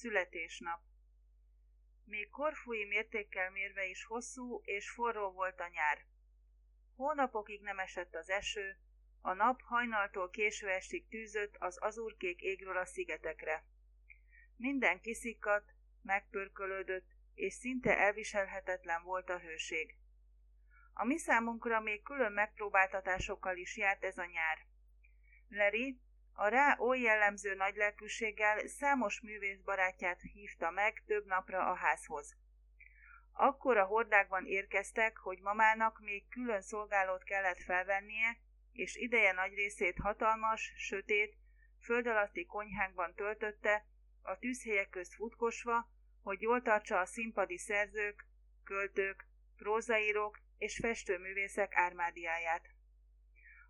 Születésnap Még korfúi mértékkel mérve is hosszú és forró volt a nyár. Hónapokig nem esett az eső, a nap hajnaltól késő estig tűzött az azurkék égről a szigetekre. Minden kiszikadt, megpörkölődött, és szinte elviselhetetlen volt a hőség. A mi számunkra még külön megpróbáltatásokkal is járt ez a nyár. Larry, a rá oly jellemző nagylelkűséggel számos művész barátját hívta meg több napra a házhoz. Akkor a hordákban érkeztek, hogy mamának még külön szolgálót kellett felvennie, és ideje nagy részét hatalmas, sötét, föld alatti konyhákban töltötte, a tűzhelyek közt futkosva, hogy jól tartsa a színpadi szerzők, költők, prózaírók és festőművészek ármádiáját.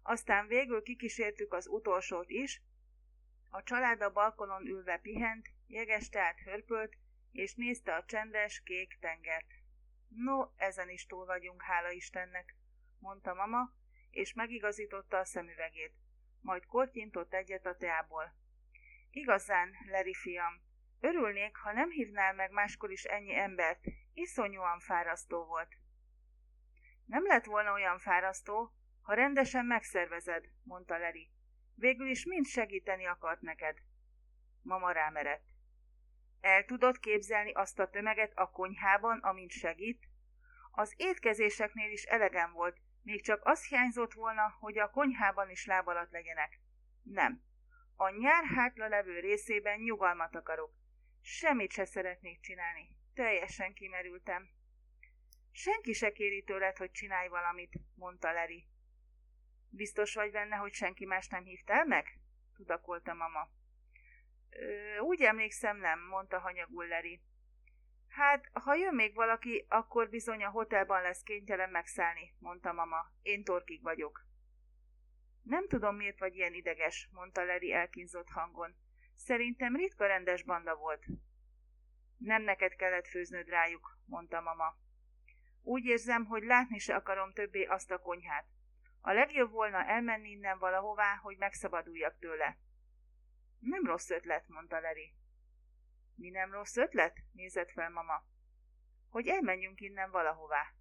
Aztán végül kikísértük az utolsót is, a család a balkonon ülve pihent, jeges teát hörpölt, és nézte a csendes, kék tengert. No, ezen is túl vagyunk, hála Istennek, mondta mama, és megigazította a szemüvegét. Majd kortyintott egyet a teából. Igazán, Leri fiam, örülnék, ha nem hívnál meg máskor is ennyi embert. Iszonyúan fárasztó volt. Nem lett volna olyan fárasztó, ha rendesen megszervezed, mondta Leri. Végül is mind segíteni akart neked. Mama rámerett. El tudod képzelni azt a tömeget a konyhában, amint segít? Az étkezéseknél is elegem volt, még csak az hiányzott volna, hogy a konyhában is láb alatt legyenek. Nem. A nyár hátla levő részében nyugalmat akarok. Semmit se szeretnék csinálni. Teljesen kimerültem. Senki se kéri tőled, hogy csinálj valamit, mondta Leri. Biztos vagy benne, hogy senki más nem hívtál meg? tudakolta mama. Ö, úgy emlékszem nem, mondta hanyagul Leri. Hát, ha jön még valaki, akkor bizony a hotelban lesz kénytelen megszállni, mondta mama. Én torkig vagyok. Nem tudom, miért vagy ilyen ideges, mondta Leri elkínzott hangon. Szerintem ritka rendes banda volt. Nem neked kellett főznöd rájuk, mondta mama. Úgy érzem, hogy látni se akarom többé azt a konyhát. A legjobb volna elmenni innen valahová, hogy megszabaduljak tőle. Nem rossz ötlet, mondta Leri. Mi nem rossz ötlet? nézett fel mama. Hogy elmenjünk innen valahová.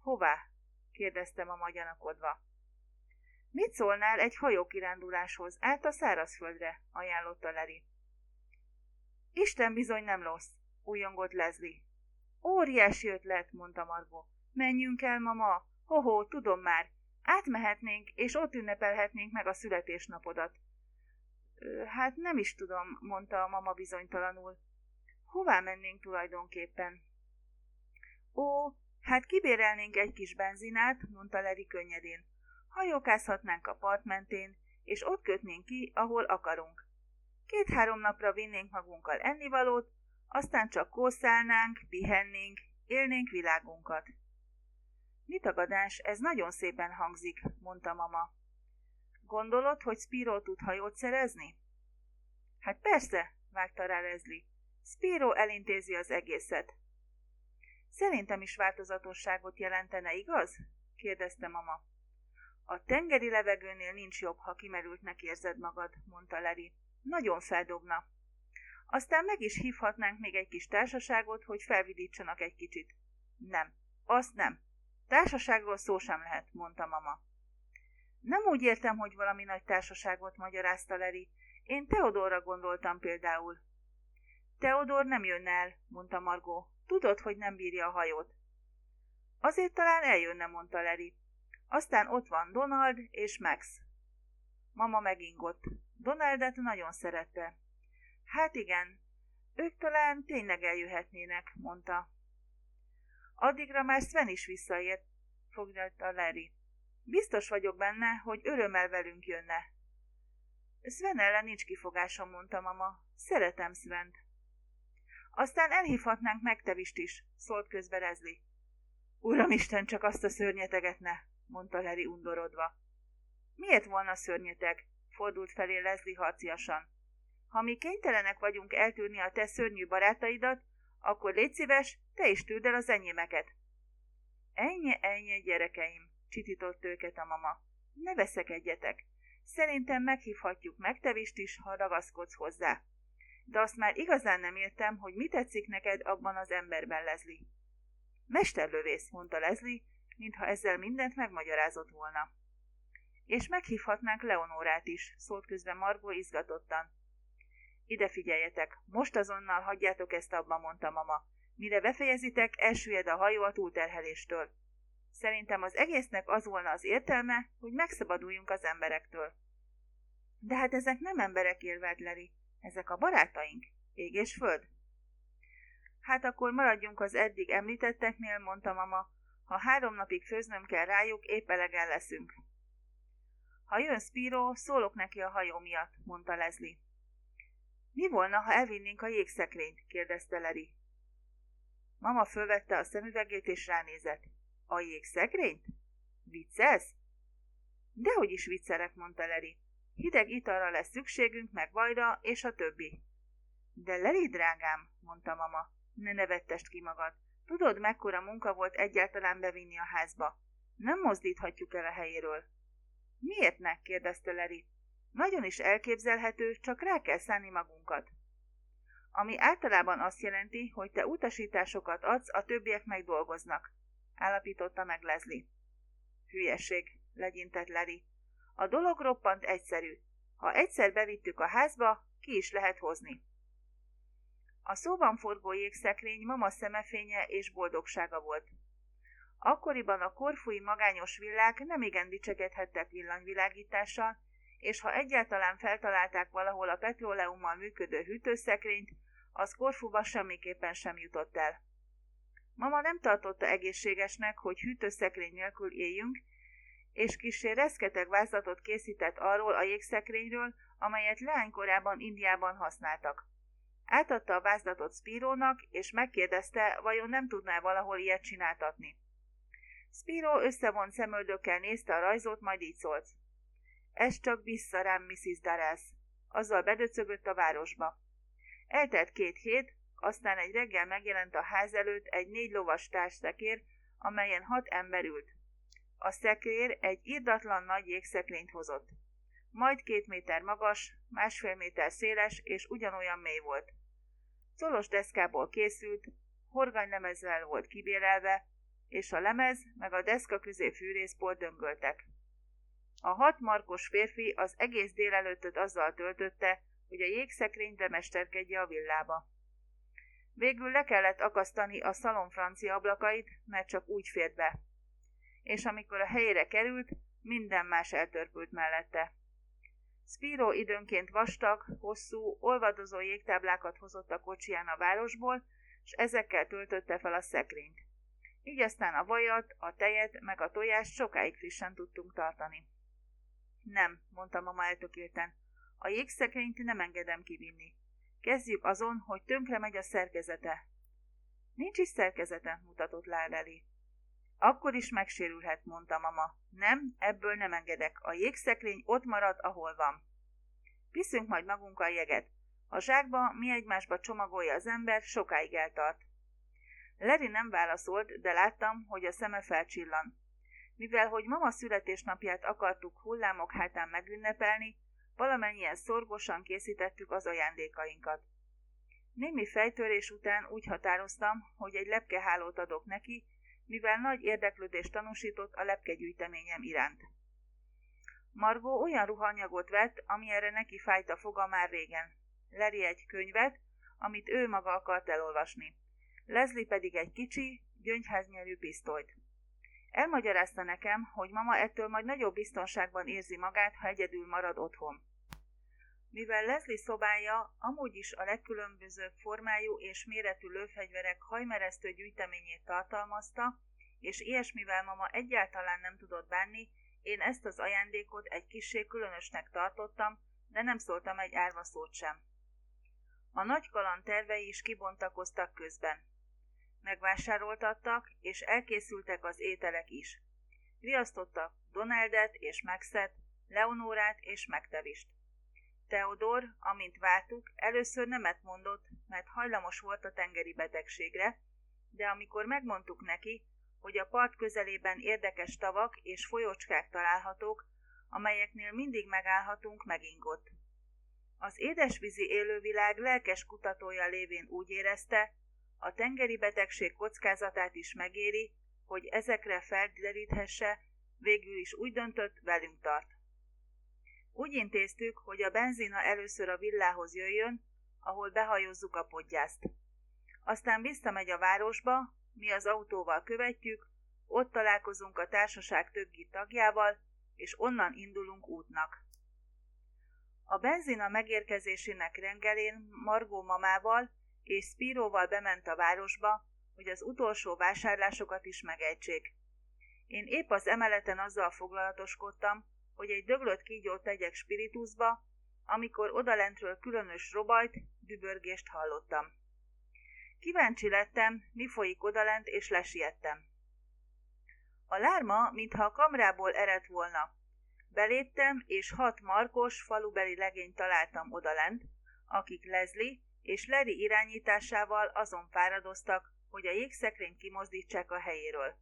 Hová? kérdezte mama gyanakodva. Mit szólnál egy hajókiránduláshoz, át a szárazföldre, ajánlotta Leri. Isten bizony nem rossz, újongott Leslie. Óriási ötlet, mondta Margó. Menjünk el, mama. Hoho, tudom már. Átmehetnénk, és ott ünnepelhetnénk meg a születésnapodat. Hát nem is tudom, mondta a mama bizonytalanul. Hová mennénk tulajdonképpen? Ó, hát kibérelnénk egy kis benzinát, mondta Levi könnyedén. Hajókázhatnánk a part mentén, és ott kötnénk ki, ahol akarunk. Két-három napra vinnénk magunkkal ennivalót, aztán csak kószálnánk, pihennénk, élnénk világunkat. Mi tagadás, ez nagyon szépen hangzik, mondta mama. Gondolod, hogy Spiro tud hajót szerezni? Hát persze, vágta rá Leslie. Spiro elintézi az egészet. Szerintem is változatosságot jelentene, igaz? kérdezte mama. A tengeri levegőnél nincs jobb, ha kimerültnek érzed magad, mondta Leri. Nagyon feldobna. Aztán meg is hívhatnánk még egy kis társaságot, hogy felvidítsanak egy kicsit. Nem, azt nem. Társaságról szó sem lehet, mondta mama. Nem úgy értem, hogy valami nagy társaságot magyarázta Leri. Én Teodorra gondoltam például. Teodor nem jön el, mondta Margó. Tudod, hogy nem bírja a hajót. Azért talán eljönne, mondta Leri. Aztán ott van Donald és Max. Mama megingott. Donaldet nagyon szerette. Hát igen, ők talán tényleg eljöhetnének, mondta. Addigra már Sven is visszaért, foglalta Larry. Biztos vagyok benne, hogy örömmel velünk jönne. Sven ellen nincs kifogásom, mondta mama. Szeretem Svent. Aztán elhívhatnánk megtevist is, szólt közbe Rezli. Uramisten, csak azt a szörnyeteget ne, mondta Larry undorodva. Miért volna szörnyeteg? fordult felé Leslie harciasan. Ha mi kénytelenek vagyunk eltűrni a te szörnyű barátaidat, akkor légy szíves, te is tűrd el az enyémeket. Ennyi, ennyi, gyerekeim, csitított őket a mama. Ne veszek egyetek. Szerintem meghívhatjuk megtevést is, ha ragaszkodsz hozzá. de azt már igazán nem értem, hogy mi tetszik neked abban az emberben, Leslie. Mesterlövész, mondta Leslie, mintha ezzel mindent megmagyarázott volna. És meghívhatnánk Leonórát is, szólt közben Margó izgatottan. Ide figyeljetek, most azonnal hagyjátok ezt abba, mondta mama. Mire befejezitek, elsüllyed a hajó a túlterheléstől. Szerintem az egésznek az volna az értelme, hogy megszabaduljunk az emberektől. De hát ezek nem emberek, érvelt Leri. Ezek a barátaink. Ég és föld. Hát akkor maradjunk az eddig említetteknél, mondta mama. Ha három napig főznöm kell rájuk, épp elegen leszünk. Ha jön Spiro, szólok neki a hajó miatt, mondta Leslie. Mi volna, ha elvinnénk a jégszekrényt? kérdezte Leri. Mama fölvette a szemüvegét és ránézett. A jégszekrényt? Viccelsz? Dehogy is viccelek, mondta Leri. Hideg italra lesz szükségünk, meg vajra, és a többi. De Leri, drágám, mondta mama, ne nevettest ki magad. Tudod, mekkora munka volt egyáltalán bevinni a házba? Nem mozdíthatjuk el a helyéről. Miért ne? kérdezte Leri. Nagyon is elképzelhető, csak rá kell szállni magunkat. Ami általában azt jelenti, hogy te utasításokat adsz, a többiek megdolgoznak, állapította meg Leslie. Hülyeség, legyintett Leri. A dolog roppant egyszerű. Ha egyszer bevittük a házba, ki is lehet hozni. A szóban forgó jégszekrény mama szemefénye és boldogsága volt. Akkoriban a korfúi magányos villák nem igen dicsekedhettek villanyvilágítással, és ha egyáltalán feltalálták valahol a petróleummal működő hűtőszekrényt, az Korfuba semmiképpen sem jutott el. Mama nem tartotta egészségesnek, hogy hűtőszekrény nélkül éljünk, és kisé reszketeg vázlatot készített arról a jégszekrényről, amelyet leánykorában Indiában használtak. Átadta a vázlatot Spirónak, és megkérdezte, vajon nem tudná valahol ilyet csináltatni. Spiro összevont szemöldökkel nézte a rajzot, majd így szólt. Ez csak vissza rám, Mrs. Darrells. Azzal bedöcögött a városba. Eltelt két hét, aztán egy reggel megjelent a ház előtt egy négy lovas társszekér, amelyen hat ember ült. A szekér egy írdatlan nagy jégszeklényt hozott. Majd két méter magas, másfél méter széles és ugyanolyan mély volt. Szolos deszkából készült, horganylemezvel volt kibélelve, és a lemez meg a deszka közé fűrészból döngöltek. A hat markos férfi az egész délelőttöt azzal töltötte, hogy a jégszekrényt bemesterkedje a villába. Végül le kellett akasztani a szalon francia ablakait, mert csak úgy fért be. És amikor a helyére került, minden más eltörpült mellette. Spiro időnként vastag, hosszú, olvadozó jégtáblákat hozott a kocsiján a városból, és ezekkel töltötte fel a szekrényt. Így aztán a vajat, a tejet, meg a tojást sokáig frissen tudtunk tartani. Nem, mondta mama eltökélten. A jégszekrényt nem engedem kivinni. Kezdjük azon, hogy tönkre megy a szerkezete. Nincs is szerkezete, mutatott Lár elé. Akkor is megsérülhet, mondta mama. Nem, ebből nem engedek. A jégszekrény ott marad, ahol van. Viszünk majd magunkkal jeget. A zsákba mi egymásba csomagolja az ember, sokáig eltart. Leri nem válaszolt, de láttam, hogy a szeme felcsillan. Mivel, hogy mama születésnapját akartuk hullámok hátán megünnepelni, valamennyien szorgosan készítettük az ajándékainkat. Némi fejtörés után úgy határoztam, hogy egy lepkehálót adok neki, mivel nagy érdeklődést tanúsított a lepkegyűjteményem iránt. Margó olyan ruhanyagot vett, ami erre neki fájt a foga már régen. Leri egy könyvet, amit ő maga akart elolvasni. Leslie pedig egy kicsi, gyöngyháznyelű pisztolyt. Elmagyarázta nekem, hogy mama ettől majd nagyobb biztonságban érzi magát, ha egyedül marad otthon. Mivel Leslie szobája amúgy is a legkülönbözőbb formájú és méretű lőfegyverek hajmeresztő gyűjteményét tartalmazta, és ilyesmivel mama egyáltalán nem tudott bánni, én ezt az ajándékot egy kissé különösnek tartottam, de nem szóltam egy árva szót sem. A nagy kaland tervei is kibontakoztak közben. Megvásároltattak, és elkészültek az ételek is. Riasztottak Donaldet és Maxet, Leonórát és Megtevist. Theodor, amint vártuk, először nemet mondott, mert hajlamos volt a tengeri betegségre, de amikor megmondtuk neki, hogy a part közelében érdekes tavak és folyócskák találhatók, amelyeknél mindig megállhatunk, megingott. Az édesvízi élővilág lelkes kutatója lévén úgy érezte, a tengeri betegség kockázatát is megéri, hogy ezekre felderíthesse, végül is úgy döntött, velünk tart. Úgy intéztük, hogy a benzina először a villához jöjjön, ahol behajozzuk a podgyászt. Aztán visszamegy a városba, mi az autóval követjük, ott találkozunk a társaság többi tagjával, és onnan indulunk útnak. A benzina megérkezésének rengelén Margó mamával és Spíróval bement a városba, hogy az utolsó vásárlásokat is megejtsék. Én épp az emeleten azzal foglalatoskodtam, hogy egy döglött kígyót tegyek spiritusba, amikor odalentről különös robajt, dübörgést hallottam. Kíváncsi lettem, mi folyik odalent, és lesiettem. A lárma, mintha a kamrából eredt volna. Beléptem, és hat markos, falubeli legényt találtam odalent, akik Leslie és Larry irányításával azon fáradoztak, hogy a jégszekrényt kimozdítsák a helyéről.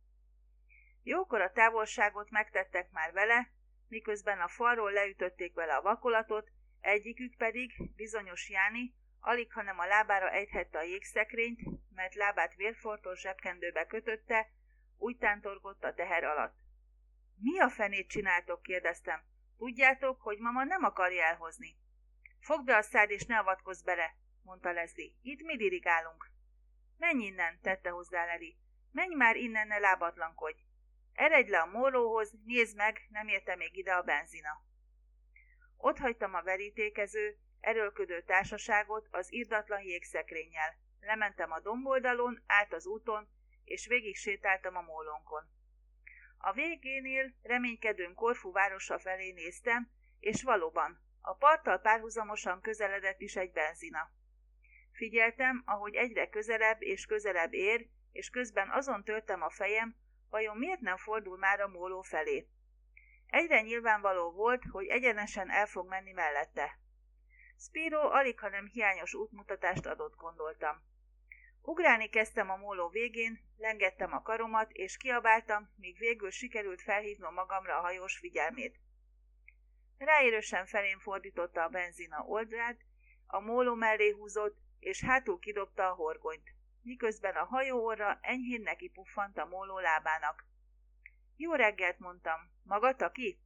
Jókor a távolságot megtettek már vele, miközben a falról leütötték vele a vakolatot, egyikük pedig, bizonyos Jáni, alig hanem a lábára ejthette a jégszekrényt, mert lábát vérfortól zsebkendőbe kötötte, úgy tántorgott a teher alatt. Mi a fenét csináltok? kérdeztem. Tudjátok, hogy mama nem akarja elhozni. Fogd be a szád és ne avatkozz bele, mondta Leslie. Itt mi dirigálunk. Menj innen, tette hozzá Leri. Menj már innen, ne lábatlankodj. Eredj le a mólóhoz, nézd meg, nem érte még ide a benzina. Ott hagytam a verítékező, erőlködő társaságot az irdatlan jégszekrényel. Lementem a domboldalon, át az úton, és végig sétáltam a mólónkon. A végénél reménykedőn Korfu városa felé néztem, és valóban, a parttal párhuzamosan közeledett is egy benzina. Figyeltem, ahogy egyre közelebb és közelebb ér, és közben azon törtem a fejem, vajon miért nem fordul már a móló felé. Egyre nyilvánvaló volt, hogy egyenesen el fog menni mellette. Spiro alig, hanem hiányos útmutatást adott, gondoltam. Ugrálni kezdtem a móló végén, lengettem a karomat, és kiabáltam, míg végül sikerült felhívnom magamra a hajós figyelmét. Ráérősen felén fordította a benzina oldalát, a móló mellé húzott, és hátul kidobta a horgonyt, miközben a hajó orra enyhén neki puffant a móló lábának. Jó reggelt, mondtam. Maga ki?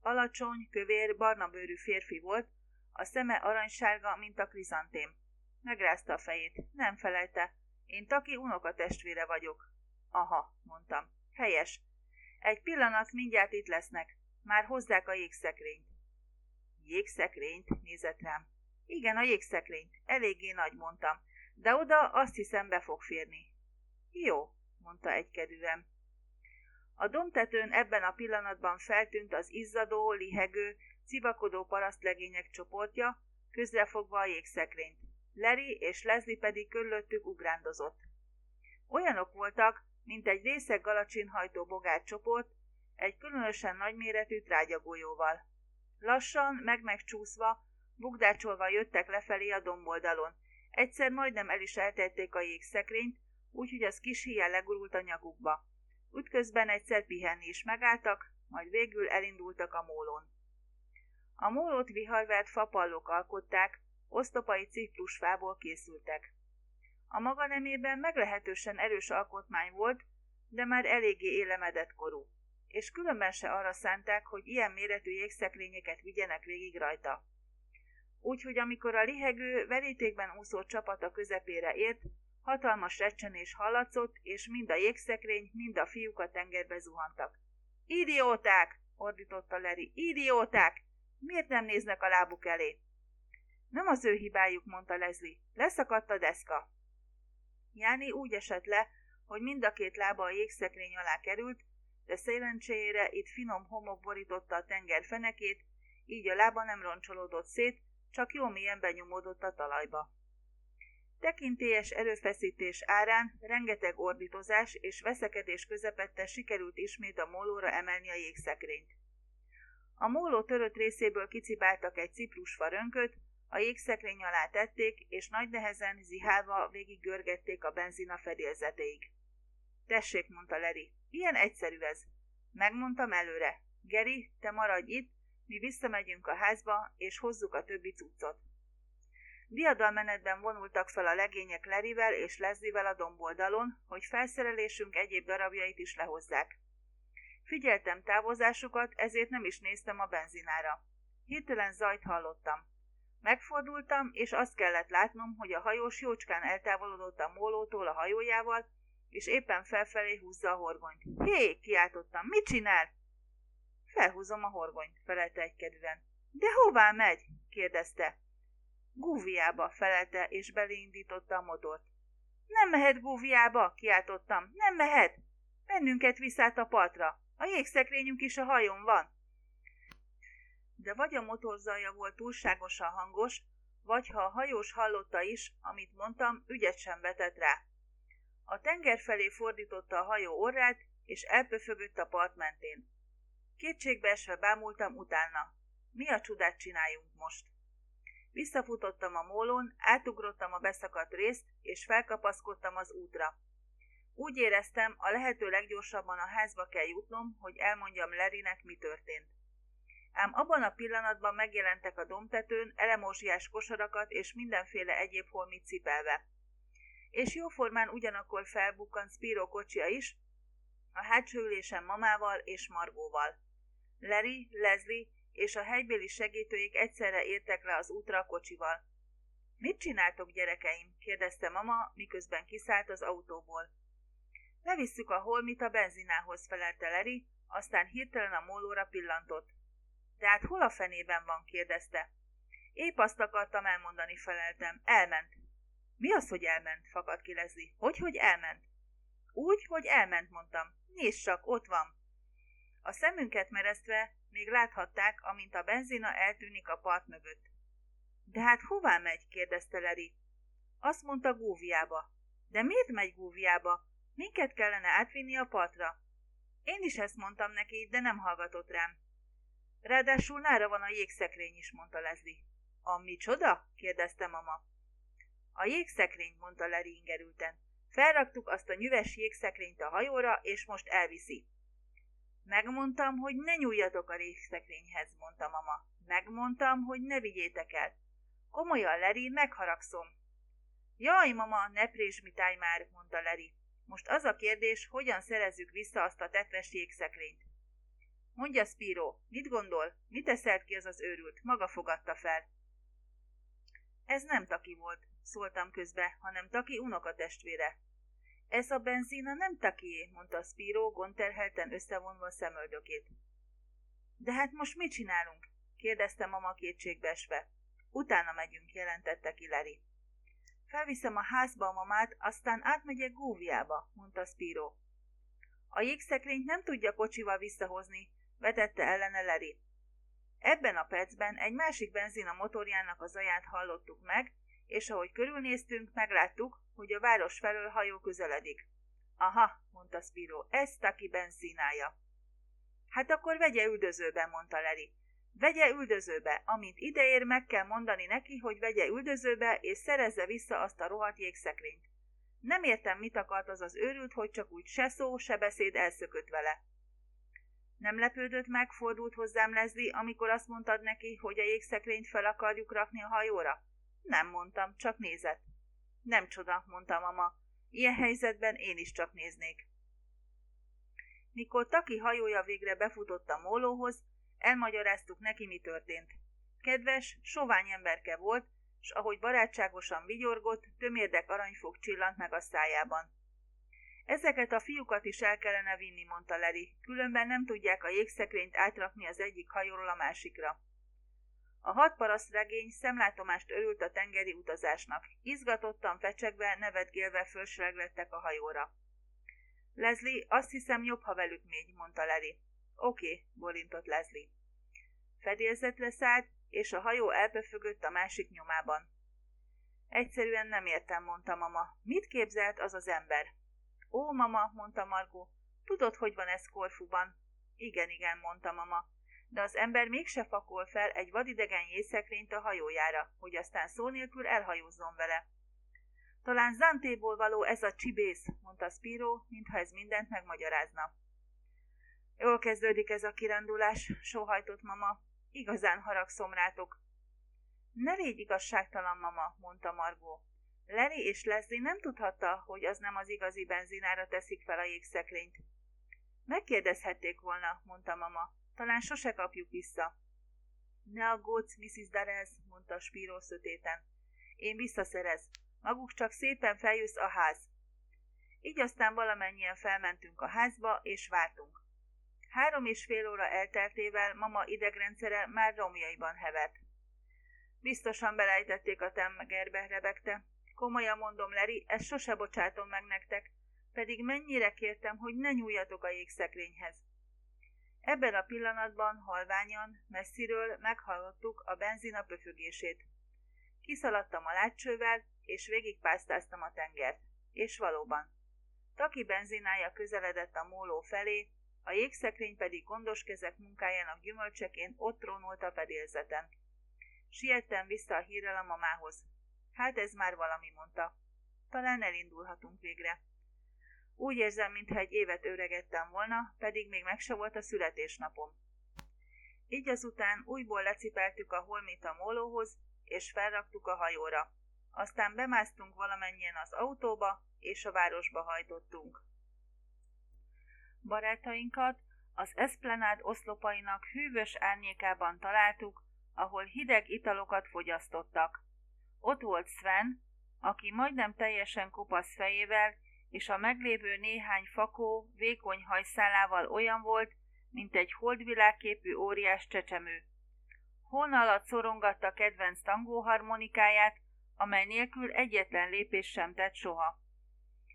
Alacsony, kövér, barna bőrű férfi volt, a szeme aranysárga, mint a krizantém. Megrázta a fejét. Nem felelte. Én Taki unokatestvére vagyok. Aha, mondtam. Helyes. Egy pillanat, mindjárt itt lesznek. Már hozzák a jégszekrényt. Jégszekrényt? nézett rám. Igen, a jégszekrényt. Eléggé nagy, mondtam. De oda azt hiszem be fog férni. Jó, mondta egykedűen. A domtetőn ebben a pillanatban feltűnt az izzadó, lihegő, civakodó parasztlegények csoportja, közrefogva a jégszekrényt. Larry és Leslie pedig körülöttük ugrándozott. Olyanok voltak, mint egy részeg galacsinhajtó bogát csoport, egy különösen nagyméretű trágyagolyóval. Lassan, meg-megcsúszva, bugdácsolva jöttek lefelé a domboldalon. Egyszer majdnem el is eltették a jégszekrényt, úgyhogy az kis híjjel legurult a nyakukba. Útközben egyszer pihenni is megálltak, majd végül elindultak a mólón. A mólót viharvert fapallók alkották, osztopai ciprusfából készültek. A maga nemében meglehetősen erős alkotmány volt, de már eléggé élemedett korú, és különben se arra szánták, hogy ilyen méretű jégszekrényeket vigyenek végig rajta. Úgyhogy amikor a lihegő, verítékben úszó csapat a közepére ért, hatalmas recsenés hallatszott, és mind a jégszekrény, mind a fiúk a tengerbe zuhantak. Idióták! ordította Leri. Idióták! Miért nem néznek a lábuk elé? Nem az ő hibájuk, mondta Leslie. Leszakadt a deszka. Jáni úgy esett le, hogy mind a két lába a jégszekrény alá került, de szerencsére itt finom homok borította a tenger fenekét, így a lába nem roncsolódott szét, csak jó mélyen benyomódott a talajba. Tekintélyes erőfeszítés árán rengeteg ordítozás és veszekedés közepette sikerült ismét a mólóra emelni a jégszekrényt. A móló törött részéből kicibáltak egy ciprusfa rönköt, a jégszekrény alá tették, és nagy nehezen, zihálva végig görgették a benzina fedélzetéig. Tessék, mondta Leri, ilyen egyszerű ez. Megmondtam előre. Geri, te maradj itt, mi visszamegyünk a házba, és hozzuk a többi cuccot. Diadalmenetben vonultak fel a legények Lerivel és Lezlivel a domboldalon, hogy felszerelésünk egyéb darabjait is lehozzák. Figyeltem távozásukat, ezért nem is néztem a benzinára. Hirtelen zajt hallottam. Megfordultam, és azt kellett látnom, hogy a hajós jócskán eltávolodott a mólótól a hajójával, és éppen felfelé húzza a horgonyt. Hé, kiáltottam, mit csinál? Felhúzom a horgonyt, felelte egykedvűen. De hová megy? kérdezte. Gúviába, felelte, és beléindította a motort. Nem mehet Gúviába, kiáltottam. Nem mehet. Bennünket viszát a partra. A jégszekrényünk is a hajón van. De vagy a motorzaja volt túlságosan hangos, vagy ha a hajós hallotta is, amit mondtam, ügyet sem vetett rá. A tenger felé fordította a hajó orrát, és elpöfögött a part mentén. Kétségbeesve bámultam utána. Mi a csodát csináljunk most? Visszafutottam a mólón, átugrottam a beszakadt részt, és felkapaszkodtam az útra. Úgy éreztem, a lehető leggyorsabban a házba kell jutnom, hogy elmondjam Lerinek, mi történt. Ám abban a pillanatban megjelentek a domtetőn elemózsiás kosarakat és mindenféle egyéb holmit cipelve. És jóformán ugyanakkor felbukkant Spiro kocsia is, a hátsó ülésen mamával és Margóval. Larry, Leslie és a helybéli segítőik egyszerre értek le az útra a kocsival. Mit csináltok, gyerekeim? kérdezte mama, miközben kiszállt az autóból. Levisszük a holmit a benzinához, felelte Larry, aztán hirtelen a mólóra pillantott. De hát hol a fenében van? kérdezte. Épp azt akartam elmondani, feleltem. Elment. Mi az, hogy elment? fakadt ki Leslie. Hogy, hogy elment? Úgy, hogy elment, mondtam. Nézd csak, ott van. A szemünket meresztve még láthatták, amint a benzina eltűnik a part mögött. De hát hová megy? kérdezte Leri. Azt mondta Gúviába. De miért megy Gúviába? Minket kellene átvinni a partra. Én is ezt mondtam neki, de nem hallgatott rám. Ráadásul nára van a jégszekrény is, mondta Leslie. A micsoda? kérdezte mama. A jégszekrény, mondta Larry ingerülten. Felraktuk azt a nyüves jégszekrényt a hajóra, és most elviszi. Megmondtam, hogy ne nyúljatok a részszekrényhez, mondta mama. Megmondtam, hogy ne vigyétek el. Komolyan, Leri, megharagszom. Jaj, mama, ne présmitálj már, mondta Leri. Most az a kérdés, hogyan szerezzük vissza azt a tetves jégszekrényt. Mondja Spiro, mit gondol? Mit teszelt ki az az őrült? Maga fogadta fel. Ez nem Taki volt, szóltam közbe, hanem Taki unokatestvére. Ez a benzina nem takié, mondta Spiro, gonterhelten összevonva a szemöldökét. De hát most mit csinálunk? kérdezte mama kétségbeesve. Utána megyünk, jelentette ki Larry. Felviszem a házba a mamát, aztán átmegyek Góviába, mondta Spiro. A jégszekrényt nem tudja kocsival visszahozni, vetette ellene Larry. Ebben a percben egy másik benzina motorjának az aját hallottuk meg, és ahogy körülnéztünk, megláttuk, hogy a város felől hajó közeledik. Aha, mondta Spiro, ez Taki benzinája. Hát akkor vegye üldözőbe, mondta Leri. Vegye üldözőbe, amint ideér, meg kell mondani neki, hogy vegye üldözőbe, és szerezze vissza azt a rohadt jégszekrényt. Nem értem, mit akart az az őrült, hogy csak úgy se szó, se beszéd elszökött vele. Nem lepődött meg, fordult hozzám Leslie, amikor azt mondtad neki, hogy a jégszekrényt fel akarjuk rakni a hajóra? Nem mondtam, csak nézett. Nem csoda, mondta mama. Ilyen helyzetben én is csak néznék. Mikor Taki hajója végre befutott a mólóhoz, elmagyaráztuk neki, mi történt. Kedves, sovány emberke volt, s ahogy barátságosan vigyorgott, tömérdek aranyfog csillant meg a szájában. Ezeket a fiúkat is el kellene vinni, mondta Leri, különben nem tudják a jégszekrényt átrakni az egyik hajóról a másikra. A hat paraszt regény szemlátomást örült a tengeri utazásnak. Izgatottan fecsegve, nevetgélve fölsreglettek a hajóra. Leslie, azt hiszem jobb, ha velük mégy, mondta Larry. Oké, bolintott Leslie. Fedélzetre szállt, és a hajó elbefögött a másik nyomában. Egyszerűen nem értem, mondta mama. Mit képzelt az az ember? Ó, mama, mondta Margó, tudod, hogy van ez Korfuban? Igen, igen, mondta mama de az ember mégse fakol fel egy vadidegen jégszekrényt a hajójára, hogy aztán szó nélkül elhajózzon vele. Talán Zantéból való ez a csibész, mondta Spiro, mintha ez mindent megmagyarázna. Jól kezdődik ez a kirándulás, sóhajtott mama. Igazán haragszom rátok. Ne légy igazságtalan, mama, mondta Margó. Larry és Leslie nem tudhatta, hogy az nem az igazi benzinára teszik fel a jégszekrényt. Megkérdezhették volna, mondta mama. Talán sose kapjuk vissza. Ne aggódsz, Mrs. Darrells, mondta Spíró szötéten. Én visszaszerez. Maguk csak szépen feljössz a ház. Így aztán valamennyien felmentünk a házba, és vártunk. Három és fél óra elteltével mama idegrendszere már romjaiban hevet. Biztosan belejtették a temmegerbe, rebegte. Komolyan mondom, Leri, ezt sose bocsátom meg nektek, pedig mennyire kértem, hogy ne nyúljatok a jégszekrényhez. Ebben a pillanatban halványan, messziről meghallottuk a benzina pöfögését. Kiszaladtam a látcsővel, és végigpásztáztam a tengert. És valóban. Taki benzinája közeledett a móló felé, a jégszekrény pedig gondos kezek munkájának gyümölcseként ott trónolt a fedélzeten. Siettem vissza a hírrel a mamához. Hát ez már valami, mondta. Talán elindulhatunk végre. Úgy érzem, mintha egy évet öregettem volna, pedig még meg se volt a születésnapom. Így azután újból lecipeltük a holmit a mólóhoz, és felraktuk a hajóra. Aztán bemásztunk valamennyien az autóba, és a városba hajtottunk. Barátainkat az Esplanade oszlopainak hűvös árnyékában találtuk, ahol hideg italokat fogyasztottak. Ott volt Sven, aki majdnem teljesen kopasz fejével és a meglévő néhány fakó, vékony hajszálával olyan volt, mint egy holdvilágképű óriás csecsemő. Hón alatt szorongatta kedvenc tangóharmonikáját, amely nélkül egyetlen lépés sem tett soha.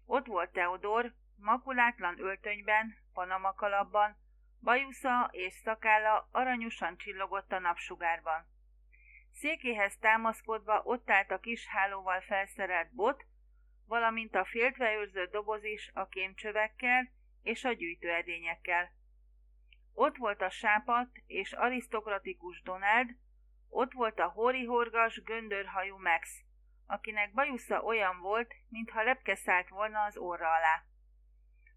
Ott volt Teodor, makulátlan öltönyben, panamakalapban, bajusza és szakálla aranyosan csillogott a napsugárban. Székéhez támaszkodva ott állt a kis hálóval felszerelt bot, valamint a féltve őrzött doboz is a kémcsövekkel és a gyűjtőedényekkel. Ott volt a sápat és arisztokratikus Donald, ott volt a hórihorgas, göndörhajú Max, akinek bajusza olyan volt, mintha lepke szállt volna az orra alá.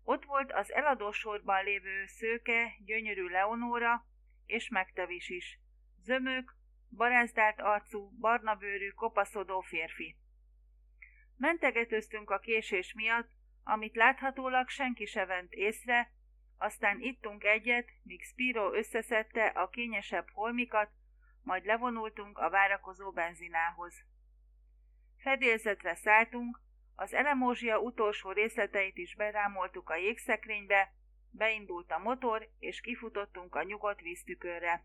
Ott volt az eladósorban lévő szőke, gyönyörű Leonóra, és megtevis is. Zömök, barázdált arcú, barna bőrű, kopaszodó férfi. Mentegetőztünk a késés miatt, amit láthatólag senki se vent észre, aztán ittunk egyet, míg Spiro összeszedte a kényesebb holmikat, majd levonultunk a várakozó benzinához. Fedélzetre szálltunk, az elemózsia utolsó részleteit is berámoltuk a jégszekrénybe, beindult a motor, és kifutottunk a nyugodt víztükörre.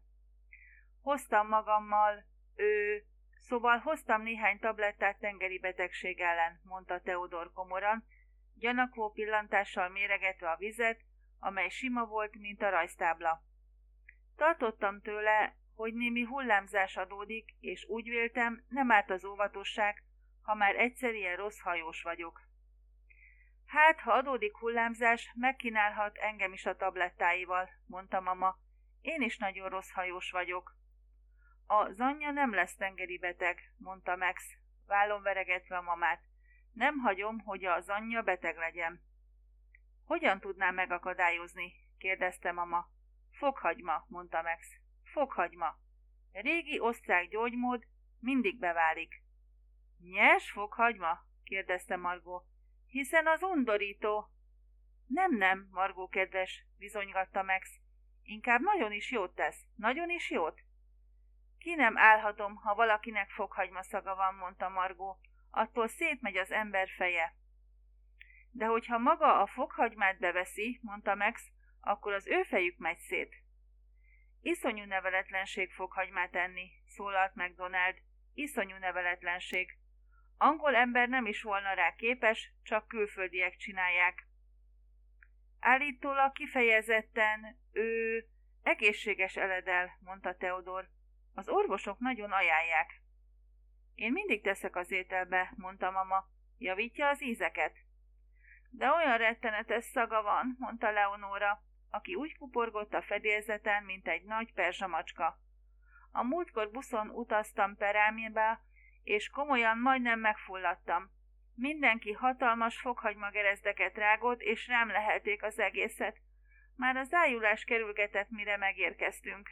Hoztam magammal, ő, szóval hoztam néhány tablettát tengeri betegség ellen, mondta Teodor komoran, gyanakvó pillantással méregetve a vizet, amely sima volt, mint a rajztábla. Tartottam tőle, hogy némi hullámzás adódik, és úgy véltem, nem árt az óvatosság, ha már egyszer ilyen rossz hajós vagyok. Hát, ha adódik hullámzás, megkínálhat engem is a tablettáival, mondta mama. Én is nagyon rossz hajós vagyok. A zanyja nem lesz tengeri beteg, mondta Max, vállon veregetve a mamát. Nem hagyom, hogy a zanyja beteg legyen. Hogyan tudnám megakadályozni? kérdezte mama. Foghagyma, mondta Max. Foghagyma. Régi osztrák gyógymód mindig beválik. Nyers fokhagyma? kérdezte Margó. Hiszen az undorító. Nem, nem, Margó kedves, bizonygatta Max. Inkább nagyon is jót tesz. Nagyon is jót. Ki nem állhatom, ha valakinek fokhagyma szaga van, mondta Margó. Attól szétmegy az ember feje. De hogyha maga a fokhagymát beveszi, mondta Max, akkor az ő fejük megy szét. Iszonyú neveletlenség fokhagymát enni, szólalt meg Donald. Iszonyú neveletlenség. Angol ember nem is volna rá képes, csak külföldiek csinálják. Állítólag kifejezetten ő egészséges eledel, mondta Teodor. Az orvosok nagyon ajánlják. Én mindig teszek az ételbe, mondta mama. Javítja az ízeket. De olyan rettenetes szaga van, mondta Leonora, aki úgy kuporgott a fedélzeten, mint egy nagy perzsamacska. A múltkor buszon utaztam Perámjébe, és komolyan majdnem megfulladtam. Mindenki hatalmas fokhagymagerezdeket rágott, és rám lehelték az egészet. Már az ájulás kerülgetett, mire megérkeztünk.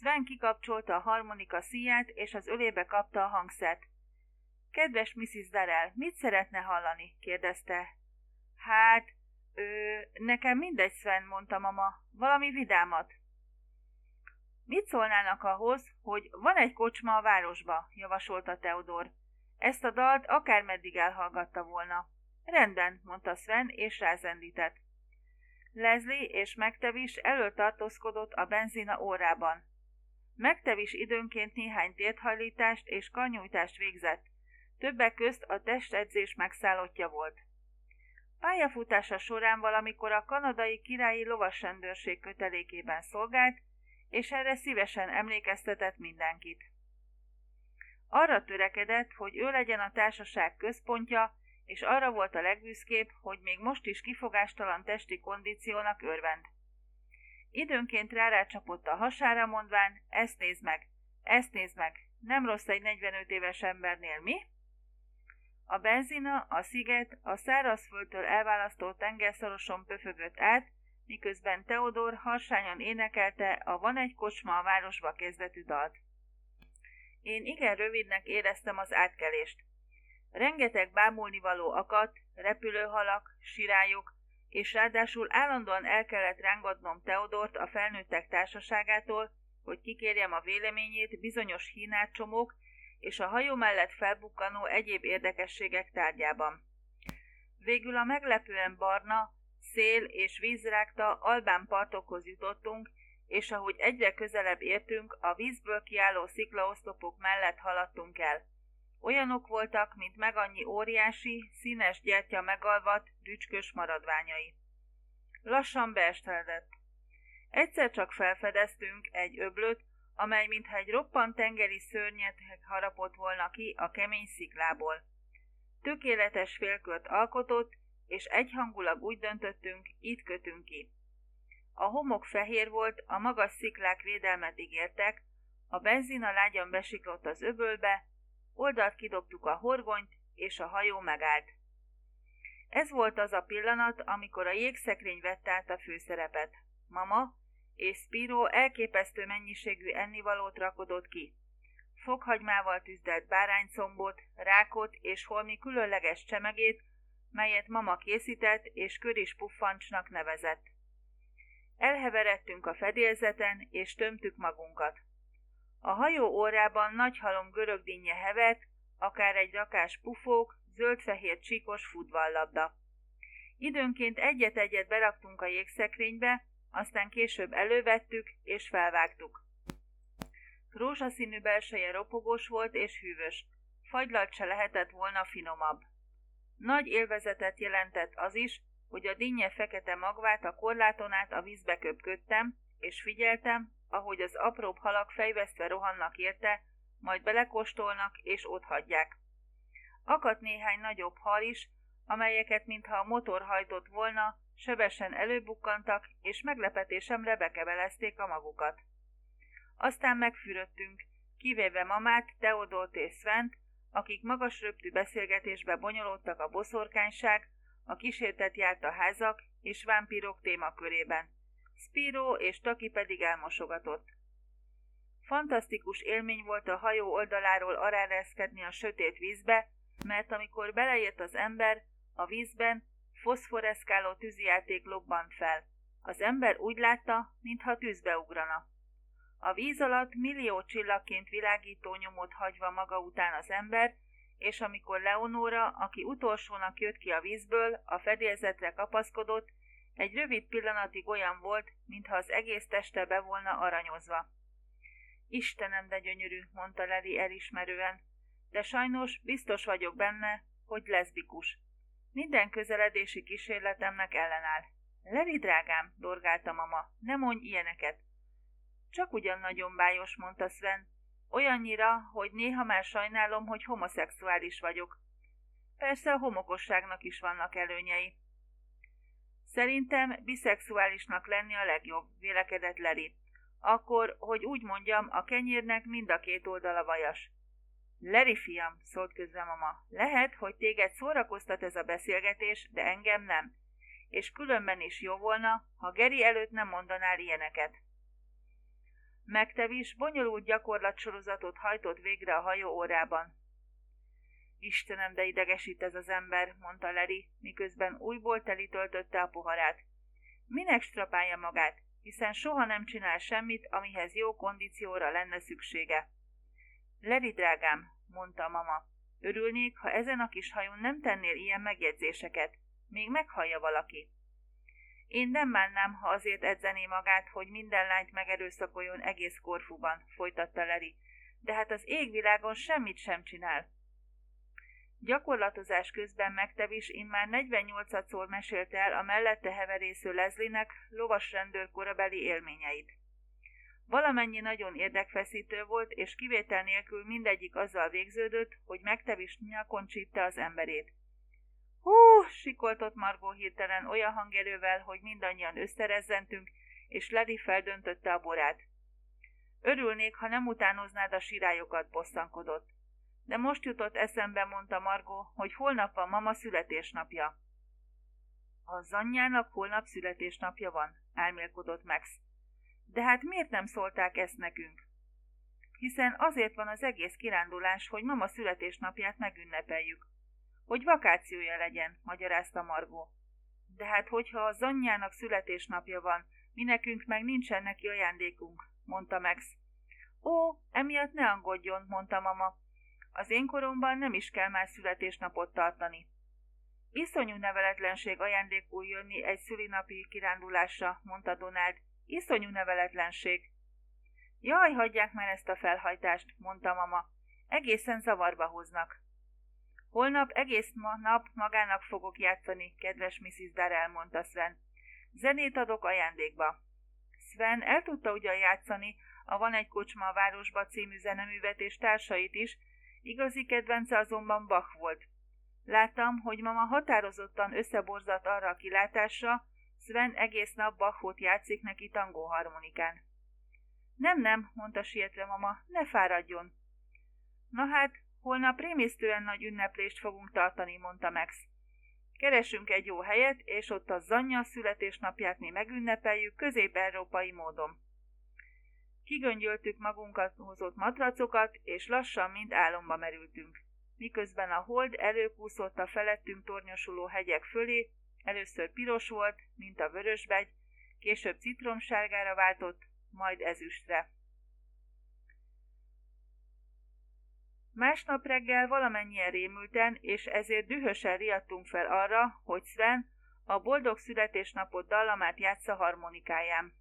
Sven kikapcsolta a harmonika szíját, és az ölébe kapta a hangszert. Kedves Mrs. Darrell, mit szeretne hallani? kérdezte. Hát, ő, nekem mindegy, Sven, mondta mama. Valami vidámat. Mit szólnának ahhoz, hogy van egy kocsma a városba, javasolta Teodor. Ezt a dalt akármeddig elhallgatta volna. Rendben, mondta Sven, és rázendített. Leslie és Megtevis előtartózkodott a benzina órában. Megtevis időnként néhány térdhajlítást és karnyújtást végzett. Többek közt a testedzés megszállottja volt. Pályafutása során valamikor a kanadai királyi lovasrendőrség kötelékében szolgált, és erre szívesen emlékeztetett mindenkit. Arra törekedett, hogy ő legyen a társaság központja, és arra volt a legbüszkébb, hogy még most is kifogástalan testi kondíciónak örvend. Időnként rárácsapott a hasára mondván, ezt nézd meg, ezt nézd meg, nem rossz egy 45 éves embernél, mi? A benzina, a sziget, a szárazföldtől elválasztott tengerszoroson pöfögött át, miközben Teodor harsányan énekelte a Van egy kocsma a városba kezdetű dalt. Én igen rövidnek éreztem az átkelést. Rengeteg bámulnivaló akadt, repülőhalak, sirályok, és ráadásul állandóan el kellett rángatnom Teodort a felnőttek társaságától, hogy kikérjem a véleményét bizonyos hínácsomók és a hajó mellett felbukkanó egyéb érdekességek tárgyában. Végül a meglepően barna, szél és vízrágta albán partokhoz jutottunk, és ahogy egyre közelebb értünk, a vízből kiálló sziklaoszlopok mellett haladtunk el. Olyanok voltak, mint meg annyi óriási, színes gyertya megalvat, rücskös maradványai. Lassan beesteledett. Egyszer csak felfedeztünk egy öblöt, amely mintha egy roppant tengeri szörnyet harapott volna ki a kemény sziklából. Tökéletes félkört alkotott, és egyhangulag úgy döntöttünk, itt kötünk ki. A homok fehér volt, a magas sziklák védelmet ígértek, a benzina lágyan besiklott az öbölbe, oldalt kidobtuk a horgonyt, és a hajó megállt. Ez volt az a pillanat, amikor a jégszekrény vett át a főszerepet. Mama és Spiro elképesztő mennyiségű ennivalót rakodott ki. Fokhagymával tüzdelt báránycombot, rákot és holmi különleges csemegét, melyet mama készített és köris puffancsnak nevezett. Elheveredtünk a fedélzeten, és tömtük magunkat. A hajó órában nagy halom görögdinnye hevet, akár egy rakás pufók, zöld-fehér csíkos futballlabda. Időnként egyet-egyet beraktunk a jégszekrénybe, aztán később elővettük és felvágtuk. Rózsaszínű belseje ropogós volt és hűvös, fagylalt se lehetett volna finomabb. Nagy élvezetet jelentett az is, hogy a dinnye fekete magvát a korláton át a vízbe köpködtem, és figyeltem, ahogy az apróbb halak fejvesztve rohannak érte, majd belekóstolnak és otthagyják. Akadt néhány nagyobb hal is, amelyeket mintha a motor hajtott volna, sebesen előbukkantak, és meglepetésemre bekebelezték a magukat. Aztán megfürödtünk, kivéve mamát, Teodót és Svent, akik magas röptű beszélgetésbe bonyolódtak a boszorkányság, a kísértet járt a házak és vámpírok témakörében. Spiro és Taki pedig elmosogatott. Fantasztikus élmény volt a hajó oldaláról aráreszkedni a sötét vízbe, mert amikor beleért az ember, a vízben foszforeszkáló tűzijáték lobbant fel. Az ember úgy látta, mintha tűzbe ugrana. A víz alatt millió csillagként világító nyomot hagyva maga után az ember, és amikor Leonora, aki utolsónak jött ki a vízből, a fedélzetre kapaszkodott, egy rövid pillanatig olyan volt, mintha az egész teste be volna aranyozva. Istenem, de gyönyörű, mondta Leli elismerően, de sajnos biztos vagyok benne, hogy leszbikus. Minden közeledési kísérletemnek ellenáll. Leli drágám, dorgálta mama, ne mondj ilyeneket. Csak ugyan nagyon bájos, mondta Sven. Olyannyira, hogy néha már sajnálom, hogy homoszexuális vagyok. Persze a homokosságnak is vannak előnyei. Szerintem biszexuálisnak lenni a legjobb, vélekedett Leri. Akkor, hogy úgy mondjam, a kenyérnek mind a két oldala vajas. Leri fiam, szólt közre mama, lehet, hogy téged szórakoztat ez a beszélgetés, de engem nem. És különben is jó volna, ha Geri előtt nem mondanál ilyeneket. Megtevis bonyolult gyakorlatsorozatot hajtott végre a hajó órában. Istenem, de idegesít ez az ember, mondta Leri, miközben újból teli töltötte a poharát. Minek strapálja magát, hiszen soha nem csinál semmit, amihez jó kondícióra lenne szüksége. Leri drágám, mondta mama, örülnék, ha ezen a kis hajón nem tennél ilyen megjegyzéseket. Még meghallja valaki. Én nem mánnám, ha azért edzené magát, hogy minden lányt megerőszakoljon egész korfuban, folytatta Leri, de hát az égvilágon semmit sem csinál. Gyakorlatozás közben megtevis immár 48-szor mesélte el a mellette heverésző Leslie-nek lovas rendőr korabeli élményeit. Valamennyi nagyon érdekfeszítő volt, és kivétel nélkül mindegyik azzal végződött, hogy megtevis nyakon csípte az emberét. Hú, sikoltott Margó hirtelen olyan hangerővel, hogy mindannyian összerezzentünk, és Ledi feldöntötte a borát. Örülnék, ha nem utánoznád a sirályokat, bosszankodott. De most jutott eszembe, mondta Margó, hogy holnap van mama születésnapja. Az anyjának holnap születésnapja van, álmélkodott Max. De hát miért nem szólták ezt nekünk? Hiszen azért van az egész kirándulás, hogy mama születésnapját megünnepeljük. Hogy vakációja legyen, magyarázta Margó. De hát hogyha az anyjának születésnapja van, mi nekünk meg nincsen neki ajándékunk, mondta Max. Ó, emiatt ne aggódjon, mondta mama. Az én koromban nem is kell már születésnapot tartani. Iszonyú neveletlenség ajándékul jönni egy szülinapi kirándulásra, mondta Donald. Iszonyú neveletlenség. Jaj, hagyják már ezt a felhajtást, mondta mama. Egészen zavarba hoznak. Holnap egész ma nap magának fogok játszani, kedves Mrs. Darrell, mondta Sven. Zenét adok ajándékba. Sven el tudta ugyan játszani a Van egy kocsma a városba című zeneművet és társait is, igazi kedvence azonban Bach volt. Láttam, hogy mama határozottan összeborzat arra a kilátásra, Sven egész nap Bachot játszik neki tangó harmonikán. Nem, nem, mondta sietve mama, ne fáradjon. Na hát, holnap rémisztően nagy ünneplést fogunk tartani, mondta Max. Keresünk egy jó helyet, és ott a Zanya születésnapját mi megünnepeljük közép-európai módon. Kigöngyöltük magunkat hozott matracokat, és lassan mind álomba merültünk. Miközben a hold előkúszott a felettünk tornyosuló hegyek fölé, Először piros volt, mint a vörösbegy, később citromsárgára váltott, majd ezüstre. Másnap reggel valamennyien rémülten, és ezért dühösen riadtunk fel arra, hogy Sven a boldog születésnapot dallamát játsza harmonikáján.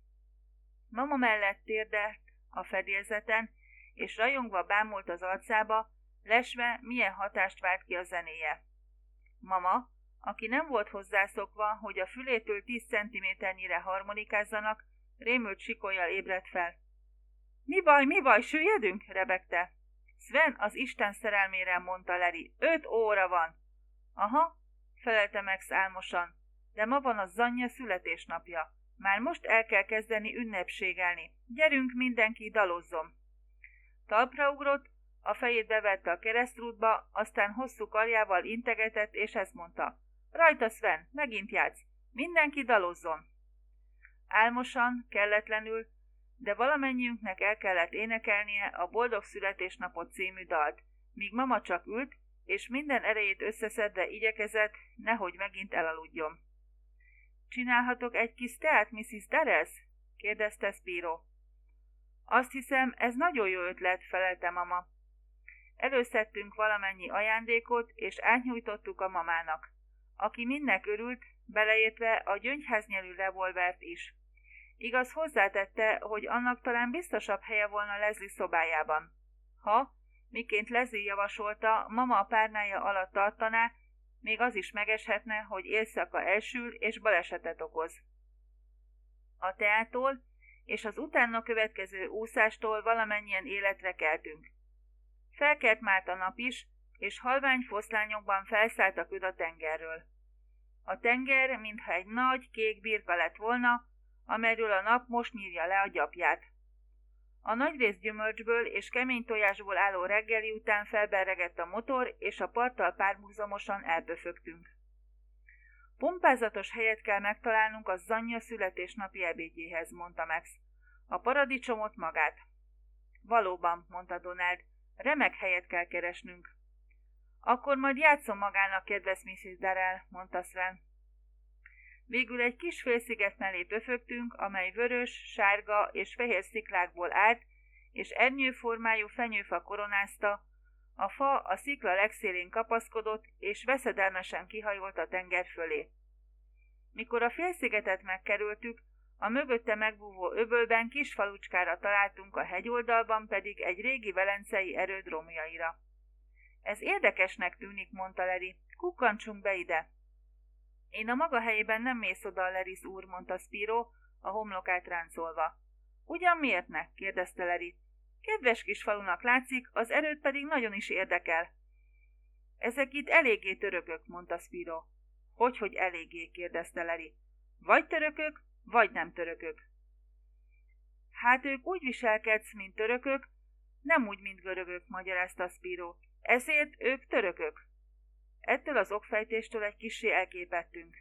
Mama mellett térdelt a fedélzeten, és rajongva bámult az arcába, lesve milyen hatást vált ki a zenéje. Mama, aki nem volt hozzászokva, hogy a fülétől 10 centiméternyire harmonikázzanak, rémült sikolyjal ébredt fel. Mi baj, mi baj, süllyedünk? rebegte. Sven az Isten szerelmére mondta Leri. Öt óra van. Aha, felelte Max álmosan. De ma van a Zanya születésnapja. Már most el kell kezdeni ünnepségelni. Gyerünk, mindenki, dalozzom. Talpra ugrott, a fejét bevette a keresztrútba, aztán hosszú karjával integetett, és ezt mondta. Rajta, Sven, megint játsz. Mindenki dalozzon. Álmosan, kelletlenül, de valamennyiünknek el kellett énekelnie a Boldog Születésnapot című dalt, míg mama csak ült, és minden erejét összeszedve igyekezett, nehogy megint elaludjon. Csinálhatok egy kis teát, Mrs. Deres? kérdezte Spiro. Azt hiszem, ez nagyon jó ötlet, felelte mama. Előszedtünk valamennyi ajándékot, és átnyújtottuk a mamának aki mindnek örült, beleértve a gyöngyháznyelű revolvert is. Igaz hozzátette, hogy annak talán biztosabb helye volna Leslie szobájában. Ha, miként Leslie javasolta, mama a párnája alatt tartaná, még az is megeshetne, hogy éjszaka elsül és balesetet okoz. A teától és az utána következő úszástól valamennyien életre keltünk. Felkelt már a nap is, és halvány foszlányokban felszállt a köd a tengerről. A tenger, mintha egy nagy, kék birka lett volna, amelyről a nap most nyírja le a gyapját. A nagy rész gyümölcsből és kemény tojásból álló reggeli után felberregett a motor, és a parttal párhuzamosan elböfögtünk. Pompázatos helyet kell megtalálnunk a Zanya születésnapi ebédjéhez, mondta Max. A paradicsomot magát. Valóban, mondta Donald, remek helyet kell keresnünk. Akkor majd játszom magának, kedves Mrs. Darrell, mondta Sven. Végül egy kis félsziget mellé pöfögtünk, amely vörös, sárga és fehér sziklákból állt, és ernyőformájú fenyőfa koronázta, a fa a szikla legszélén kapaszkodott, és veszedelmesen kihajolt a tenger fölé. Mikor a félszigetet megkerültük, a mögötte megbúvó öbölben kis falucskára találtunk, a hegyoldalban pedig egy régi velencei erőd romjaira. Ez érdekesnek tűnik, mondta Leri. Kukkantsunk be ide. Én a maga helyében nem mész oda, Leris úr, mondta Spiro, a homlokát ráncolva. Ugyan miért ne? kérdezte Leri. Kedves kis falunak látszik, az erőt pedig nagyon is érdekel. Ezek itt eléggé törökök, mondta Spiro. Hogy, hogy eléggé, kérdezte Leri. Vagy törökök, vagy nem törökök. Hát ők úgy viselkedsz, mint törökök, nem úgy, mint görögök, magyarázta Spiro. Ezért ők törökök. Ettől az okfejtéstől egy kisé elképettünk.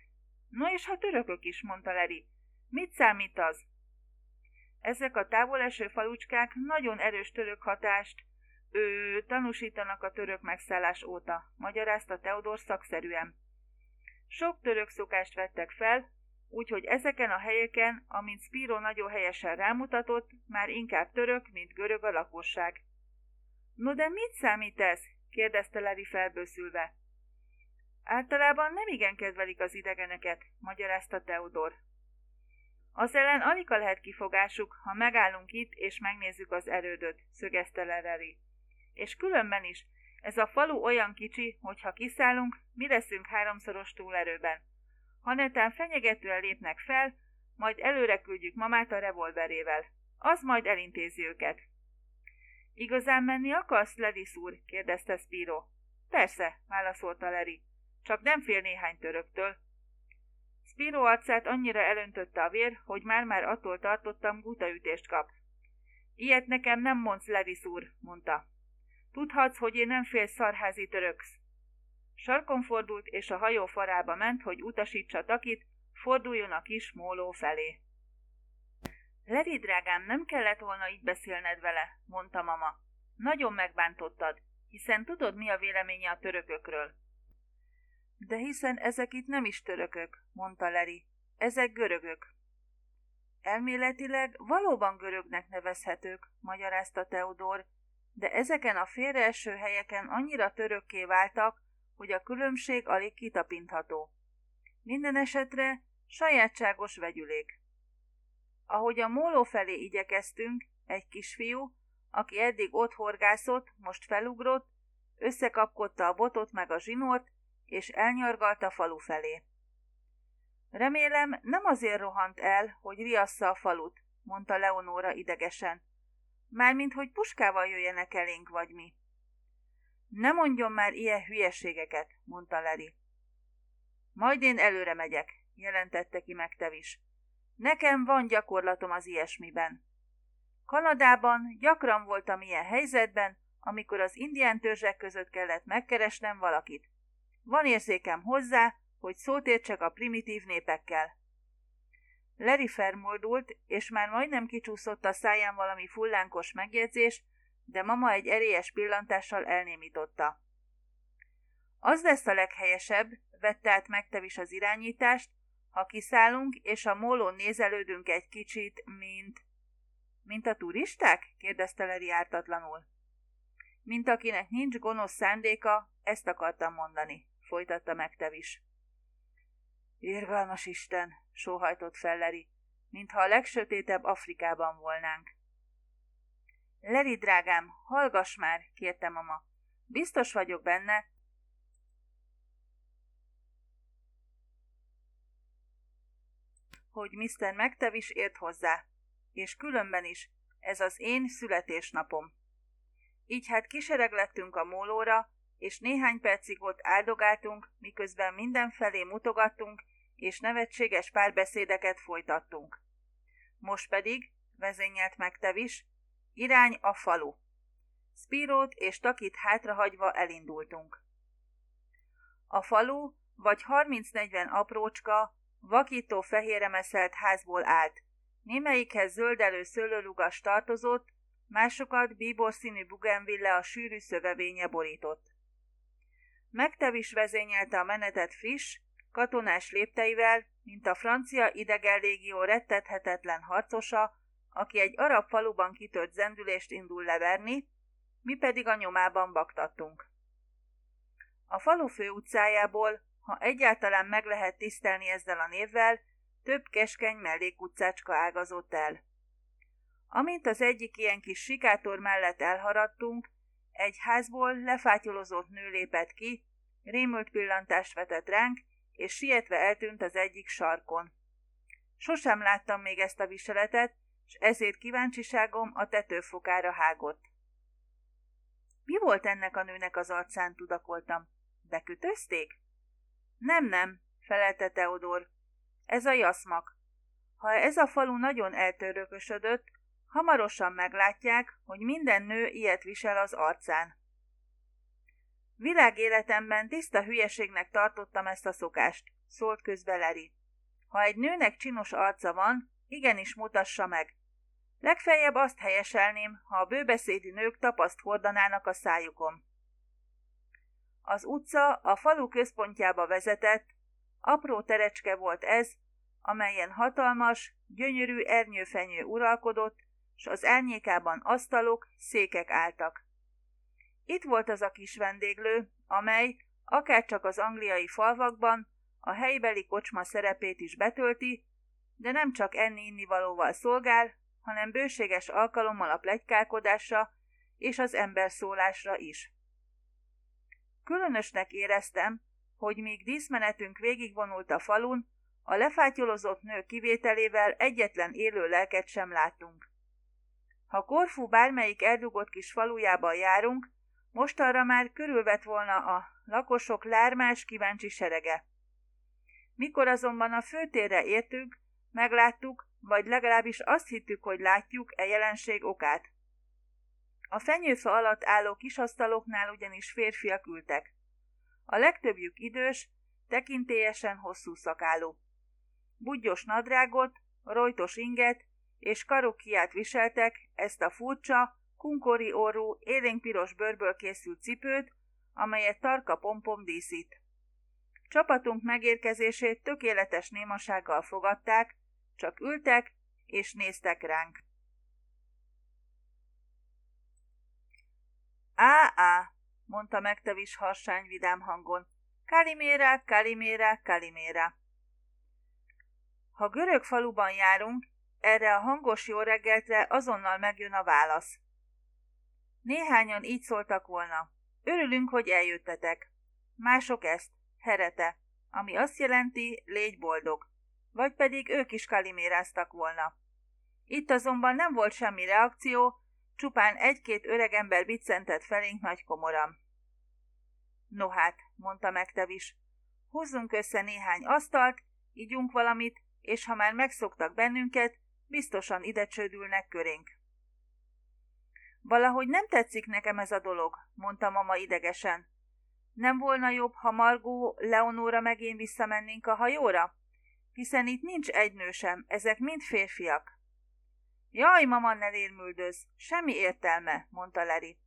No és ha törökök is, mondta Leri. Mit számít az? Ezek a távoleső falucskák nagyon erős török hatást ő, tanúsítanak a török megszállás óta, magyarázta Teodor szakszerűen. Sok török szokást vettek fel, úgyhogy ezeken a helyeken, amint Spiro nagyon helyesen rámutatott, már inkább török, mint görög a lakosság. No de mit számít ez? kérdezte Leri felbőszülve. Általában nem igen kedvelik az idegeneket, magyarázta Teodor. Az ellen alig lehet kifogásuk, ha megállunk itt és megnézzük az erődöt, szögezte le. És különben is, ez a falu olyan kicsi, hogy ha kiszállunk, mi leszünk háromszoros túlerőben. Ha netán fenyegetően lépnek fel, majd előre küldjük mamát a revolverével. Az majd elintézi őket. Igazán menni akarsz, Ledis úr? kérdezte Spiro. Persze, válaszolta Leri. Csak nem fél néhány töröktől. Spiro arcát annyira elöntötte a vér, hogy már-már attól tartottam, gutaütést kap. Ilyet nekem nem mondsz, Ledis úr, mondta. Tudhatsz, hogy én nem fél szarházi töröksz. Sarkon fordult, és a hajó farába ment, hogy utasítsa Takit, forduljon a kis móló felé. Levi drágám, nem kellett volna így beszélned vele, mondta mama. Nagyon megbántottad, hiszen tudod, mi a véleménye a törökökről. De hiszen ezek itt nem is törökök, mondta Leri. Ezek görögök. Elméletileg valóban görögnek nevezhetők, magyarázta Teodor, de ezeken a félreeső helyeken annyira törökké váltak, hogy a különbség alig kitapintható. Minden esetre sajátságos vegyülék. Ahogy a móló felé igyekeztünk, egy kisfiú, aki eddig ott horgászott, most felugrott, összekapkodta a botot meg a zsinort, és elnyargalt a falu felé. Remélem, nem azért rohant el, hogy riassza a falut, mondta Leonóra idegesen. Mármint, hogy puskával jöjjenek elénk, vagy mi. Ne mondjon már ilyen hülyeségeket, mondta Leri. Majd én előre megyek, jelentette ki megtevis. Nekem van gyakorlatom az ilyesmiben. Kanadában gyakran voltam ilyen helyzetben, amikor az indián törzsek között kellett megkeresnem valakit. Van érzékem hozzá, hogy szót értsek a primitív népekkel. Leri felmordult, és már majdnem kicsúszott a száján valami fullánkos megjegyzés, de mama egy erélyes pillantással elnémította. Az lesz a leghelyesebb, vette át megtevis az irányítást, ha kiszállunk, és a mólón nézelődünk egy kicsit, mint... Mint a turisták? kérdezte Leri ártatlanul. Mint akinek nincs gonosz szándéka, ezt akartam mondani, folytatta megtevis. Irgalmas Isten, sóhajtott fel Leri, mintha a legsötétebb Afrikában volnánk. Leri, drágám, hallgass már, kérte mama. Biztos vagyok benne, hogy Mr. Megtevis ért hozzá, és különben is, ez az én születésnapom. Így hát kisereglettünk a mólóra, és néhány percig ott áldogáltunk, miközben mindenfelé mutogattunk, és nevetséges párbeszédeket folytattunk. Most pedig, vezényelt meg Tevis, irány a falu. Spirót és Takit hátrahagyva elindultunk. A falu vagy 30-40 aprócska, vakító fehérre meszelt házból állt, Némelyikhez zöldelő szőlőlugas tartozott, másokat bíbor színű bugenville a sűrű szövevénye borított. Megtevis vezényelte a menetet friss, katonás lépteivel, mint a francia idegenlégió rettethetetlen harcosa, aki egy arab faluban kitört zendülést indul leverni, mi pedig a nyomában baktattunk. A falu fő utcájából, ha egyáltalán meg lehet tisztelni ezzel a névvel, több keskeny mellékutcácska ágazott el. Amint az egyik ilyen kis sikátor mellett elharadtunk, egy házból lefátyolozott nő lépett ki, rémült pillantást vetett ránk, és sietve eltűnt az egyik sarkon. Sosem láttam még ezt a viseletet, és ezért kíváncsiságom a tetőfokára hágott. Mi volt ennek a nőnek az arcán, tudakoltam. Bekötözték? Nem, nem, felelte Teodor. Ez a jaszmak. Ha ez a falu nagyon eltörökösödött, hamarosan meglátják, hogy minden nő ilyet visel az arcán. Világéletemben tiszta hülyeségnek tartottam ezt a szokást, szólt közbe Leri. Ha egy nőnek csinos arca van, igenis mutassa meg. Legfeljebb azt helyeselném, ha a bőbeszédi nők tapaszt hordanának a szájukon. Az utca a falu központjába vezetett, apró terecske volt ez, amelyen hatalmas, gyönyörű ernyőfenyő uralkodott, s az árnyékában asztalok, székek álltak. Itt volt az a kis vendéglő, amely, akárcsak az angliai falvakban, a helybeli kocsma szerepét is betölti, de nem csak enni valóval szolgál, hanem bőséges alkalommal a plegykálkodásra és az emberszólásra is. Különösnek éreztem, hogy míg díszmenetünk végigvonult a falun, a lefátyolozott nő kivételével egyetlen élő lelket sem láttunk. Ha Korfu bármelyik eldugott kis falujában járunk, mostanra már körülvet volna a lakosok lármás kíváncsi serege. Mikor azonban a főtérre értünk, megláttuk, vagy legalábbis azt hittük, hogy látjuk e jelenség okát. A fenyőfa alatt álló kisasztaloknál ugyanis férfiak ültek. A legtöbbjük idős, tekintélyesen hosszú szakálú. Budgyos nadrágot, rojtos inget és karokkiát viseltek, ezt a furcsa, kunkori orrú, élénkpiros bőrből készült cipőt, amelyet tarka pompom díszít. Csapatunk megérkezését tökéletes némasággal fogadták, csak ültek és néztek ránk. Á-á, mondta megtevis harsány vidám hangon. Kalimére, Kalimére, Kalimére. Ha görög faluban járunk, erre a hangos jó reggeltre azonnal megjön a válasz. Néhányan így szóltak volna. Örülünk, hogy eljöttetek. Mások ezt, herete, ami azt jelenti, légy boldog. Vagy pedig ők is kaliméráztak volna. Itt azonban nem volt semmi reakció, csupán egy-két öregember biccentett felénk nagy komoram. No hát, mondta megtevis, húzzunk össze néhány asztalt, ígyunk valamit, és ha már megszoktak bennünket, biztosan ide csődülnek körénk. Valahogy nem tetszik nekem ez a dolog, mondta mama idegesen. Nem volna jobb, ha Margó, Leonóra meg én visszamennénk a hajóra? Hiszen itt nincs egy nő sem, ezek mind férfiak. Jaj, mama, ne lérmüldöz, semmi értelme, mondta Leri.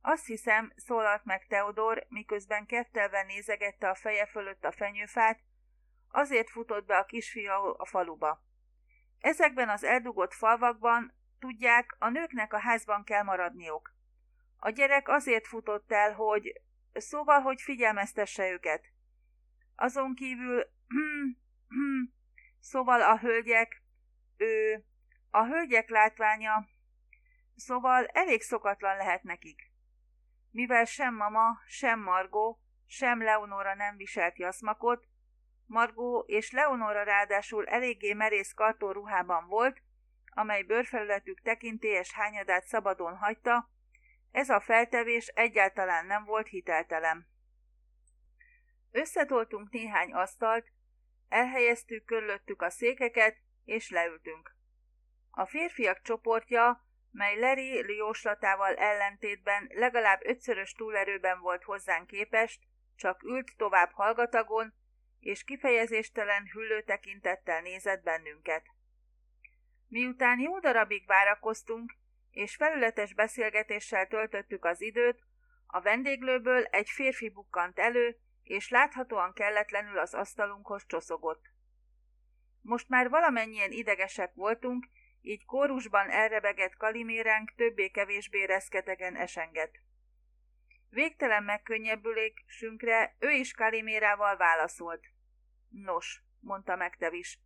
Azt hiszem, szólalt meg Teodor, miközben kettelve nézegette a feje fölött a fenyőfát, azért futott be a kisfiú a faluba. Ezekben az eldugott falvakban, tudják, a nőknek a házban kell maradniuk. A gyerek azért futott el, hogy... Szóval, hogy figyelmeztesse őket. Azon kívül... szóval a hölgyek... Ő... A hölgyek látványa... Szóval elég szokatlan lehet nekik. Mivel sem mama, sem Margó, sem Leonora nem viselt jaszmakot, Margó és Leonora ráadásul eléggé merész kartó ruhában volt, amely bőrfelületük tekintélyes hányadát szabadon hagyta, ez a feltevés egyáltalán nem volt hiteltelem. Összetoltunk néhány asztalt, elhelyeztük körülöttük a székeket, és leültünk. A férfiak csoportja, mely Leri jóslatával ellentétben legalább ötszörös túlerőben volt hozzánk képest, csak ült tovább hallgatagon, és kifejezéstelen hüllő tekintettel nézett bennünket. Miután jó darabig várakoztunk, és felületes beszélgetéssel töltöttük az időt, a vendéglőből egy férfi bukkant elő, és láthatóan kelletlenül az asztalunkhoz csoszogott. Most már valamennyien idegesek voltunk, így kórusban elrebegett kaliméránk többé-kevésbé reszketegen esengett. Végtelen megkönnyebbülésünkre ő is kalimérával válaszolt. Nos, mondta Megtevis,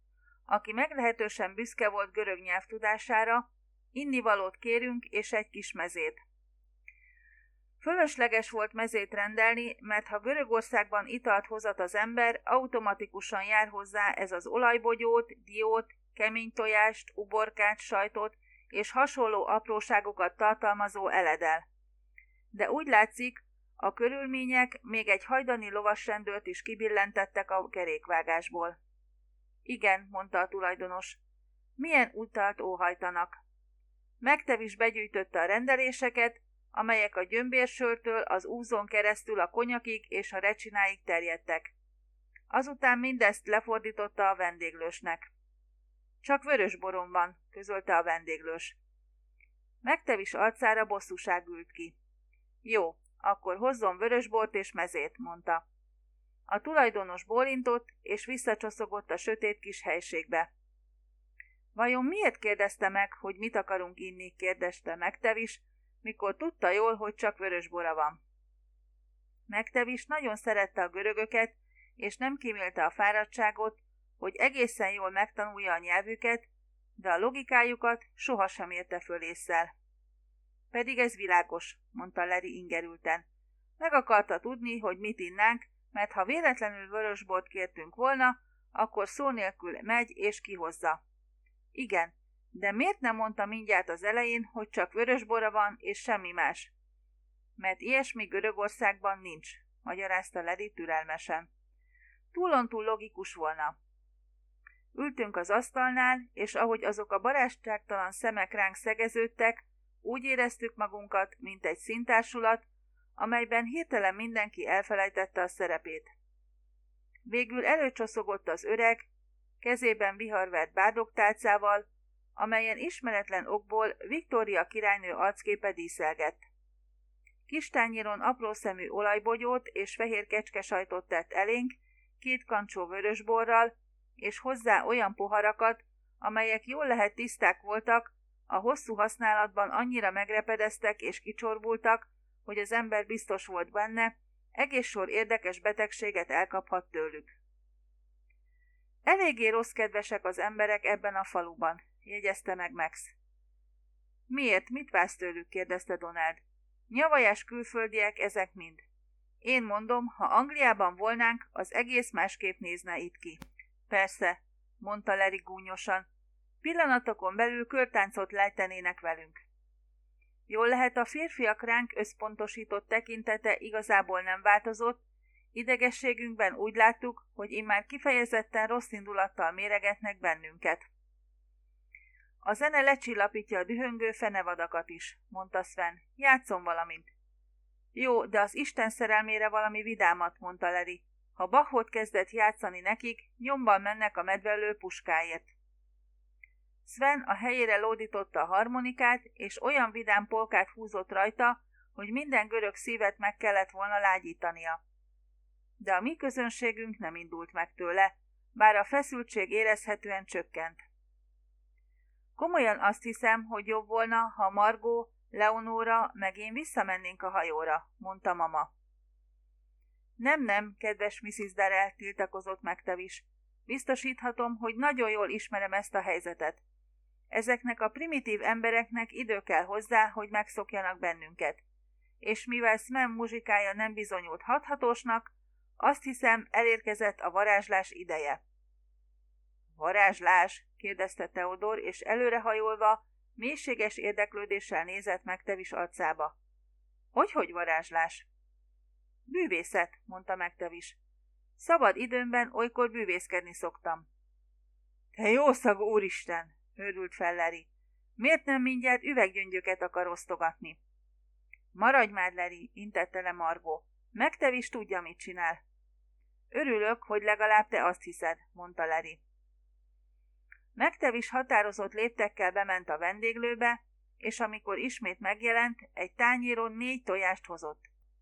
aki meglehetősen büszke volt görög nyelvtudására, innivalót kérünk és egy kis mezét. Fölösleges volt mezét rendelni, mert ha Görögországban italt hozat az ember, automatikusan jár hozzá ez az olajbogyót, diót, kemény tojást, uborkát, sajtot és hasonló apróságokat tartalmazó eledel. De úgy látszik, a körülmények még egy hajdani lovasrendőrt is kibillentettek a kerékvágásból. Igen, mondta a tulajdonos. Milyen utalt óhajtanak? Megtevis begyűjtötte a rendeléseket, amelyek a gyömbérsörtől az úzon keresztül a konyakig és a recsináig terjedtek. Azután mindezt lefordította a vendéglősnek. Csak vörös borom van, közölte a vendéglős. Megtevis arcára bosszúság ült ki. Jó, akkor hozzon vörösbort és mezét, mondta. A tulajdonos bólintott, és visszacsoszogott a sötét kis helységbe. Vajon miért kérdezte meg, hogy mit akarunk inni, kérdezte Megtevis, mikor tudta jól, hogy csak vörösbora van. Megtevis nagyon szerette a görögöket, és nem kímélte a fáradtságot, hogy egészen jól megtanulja a nyelvüket, de a logikájukat sohasem érte föl észszel. Pedig ez világos, mondta Leri ingerülten. Meg akarta tudni, hogy mit innánk, mert ha véletlenül vörösbort kértünk volna, akkor szó nélkül megy és kihozza. Igen, de miért nem mondta mindjárt az elején, hogy csak vörösbora van és semmi más? Mert ilyesmi Görögországban nincs, magyarázta Ledi türelmesen. Túlontúl logikus volna. Ültünk az asztalnál, és ahogy azok a barátságtalan szemek ránk szegeződtek, úgy éreztük magunkat, mint egy szintársulat, amelyben hirtelen mindenki elfelejtette a szerepét. Végül előcsoszogott az öreg, kezében viharvert bádogtálcával, amelyen ismeretlen okból Viktória királynő arcképe díszelgett. Kis tányéron apró szemű olajbogyót és fehér kecskesajtot tett elénk, két kancsó vörösborral, és hozzá olyan poharakat, amelyek jól lehet tiszták voltak, a hosszú használatban annyira megrepedeztek és kicsorbultak, hogy az ember biztos volt benne, egész sor érdekes betegséget elkaphat tőlük. Eléggé rossz kedvesek az emberek ebben a faluban, jegyezte meg Max. Miért, mit vársz tőlük? kérdezte Donald. Nyavajás külföldiek ezek mind. Én mondom, ha Angliában volnánk, az egész másképp nézne itt ki. Persze, mondta Larry gúnyosan. Pillanatokon belül körtáncot lejtenének velünk. Jól lehet a férfiak ránk összpontosított tekintete igazából nem változott, idegességünkben úgy láttuk, hogy immár kifejezetten rossz indulattal méregetnek bennünket. A zene lecsillapítja a dühöngő fenevadakat is, mondta Sven. Játszom valamint. Jó, de az Isten szerelmére valami vidámat, mondta Leri. Ha Bachot kezdett játszani nekik, nyomban mennek a medvelő puskáért. Sven a helyére lódította a harmonikát, és olyan vidám polkát húzott rajta, hogy minden görög szívet meg kellett volna lágyítania. De a mi közönségünk nem indult meg tőle, bár a feszültség érezhetően csökkent. Komolyan azt hiszem, hogy jobb volna, ha Margó, Leonóra meg én visszamennénk a hajóra, mondta mama. Nem, nem, kedves Mrs. Darrell, tiltakozott meg Tevis. Biztosíthatom, hogy nagyon jól ismerem ezt a helyzetet. Ezeknek a primitív embereknek idő kell hozzá, hogy megszokjanak bennünket. És mivel Sven muzsikája nem bizonyult hathatósnak, azt hiszem elérkezett a varázslás ideje. Varázslás? kérdezte Teodor, és előrehajolva, mélységes érdeklődéssel nézett meg Tevis arcába. Hogy-hogy varázslás? Bűvészet, mondta meg Tevis. Szabad időmben olykor bűvészkedni szoktam. Te jó szagú úristen, Hőrült fel Leri. Miért nem mindjárt üveggyöngyöket akar osztogatni? Maradj már, Leri, intette le Margó. Meg te is tudja, mit csinál. Örülök, hogy legalább te azt hiszed, mondta Leri. Megtevis határozott léptekkel bement a vendéglőbe, és amikor ismét megjelent, egy tányéron négy tojást hozott.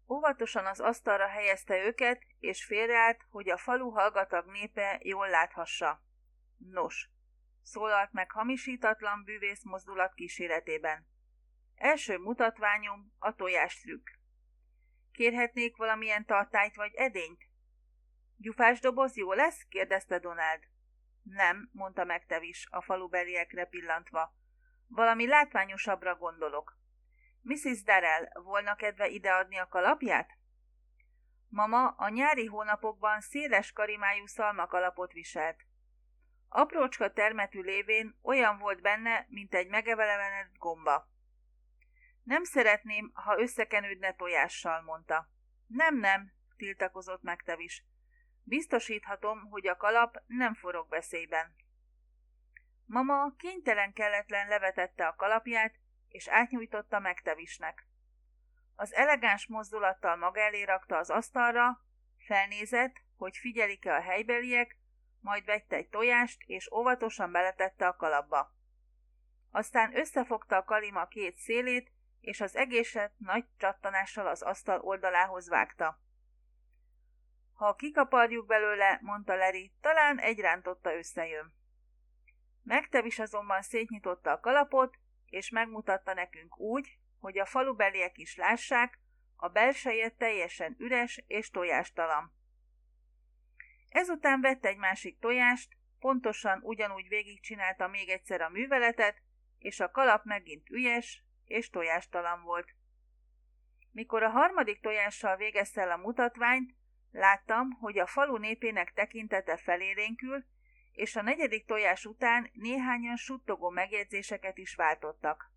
Óvatosan az asztalra helyezte őket, és félreállt, hogy a falu hallgatag népe jól láthassa. Nos, szólalt meg hamisítatlan bűvész mozdulat kíséretében. Első mutatványom a tojástrükk. Kérhetnék valamilyen tartályt vagy edényt? Gyufás doboz jó lesz? kérdezte Donald. Nem, mondta megtevis, a falubeliekre pillantva. Valami látványosabbra gondolok. Mrs. Darrell, volna kedve ideadni a kalapját? Mama a nyári hónapokban széles karimájú szalmakalapot viselt. Aprócska termetű lévén olyan volt benne, mint egy megevelevenett gomba. Nem szeretném, ha összekenődne tojással, mondta. Nem, nem, tiltakozott megtevis. Biztosíthatom, hogy a kalap nem forog veszélyben. Mama kénytelen kelletlen levetette a kalapját, és átnyújtotta megtevisnek. Az elegáns mozdulattal maga elé rakta az asztalra, felnézett, hogy figyelik-e a helybeliek, majd vette egy tojást, és óvatosan beletette a kalapba. Aztán összefogta a kalima két szélét, és az egészet nagy csattanással az asztal oldalához vágta. Ha kikaparjuk belőle, mondta Leri, talán egy rántotta összejön. Megtevis azonban szétnyitotta a kalapot, és megmutatta nekünk úgy, hogy a falubeliek is lássák, a belseje teljesen üres és tojástalan. Ezután vett egy másik tojást, pontosan ugyanúgy végigcsinálta még egyszer a műveletet, és a kalap megint üjes és tojástalan volt. Mikor a harmadik tojással végezte el a mutatványt, láttam, hogy a falu népének tekintete felélénkül, és a negyedik tojás után néhányan suttogó megjegyzéseket is váltottak.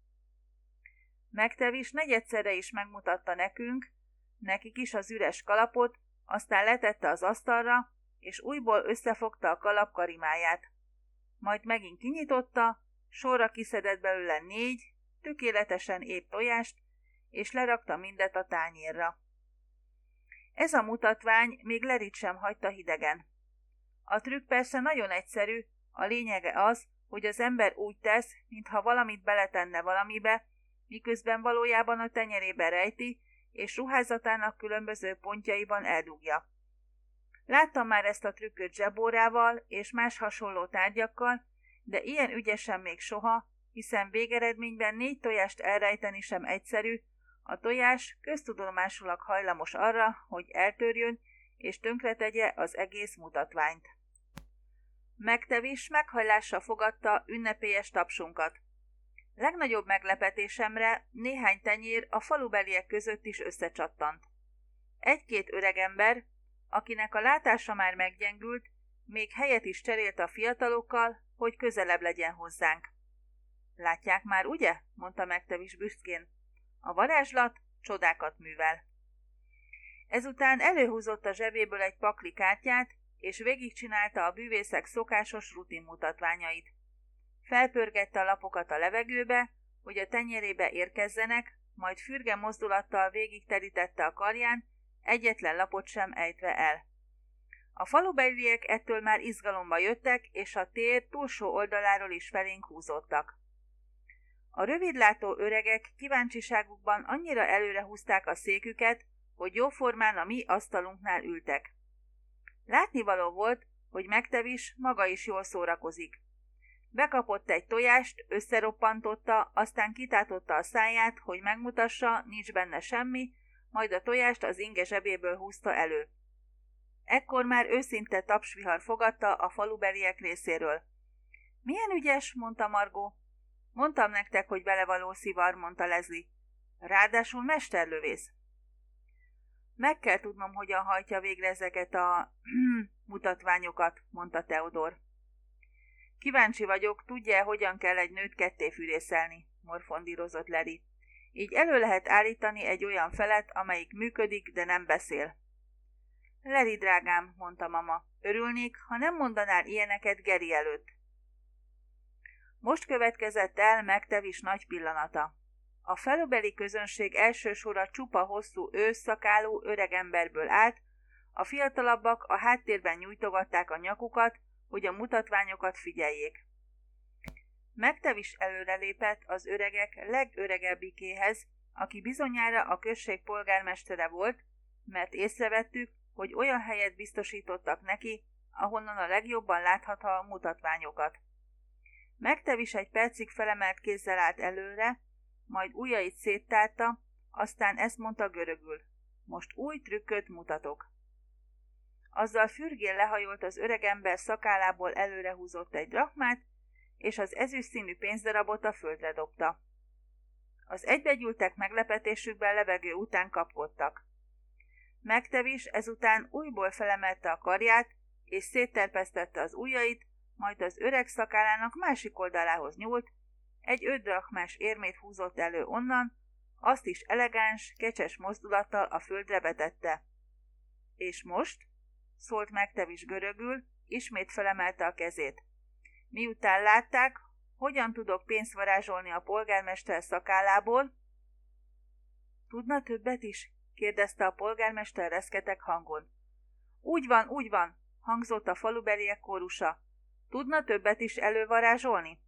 Megtevis negyedszerre is megmutatta nekünk, nekik is az üres kalapot, aztán letette az asztalra, és újból összefogta a kalap karimáját. Majd megint kinyitotta, sorra kiszedett belőle négy, tökéletesen épp tojást, és lerakta mindet a tányérra. Ez a mutatvány még Lerit sem hagyta hidegen. A trükk persze nagyon egyszerű, a lényege az, hogy az ember úgy tesz, mintha valamit beletenne valamibe, miközben valójában a tenyerébe rejti, és ruházatának különböző pontjaiban eldugja. Láttam már ezt a trükköt zsebórával és más hasonló tárgyakkal, de ilyen ügyesen még soha, hiszen végeredményben négy tojást elrejteni sem egyszerű, a tojás köztudomásulag hajlamos arra, hogy eltörjön és tönkretegye az egész mutatványt. Megtevis meghajlással fogadta ünnepélyes tapsunkat. Legnagyobb meglepetésemre néhány tenyér a falubeliek között is összecsattant. Egy-két öregember, akinek a látása már meggyengült, még helyet is cserélt a fiatalokkal, hogy közelebb legyen hozzánk. Látják már, ugye? mondta megtevis büszkén. A varázslat csodákat művel. Ezután előhúzott a zsebéből egy pakli kártyát, és végigcsinálta a bűvészek szokásos rutin mutatványait. Felpörgette a lapokat a levegőbe, hogy a tenyerébe érkezzenek, majd fürge mozdulattal végigterítette a karján, egyetlen lapot sem ejtve el. A falubeliek ettől már izgalomba jöttek, és a tér túlsó oldaláról is felénk húzódtak. A rövidlátó öregek kíváncsiságukban annyira előre húzták a széküket, hogy jóformán a mi asztalunknál ültek. Látnivaló volt, hogy megtevis maga is jól szórakozik. Bekapott egy tojást, összeroppantotta, aztán kitátotta a száját, hogy megmutassa, nincs benne semmi, majd a tojást az inge zsebéből húzta elő. Ekkor már őszinte tapsvihar fogadta a falubeliek részéről. Milyen ügyes, mondta Margó. Mondtam nektek, hogy belevaló szivar, mondta Leslie. Ráadásul mesterlövész. Meg kell tudnom, hogyan hajtja végre ezeket a mutatványokat, mondta Teodor. Kíváncsi vagyok, tudja hogyan kell egy nőt ketté fűrészelni, morfondírozott Leri. Így elő lehet állítani egy olyan felet, amelyik működik, de nem beszél. Leri drágám, mondta mama, örülnék, ha nem mondanál ilyeneket Geri előtt. Most következett el megtevis nagy pillanata. A felőbeli közönség elsősorra csupa hosszú ősszakálú öregemberből állt, a fiatalabbak a háttérben nyújtogatták a nyakukat, hogy a mutatványokat figyeljék. Megtevis előrelépett az öregek legöregebbikéhez, aki bizonyára a község polgármestere volt, mert észrevettük, hogy olyan helyet biztosítottak neki, ahonnan a legjobban láthatha a mutatványokat. Megtevis egy percig felemelt kézzel állt előre, majd ujjait széttárta, aztán ezt mondta görögül. Most új trükköt mutatok. Azzal fürgén lehajolt az öregember szakálából előrehúzott egy drachmát, és az ezüst színű pénzdarabot a földre dobta. Az egybegyűltek meglepetésükben levegő után kapkodtak. Megtevis ezután újból felemelte a karját, és szétterpesztette az ujjait, majd az öreg szakálának másik oldalához nyúlt, egy öt drachmás érmét húzott elő onnan, azt is elegáns, kecses mozdulattal a földre vetette. És most? szólt Megtevis görögül, ismét felemelte a kezét. Miután látták, hogyan tudok pénzt varázsolni a polgármester szakállából? Tudna többet is? kérdezte a polgármester reszketek hangon. Úgy van, úgy van, hangzott a falubeliek kórusa. Tudna többet is elővarázsolni?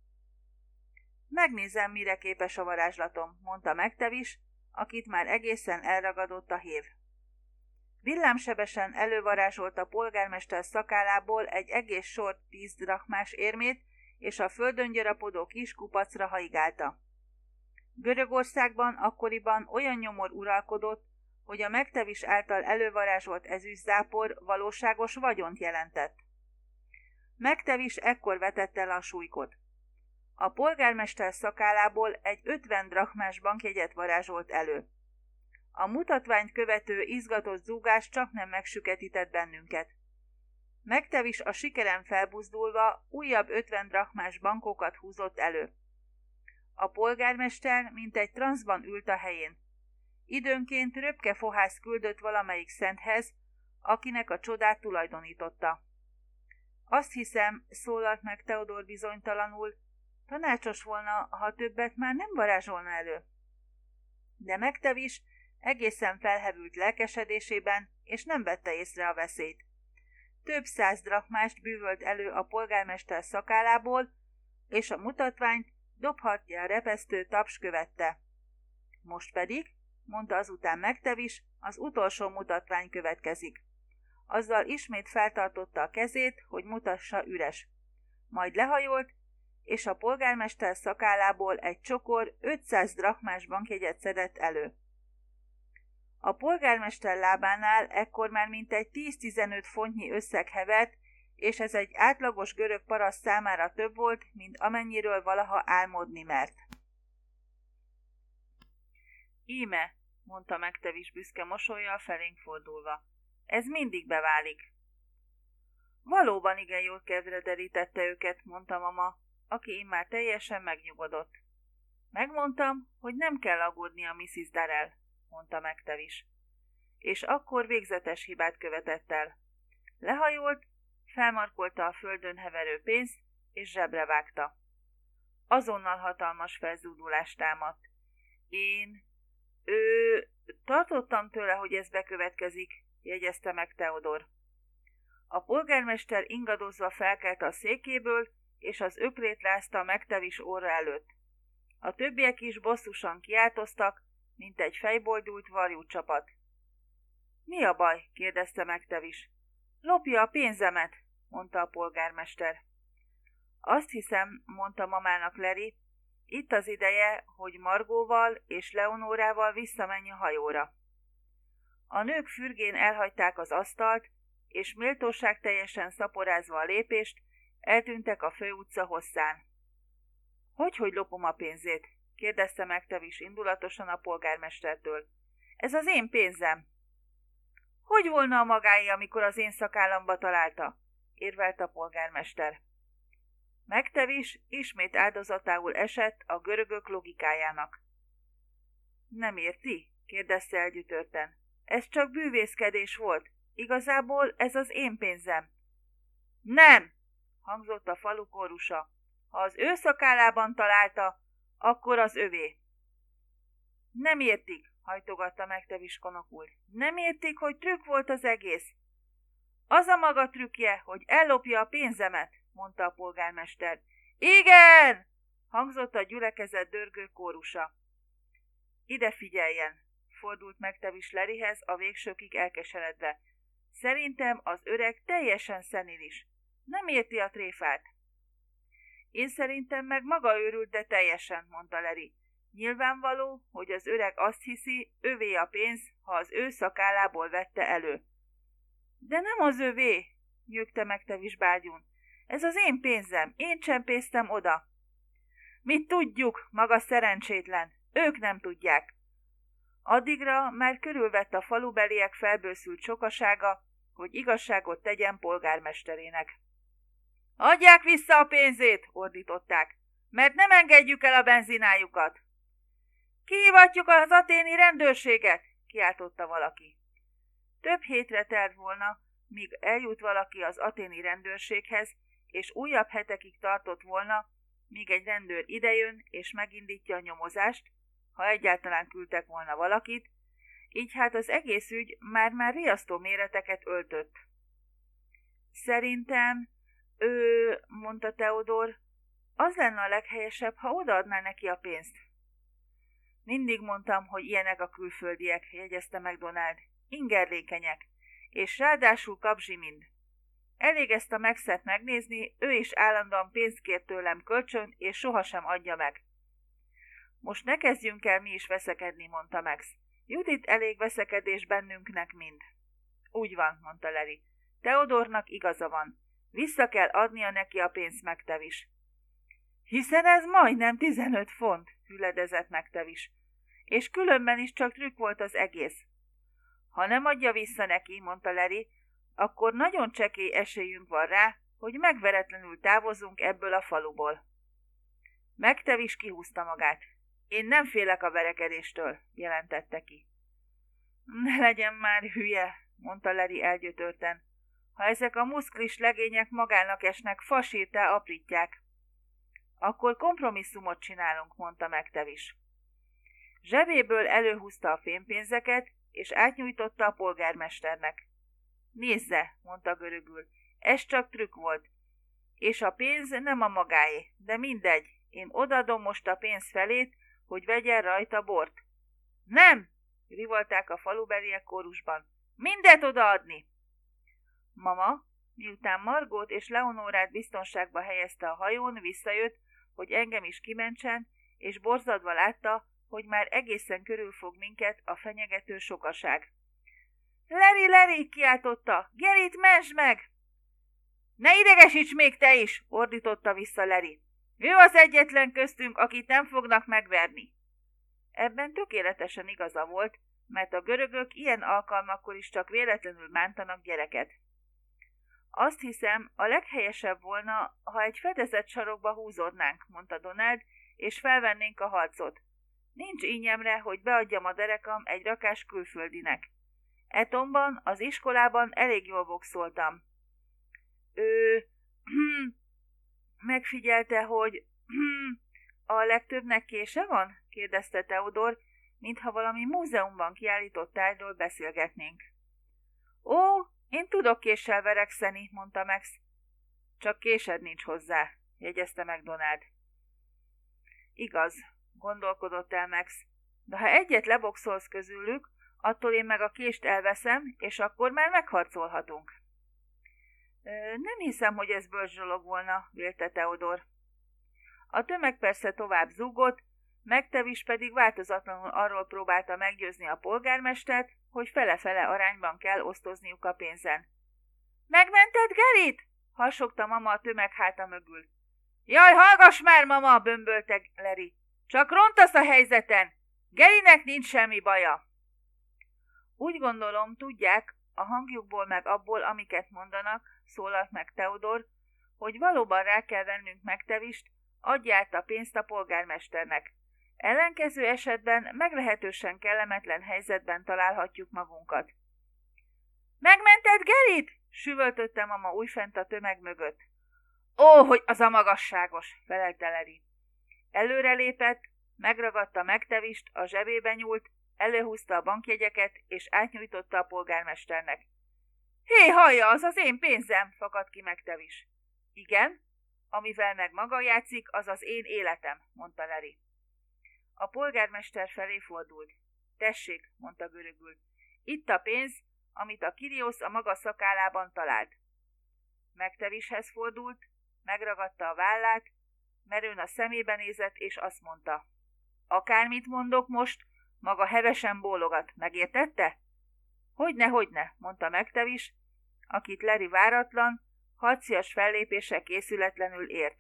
Megnézem, mire képes a varázslatom, mondta Megtevis, akit már egészen elragadott a hév. Villámsebesen elővarázsolt a polgármester szakállából egy egész sor tíz drachmás érmét, és a földön gyarapodó kis kupacra haigálta. Görögországban akkoriban olyan nyomor uralkodott, hogy a megtevis által elővarázsolt ezüstzápor valóságos vagyont jelentett. Megtevis ekkor vetette el a súlykot. A polgármester szakállából egy 50 drachmás bankjegyet varázsolt elő. A mutatványt követő izgatott zúgás csak nem megsüketített bennünket. Megtevis a sikerem felbuzdulva újabb 50 drachmás bankokat húzott elő. A polgármester mint egy transzban ült a helyén. Időnként röpke fohász küldött valamelyik szenthez, akinek a csodát tulajdonította. Azt hiszem, szólalt meg Teodor bizonytalanul, tanácsos volna, ha többet már nem varázsolna elő. De megtevis egészen felhevült lelkesedésében, és nem vette észre a veszélyt. Több száz drachmást bűvölt elő a polgármester szakálából, és a mutatványt dobhatja a repesztő taps követte. Most pedig, mondta azután megtevis, az utolsó mutatvány következik. Azzal ismét feltartotta a kezét, hogy mutassa üres. Majd lehajolt, és a polgármester szakállából egy csokor 500 drachmás bankjegyet szedett elő. A polgármester lábánál ekkor már mintegy 10-15 fontnyi összeg hevert, és ez egy átlagos görög paraszt számára több volt, mint amennyiről valaha álmodni mert. Íme, mondta megtevis büszke mosolyjal felénk fordulva. Ez mindig beválik. Valóban igen jól kedvre őket, mondta mama, aki immár teljesen megnyugodott. Megmondtam, hogy nem kell aggódni a Mrs. Darrell, mondta megtevis. És akkor végzetes hibát követett el. Lehajolt, felmarkolta a földön heverő pénzt, és zsebre vágta. Azonnal hatalmas felzúdulást támadt. Én... Ő... Tartottam tőle, hogy ez bekövetkezik, jegyezte meg Teodor. A polgármester ingadozva felkelt a székéből, és az ökrét rázta a megtevis óra előtt. A többiek is bosszusan kiáltoztak, mint egy fejboldult varjú csapat. Mi a baj? kérdezte megtevis. Lopja a pénzemet, mondta a polgármester. Azt hiszem, mondta mamának Leri, itt az ideje, hogy Margóval és Leonórával visszamenj a hajóra. A nők fürgén elhagyták az asztalt, és méltóság teljesen szaporázva a lépést, eltűntek a főutca hosszán. Hogy, hogy lopom a pénzét? Kérdezte megtevis indulatosan a polgármestertől. Ez az én pénzem. Hogy volna a magáé, amikor az én szakállamba találta? érvelt a polgármester. Megtevis ismét áldozatául esett a görögök logikájának. Nem érti? kérdezte elgyütörten. Ez csak bűvészkedés volt. Igazából ez az én pénzem. Nem! hangzott a falu kórusa. Ha az ő szakállában találta, akkor az övé. Nem értik, hajtogatta meg teviskonokul. Nem értik, hogy trükk volt az egész. Az a maga trükkje, hogy ellopja a pénzemet, mondta a polgármester. Igen! Hangzott a gyülekezet dörgő kórusa. Ide figyeljen, fordult meg Tevis Lerihez a végsőkig elkeseredve. Szerintem az öreg teljesen szenilis. Nem érti a tréfát. Én szerintem meg maga őrült, de teljesen, mondta Leri. Nyilvánvaló, hogy az öreg azt hiszi, övé a pénz, ha az ő szakállából vette elő. De nem az övé, nyögte meg Tevis bágyún. Ez az én pénzem, én csempésztem oda. Mit tudjuk, maga szerencsétlen, ők nem tudják. Addigra már körülvett a falubeliek felbőszült sokasága, hogy igazságot tegyen polgármesterének. Adják vissza a pénzét, ordították, mert nem engedjük el a benzinájukat. Kihívatjuk az aténi rendőrséget, kiáltotta valaki. Több hétre telt volna, míg eljut valaki az aténi rendőrséghez, és újabb hetekig tartott volna, míg egy rendőr idejön és megindítja a nyomozást, ha egyáltalán küldtek volna valakit, így hát az egész ügy már-már riasztó méreteket öltött. Szerintem, ő, mondta Teodor, az lenne a leghelyesebb, ha odaadná neki a pénzt. Mindig mondtam, hogy ilyenek a külföldiek, jegyezte meg Donald. Ingerlékenyek, és ráadásul kapzsi mind. Elég ezt a megszet megnézni, ő is állandóan pénzt kér tőlem kölcsön, és sohasem adja meg. Most ne kezdjünk el mi is veszekedni, mondta Max. Judit elég veszekedés bennünknek mind. Úgy van, mondta Leri. Teodornak igaza van. Vissza kell adnia neki a pénzt megtevis. Hiszen ez majdnem 15 font, hüledezett megtevis. És különben is csak trükk volt az egész. Ha nem adja vissza neki, mondta Leri, akkor nagyon csekély esélyünk van rá, hogy megveretlenül távozunk ebből a faluból. Megtevis kihúzta magát. Én nem félek a verekedéstől, jelentette ki. Ne legyen már hülye, mondta Leri elgyötörten. Ha ezek a muszklis legények magának esnek, fasírtá aprítják. Akkor kompromisszumot csinálunk, mondta megtevis. Zsebéből előhúzta a fémpénzeket, és átnyújtotta a polgármesternek. Nézze, mondta görögül, ez csak trükk volt. És a pénz nem a magáé, de mindegy, én odadom most a pénz felét, hogy vegyen rajta bort. Nem! rivolták a falubeliek kórusban. Mindet odaadni! Mama, miután Margót és Leonórát biztonságba helyezte a hajón, visszajött, hogy engem is kimentsen, és borzadva látta, hogy már egészen körül fog minket a fenyegető sokaság. Leri, Leri, kiáltotta, Gerit, mens meg! Ne idegesíts még te is, ordította vissza Leri. Ő az egyetlen köztünk, akit nem fognak megverni. Ebben tökéletesen igaza volt, mert a görögök ilyen alkalmakkor is csak véletlenül bántanak gyereket. Azt hiszem, a leghelyesebb volna, ha egy fedezett sarokba húzódnánk, mondta Donald, és felvennénk a harcot. Nincs ínyemre, hogy beadjam a derekam egy rakás külföldinek. Etomban, az iskolában elég jól boxoltam. Ő megfigyelte, hogy a legtöbbnek kése van? kérdezte Teodor, mintha valami múzeumban kiállított tárgyról beszélgetnénk. Ó, én tudok késsel verekszeni, mondta Max. Csak késed nincs hozzá, jegyezte meg Donald. Igaz, gondolkodott el Max, de ha egyet leboxolsz közülük, attól én meg a kést elveszem, és akkor már megharcolhatunk. Nem hiszem, hogy ez bölcs dolog volna, vélte Teodor. A tömeg persze tovább zúgott, Megtevis pedig változatlanul arról próbálta meggyőzni a polgármestert, hogy fele-fele arányban kell osztozniuk a pénzen. Megmented Gerit? hasogta mama a tömeg háta mögül. Jaj, hallgass már, mama, bömbölte Leri. Csak rontasz a helyzeten. Gerinek nincs semmi baja. Úgy gondolom, tudják, a hangjukból meg abból, amiket mondanak, szólalt meg Teodor, hogy valóban rá kell vennünk megtevist, adja át a pénzt a polgármesternek. Ellenkező esetben meglehetősen kellemetlen helyzetben találhatjuk magunkat. Megmented Gerit? süvöltötte mama újfent a tömeg mögött. Ó, hogy az a magasságos, felelte Leri. Előrelépett, megragadta megtevist, a zsebébe nyúlt, előhúzta a bankjegyeket, és átnyújtotta a polgármesternek. Hé, hallja, az az én pénzem, fakadt ki megtevis. Igen? Amivel meg maga játszik, az az én életem, mondta Leri. A polgármester felé fordult. Tessék, mondta görögül. Itt a pénz, amit a Kiriosz a maga szakálában talált. Megtevishez fordult, megragadta a vállát, merőn a szemébe nézett, és azt mondta. Akármit mondok most, maga hevesen bólogat, megértette? Hogyne, hogyne, mondta Megtevis, akit Leri váratlan, harcias fellépése készületlenül ért.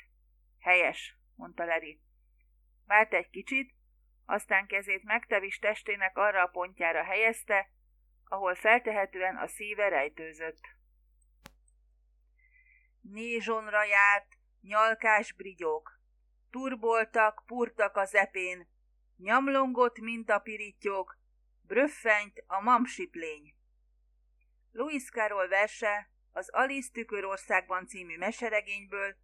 Helyes, mondta Leri. Várt egy kicsit, aztán kezét Megtevis testének arra a pontjára helyezte, ahol feltehetően a szíve rejtőzött. Nézsonra járt, nyalkás brigyók. Turboltak, purtak az epén, nyamlongott, mint a pirittyók, bröffenyt a mamsiplény. Louis Carroll verse az Alice Tükörországban című meseregényből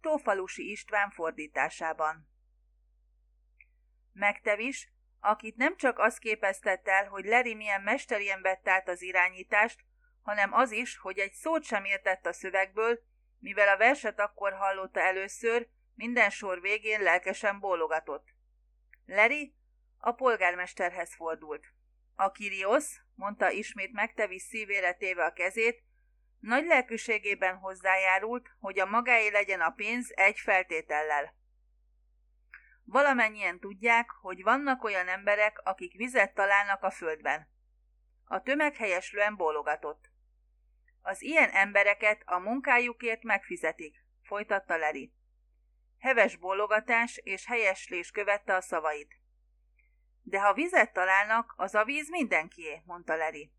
Tófalusi István fordításában. Megtevis, akit nem csak az képeztett el, hogy Larry milyen mesterien vett át az irányítást, hanem az is, hogy egy szót sem értett a szövegből, mivel a verset akkor hallotta először, minden sor végén lelkesen bólogatott. Larry a polgármesterhez fordult. A Kiriosz, mondta ismét megtevis szívére téve a kezét, nagy lelkűségében hozzájárult, hogy a magáé legyen a pénz egy feltétellel. Valamennyien tudják, hogy vannak olyan emberek, akik vizet találnak a földben. A tömeg helyeslően bólogatott. Az ilyen embereket a munkájukért megfizetik, folytatta Leri. Heves bólogatás és helyeslés követte a szavait. De ha vizet találnak, az a víz mindenkié, mondta Leri.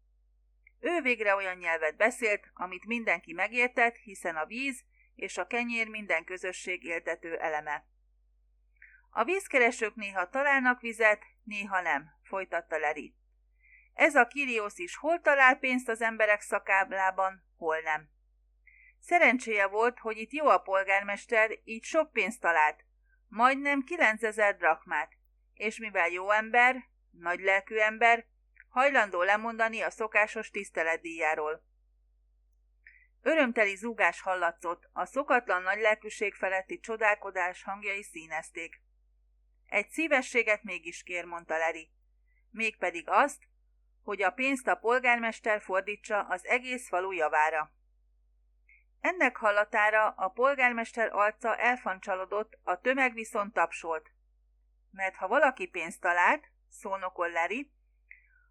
Ő végre olyan nyelvet beszélt, amit mindenki megértett, hiszen a víz és a kenyér minden közösség éltető eleme. A vízkeresők néha találnak vizet, néha nem, folytatta Leri. Ez a Kiriosz is hol talál pénzt az emberek szakáblában, hol nem. Szerencséje volt, hogy itt jó a polgármester, így sok pénzt talált, majdnem 9000 drakmát, és mivel jó ember, nagy lelkű ember, hajlandó lemondani a szokásos tiszteletdíjáról. Örömteli zúgás hallatszott, a szokatlan nagy lelkűség feletti csodálkodás hangjai színezték. Egy szívességet mégis kér, mondta Leri. Mégpedig azt, hogy a pénzt a polgármester fordítsa az egész falu javára. Ennek hallatára a polgármester arca elfancsalodott, a tömeg viszont tapsolt. Mert ha valaki pénzt talált, szónokol Leri,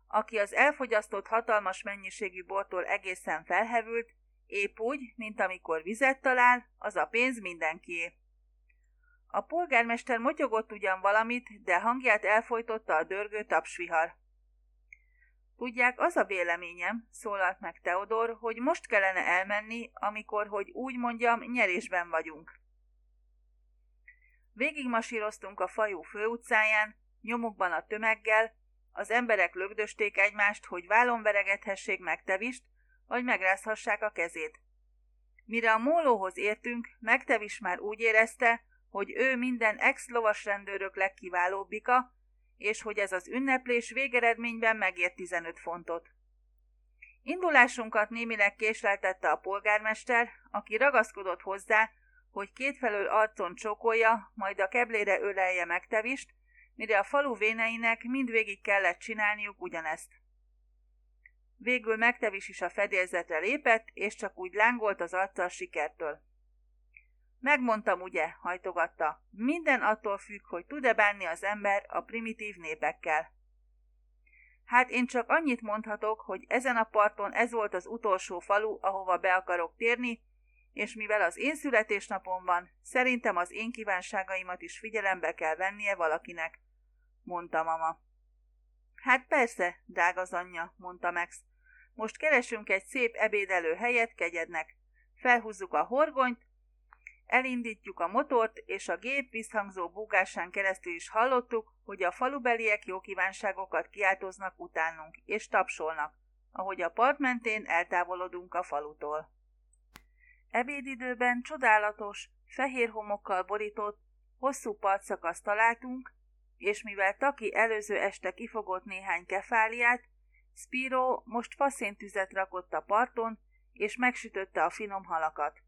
aki az elfogyasztott hatalmas mennyiségű bortól egészen felhevült, épp úgy, mint amikor vizet talál, az a pénz mindenkié. A polgármester motyogott ugyan valamit, de hangját elfolytotta a dörgő tapsvihar. Tudják, az a véleményem, szólalt meg Teodor, hogy most kellene elmenni, amikor, hogy úgy mondjam, nyerésben vagyunk. Végigmasíroztunk a fajú főutcáján, nyomukban a tömeggel, az emberek lögdösték egymást, hogy vállon veregethessék megtevist, vagy megrázhassák a kezét. Mire a mólóhoz értünk, megtevis már úgy érezte, hogy ő minden ex-lovas rendőrök legkiválóbbika, és hogy ez az ünneplés végeredményben megért 15 fontot. Indulásunkat némileg késleltette a polgármester, aki ragaszkodott hozzá, hogy kétfelől arcon csókolja, majd a keblére ölelje megtevist, mire a falu véneinek mindvégig kellett csinálniuk ugyanezt. Végül megtevis is a fedélzetre lépett, és csak úgy lángolt az arccal sikertől. Megmondtam, ugye, hajtogatta. Minden attól függ, hogy tud-e bánni az ember a primitív népekkel. Hát én csak annyit mondhatok, hogy ezen a parton ez volt az utolsó falu, ahova be akarok térni, és mivel az én születésnapom van, szerintem az én kívánságaimat is figyelembe kell vennie valakinek, mondta mama. Hát persze, drága az anyja, mondta Max. Most keresünk egy szép ebédelő helyet kegyednek. Felhúzzuk a horgonyt, Elindítjuk a motort, és a gép visszhangzó búgásán keresztül is hallottuk, hogy a falubeliek jó kívánságokat kiáltoznak utánunk, és tapsolnak, ahogy a part mentén eltávolodunk a falutól. Ebédidőben csodálatos, fehér homokkal borított, hosszú partszakaszt találtunk, és mivel Taki előző este kifogott néhány kefáliát, Spiro most faszéntüzet rakott a parton, és megsütötte a finom halakat.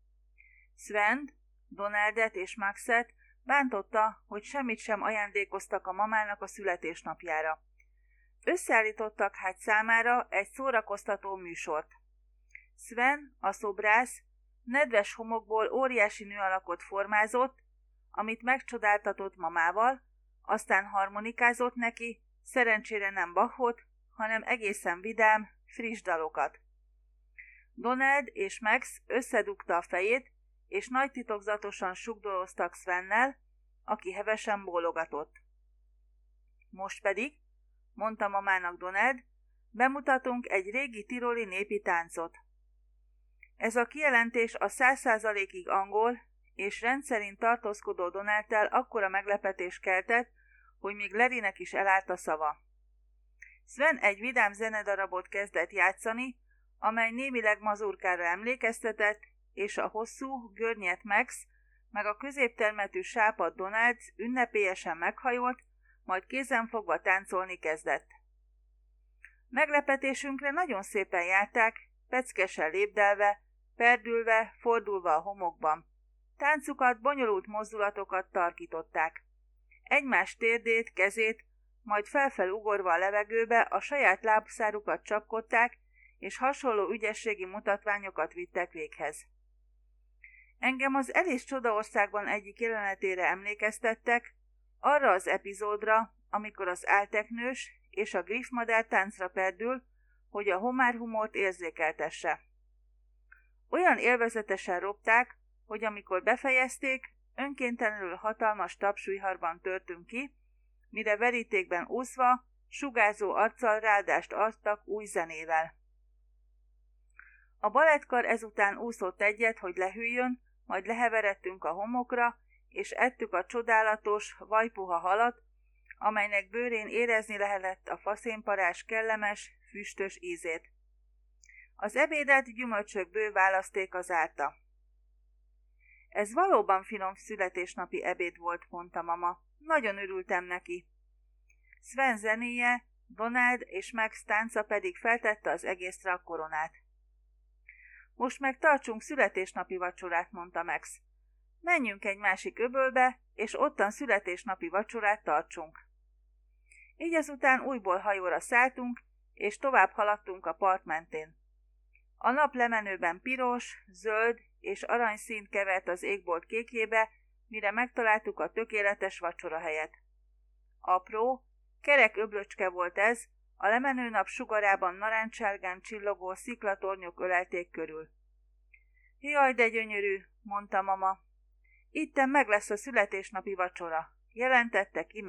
Sven, Donaldet és Maxet bántotta, hogy semmit sem ajándékoztak a mamának a születésnapjára. Összeállítottak hát számára egy szórakoztató műsort. Sven, a szobrász, nedves homokból óriási nőalakot formázott, amit megcsodáltatott mamával, aztán harmonikázott neki, szerencsére nem Bachot, hanem egészen vidám, friss dalokat. Donald és Max összedugta a fejét, és nagy titokzatosan sugdoloztak Svennel, aki hevesen bólogatott. Most pedig, mondta mamának Donald, bemutatunk egy régi tiroli népi táncot. Ez a kijelentés a száz százalékig angol, és rendszerint tartózkodó Donáltel akkora meglepetés keltett, hogy még Lerinek is elállt a szava. Sven egy vidám zenedarabot kezdett játszani, amely némileg mazurkára emlékeztetett, és a hosszú, görnyet Max, meg a középtermetű sápad Donald ünnepélyesen meghajolt, majd kézenfogva táncolni kezdett. Meglepetésünkre nagyon szépen járták, peckesen lépdelve, perdülve, fordulva a homokban. Táncukat, bonyolult mozdulatokat tarkították. Egymás térdét, kezét, majd felfel ugorva a levegőbe a saját lábszárukat csapkodták, és hasonló ügyességi mutatványokat vittek véghez. Engem az Elis Csodaországban egyik jelenetére emlékeztettek, arra az epizódra, amikor az álteknős és a griffmadár táncra perdül, hogy a homárhumort érzékeltesse. Olyan élvezetesen ropták, hogy amikor befejezték, önkéntelenül hatalmas tapsújharban törtünk ki, mire verítékben úszva, sugárzó arccal ráadást adtak új zenével. A balettkar ezután úszott egyet, hogy lehűljön, majd leheveredtünk a homokra, és ettük a csodálatos, vajpuha halat, amelynek bőrén érezni lehetett a faszénparás kellemes, füstös ízét. Az ebédet gyümölcsök bő választék az árta. Ez valóban finom születésnapi ebéd volt, mondta mama. Nagyon örültem neki. Sven zenéje, Donald és Max tánca pedig feltette az egészre a koronát. Most meg tartsunk születésnapi vacsorát, mondta Max. Menjünk egy másik öbölbe, és ottan születésnapi vacsorát tartsunk. Így azután újból hajóra szálltunk, és tovább haladtunk a part mentén. A nap lemenőben piros, zöld és aranyszínt kevert az égbolt kékjébe, mire megtaláltuk a tökéletes vacsora helyet. Apró, kerek öblöcske volt ez, a lemenő nap sugarában narancsárgán csillogó sziklatornyok ölelték körül. Jaj, de gyönyörű, mondta mama. Itten meg lesz a születésnapi vacsora, jelentette ki.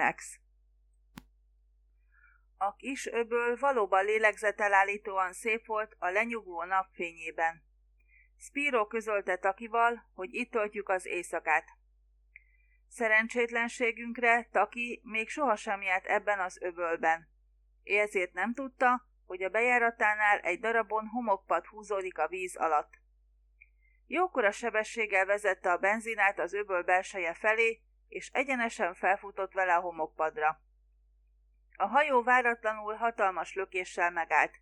A kis öböl valóban lélegzetelállítóan szép volt a lenyugvó napfényében. Spiro közölte Takival, hogy itt töltjük az éjszakát. Szerencsétlenségünkre Taki még sohasem járt ebben az öbölben. Ezért nem tudta, hogy a bejáratánál egy darabon homokpad húzódik a víz alatt. Jókora sebességgel vezette a benzinát az öböl belseje felé, és egyenesen felfutott vele a homokpadra. A hajó váratlanul hatalmas lökéssel megállt.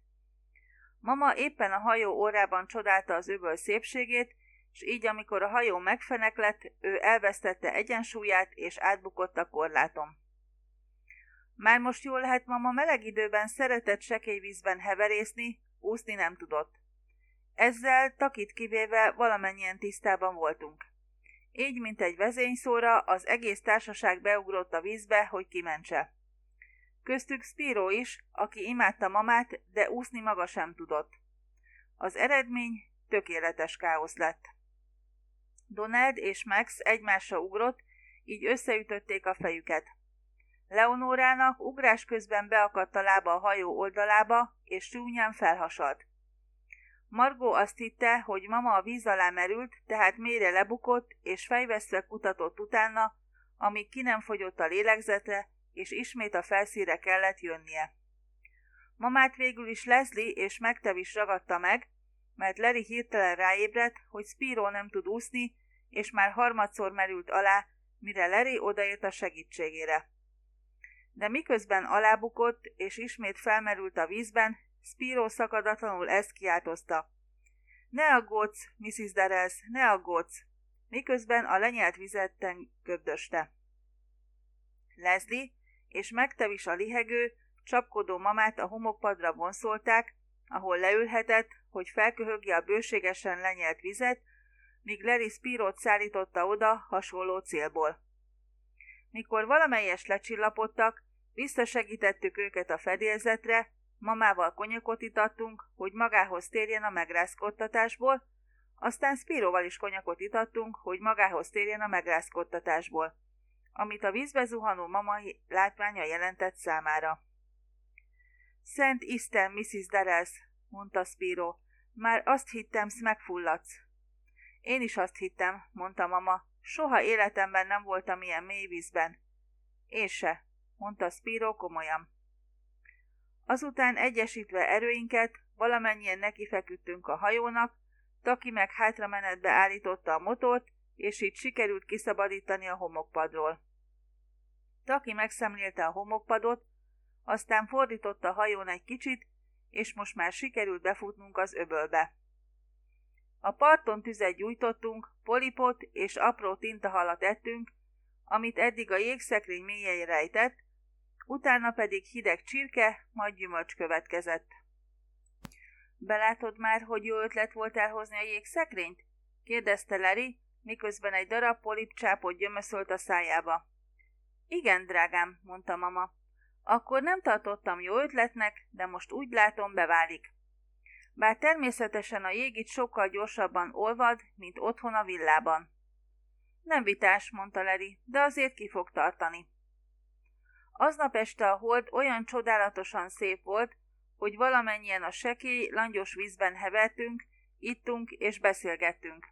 Mama éppen a hajó órában csodálta az öböl szépségét, és így amikor a hajó megfeneklett, ő elvesztette egyensúlyát, és átbukott a korlátom. Már most jól lehet mama meleg időben szeretett sekély vízben heverészni, úszni nem tudott. Ezzel takit kivéve valamennyien tisztában voltunk. Így, mint egy vezényszóra, az egész társaság beugrott a vízbe, hogy kimentse. Köztük Spiro is, aki imádta mamát, de úszni maga sem tudott. Az eredmény tökéletes káosz lett. Donald és Max egymásra ugrott, így összeütötték a fejüket. Leonorának ugrás közben beakadt a lába a hajó oldalába, és csúnyán felhasalt. Margó azt hitte, hogy mama a víz alá merült, tehát mélyre lebukott, és fejveszve kutatott utána, amíg ki nem fogyott a lélegzete, és ismét a felszíre kellett jönnie. Mamát végül is Leslie és Megtev is ragadta meg, mert Larry hirtelen ráébredt, hogy Spiro nem tud úszni, és már harmadszor merült alá, mire Larry odaért a segítségére. De miközben alábukott, és ismét felmerült a vízben, Spiro szakadatlanul ezt kiáltozta. Ne aggódsz, Mrs. Darrells, ne aggódsz! miközben a lenyelt vizetten köbdöste. Leslie és megtevis a lihegő, csapkodó mamát a homokpadra vonszolták, ahol leülhetett, hogy felköhögje a bőségesen lenyelt vizet, míg Larry Spirót szállította oda hasonló célból. Mikor valamelyes lecsillapodtak, visszasegítettük őket a fedélzetre, mamával konyakot itattunk, hogy magához térjen a megrázkodtatásból, aztán Spiróval is konyakot itattunk, hogy magához térjen a megrázkodtatásból, amit a vízbe zuhanó mama látványa jelentett számára. Szent Isten, Mrs. Derez, mondta Spiro, már azt hittem, sz megfulladsz. Én is azt hittem, mondta mama, soha életemben nem voltam ilyen mély vízben. Én se, mondta Spiro komolyan. Azután egyesítve erőinket, valamennyien nekifeküdtünk a hajónak, Taki meg hátramenetbe állította a motort, és így sikerült kiszabadítani a homokpadról. Taki megszemlélte a homokpadot, aztán fordította a hajón egy kicsit, és most már sikerült befutnunk az öbölbe. A parton tüzet gyújtottunk, polipot és apró tintahalat ettünk, amit eddig a jégszekrény mélyein rejtett, utána pedig hideg csirke, majd gyümölcs következett. Belátod már, hogy jó ötlet volt elhozni a jégszekrényt? kérdezte Larry, miközben egy darab polipcsápot gyömöszölt a szájába. Igen, drágám, mondta mama. Akkor nem tartottam jó ötletnek, de most úgy látom, beválik. Bár természetesen a jég itt sokkal gyorsabban olvad, mint otthon a villában. Nem vitás, mondta Leri, de azért ki fog tartani. Aznap este a hold olyan csodálatosan szép volt, hogy valamennyien a sekély, langyos vízben hevertünk, ittunk és beszélgettünk.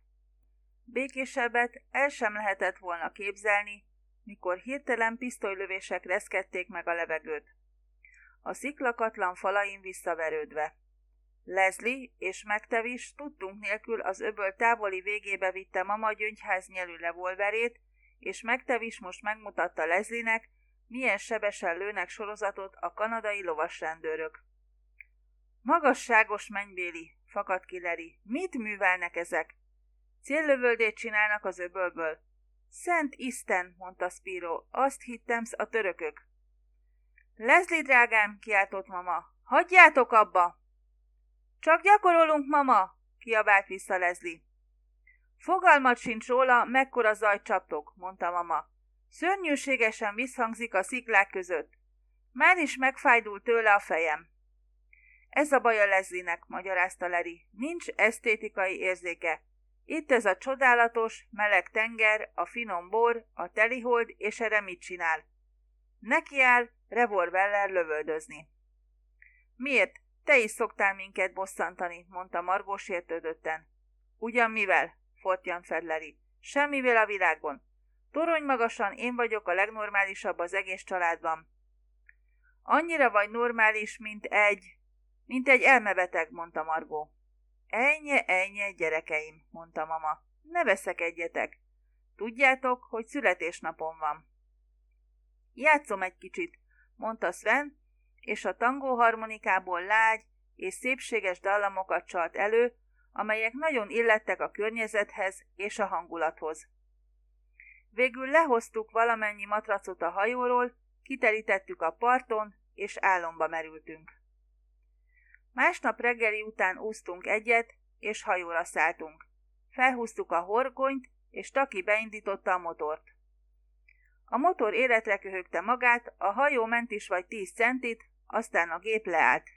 Békésebbet el sem lehetett volna képzelni, mikor hirtelen pisztolylövések reszkedték meg a levegőt. A sziklakatlan falain visszaverődve. Leslie és Megtevis tudtunk nélkül az öböl távoli végébe vitte mama gyöngyház nyelű revolverét, és Megtevis most megmutatta Leslie-nek, milyen sebesen lőnek sorozatot a kanadai lovasrendőrök. Magasságos mennybéli, fakadt ki Larry. Mit művelnek ezek? Céllövöldét csinálnak az öbölből. Szent Isten, mondta Spiro, azt hittem a törökök. Leslie drágám, kiáltott mama, hagyjátok abba! Csak gyakorolunk, mama, kiabált vissza Leslie. Fogalmat sincs róla, mekkora zajt csaptok, mondta mama. Szörnyűségesen visszhangzik a sziklák között. Már is megfájdult tőle a fejem. Ez a baj a Leslie-nek, magyarázta Leri. Nincs esztétikai érzéke. Itt ez a csodálatos, meleg tenger, a finom bor, a telihold, és erre mit csinál? Neki áll revolverrel lövöldözni. Miért? Te is szoktál minket bosszantani, mondta Margó sértődötten. Ugyan mivel? fortyan Fedleri. Semmivel a világon. Torony magasan én vagyok a legnormálisabb az egész családban. Annyira vagy normális, mint egy... mint egy elmebeteg, mondta Margó. Ennyi, ennyi, gyerekeim, mondta mama. Ne veszekedjetek. Tudjátok, hogy születésnapom van. Játszom egy kicsit, mondta Sven, és a tangó harmonikából lágy és szépséges dallamokat csalt elő, amelyek nagyon illettek a környezethez és a hangulathoz. Végül lehoztuk valamennyi matracot a hajóról, kiterítettük a parton, és álomba merültünk. Másnap reggeli után úsztunk egyet, és hajóra szálltunk. Felhúztuk a horgonyt, és Taki beindította a motort. A motor életre köhögte magát, a hajó ment is vagy tíz centit, aztán a gép leállt.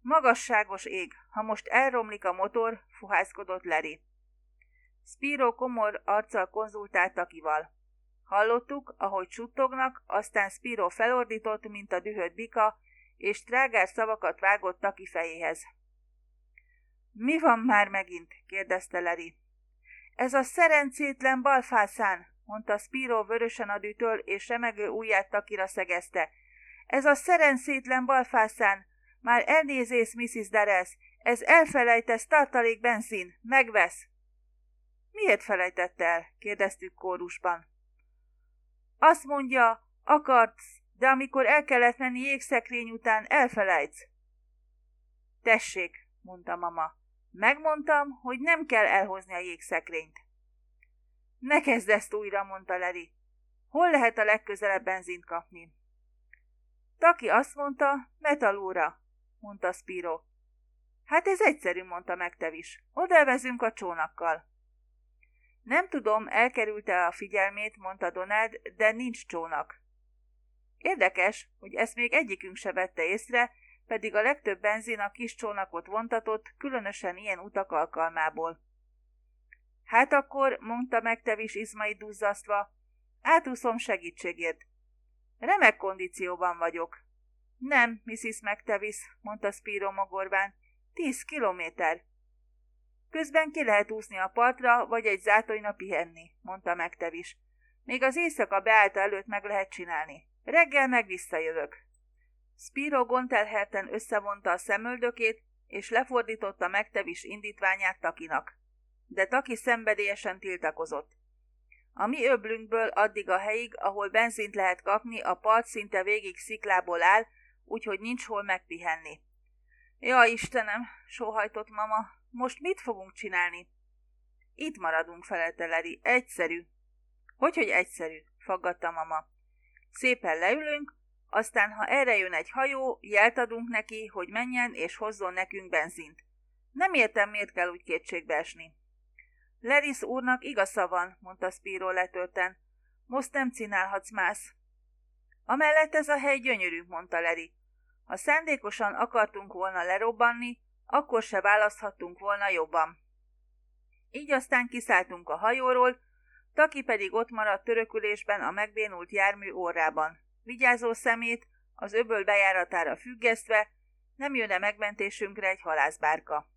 Magasságos ég, ha most elromlik a motor, fuhászkodott Leri. Spiro komor arccal konzultált Takival. Hallottuk, ahogy suttognak, aztán Spiro felordított, mint a dühött bika, és trágár szavakat vágott Taki fejéhez. Mi van már megint? kérdezte Leri. Ez a szerencsétlen balfászán, mondta Spiro vörösen a dütől, és remegő ujját Takira szegezte. Ez a szerencsétlen balfászán. Már elnézész, Mrs. Dares, ez elfelejtesz tartalék benzin, megvesz. Miért felejtette el? kérdeztük kórusban. Azt mondja, akartsz, de amikor el kellett menni jégszekrény után, elfelejtsz. Tessék, mondta mama. Megmondtam, hogy nem kell elhozni a jégszekrényt. Ne kezd ezt újra, mondta Leri. Hol lehet a legközelebb benzint kapni? Taki azt mondta, metalúra, mondta Spiro. Hát ez egyszerű, mondta meg Tevis. Odavezünk a csónakkal. Nem tudom, elkerülte a figyelmét, mondta Donald, de nincs csónak. Érdekes, hogy ezt még egyikünk se vette észre, pedig a legtöbb benzin a kis csónakot vontatott, különösen ilyen utak alkalmából. Hát akkor, mondta meg Tevis izmai duzzasztva, átúszom segítségért. Remek kondícióban vagyok. Nem, Mrs. McTavis, mondta Spiro mogorván. Tíz kilométer. Közben ki lehet úszni a partra, vagy egy zátonyna pihenni, mondta McTavis. Még az éjszaka beállta előtt meg lehet csinálni. Reggel meg visszajövök. Spiro gontelherten összevonta a szemöldökét, és lefordította McTavis indítványát Takinak. De Taki szenvedélyesen tiltakozott. A mi öblünkből addig a helyig, ahol benzint lehet kapni, a part szinte végig sziklából áll, úgyhogy nincs hol megpihenni. Ja, Istenem, sóhajtott mama, most mit fogunk csinálni? Itt maradunk, felelte Leri. Egyszerű. Hogy, hogy egyszerű? faggatta mama. Szépen leülünk, aztán ha erre jön egy hajó, jelt adunk neki, hogy menjen és hozzon nekünk benzint. Nem értem, miért kell úgy kétségbe esni. Leris úrnak igaza van, mondta Spiro letörten. Most nem csinálhatsz más. Amellett ez a hely gyönyörű, mondta Leri. Ha szándékosan akartunk volna lerobbanni, akkor se választhattunk volna jobban. Így aztán kiszálltunk a hajóról, Taki pedig ott maradt törökülésben a megbénult jármű órában. Vigyázó szemét, az öböl bejáratára függesztve, nem jönne megmentésünkre egy halászbárka.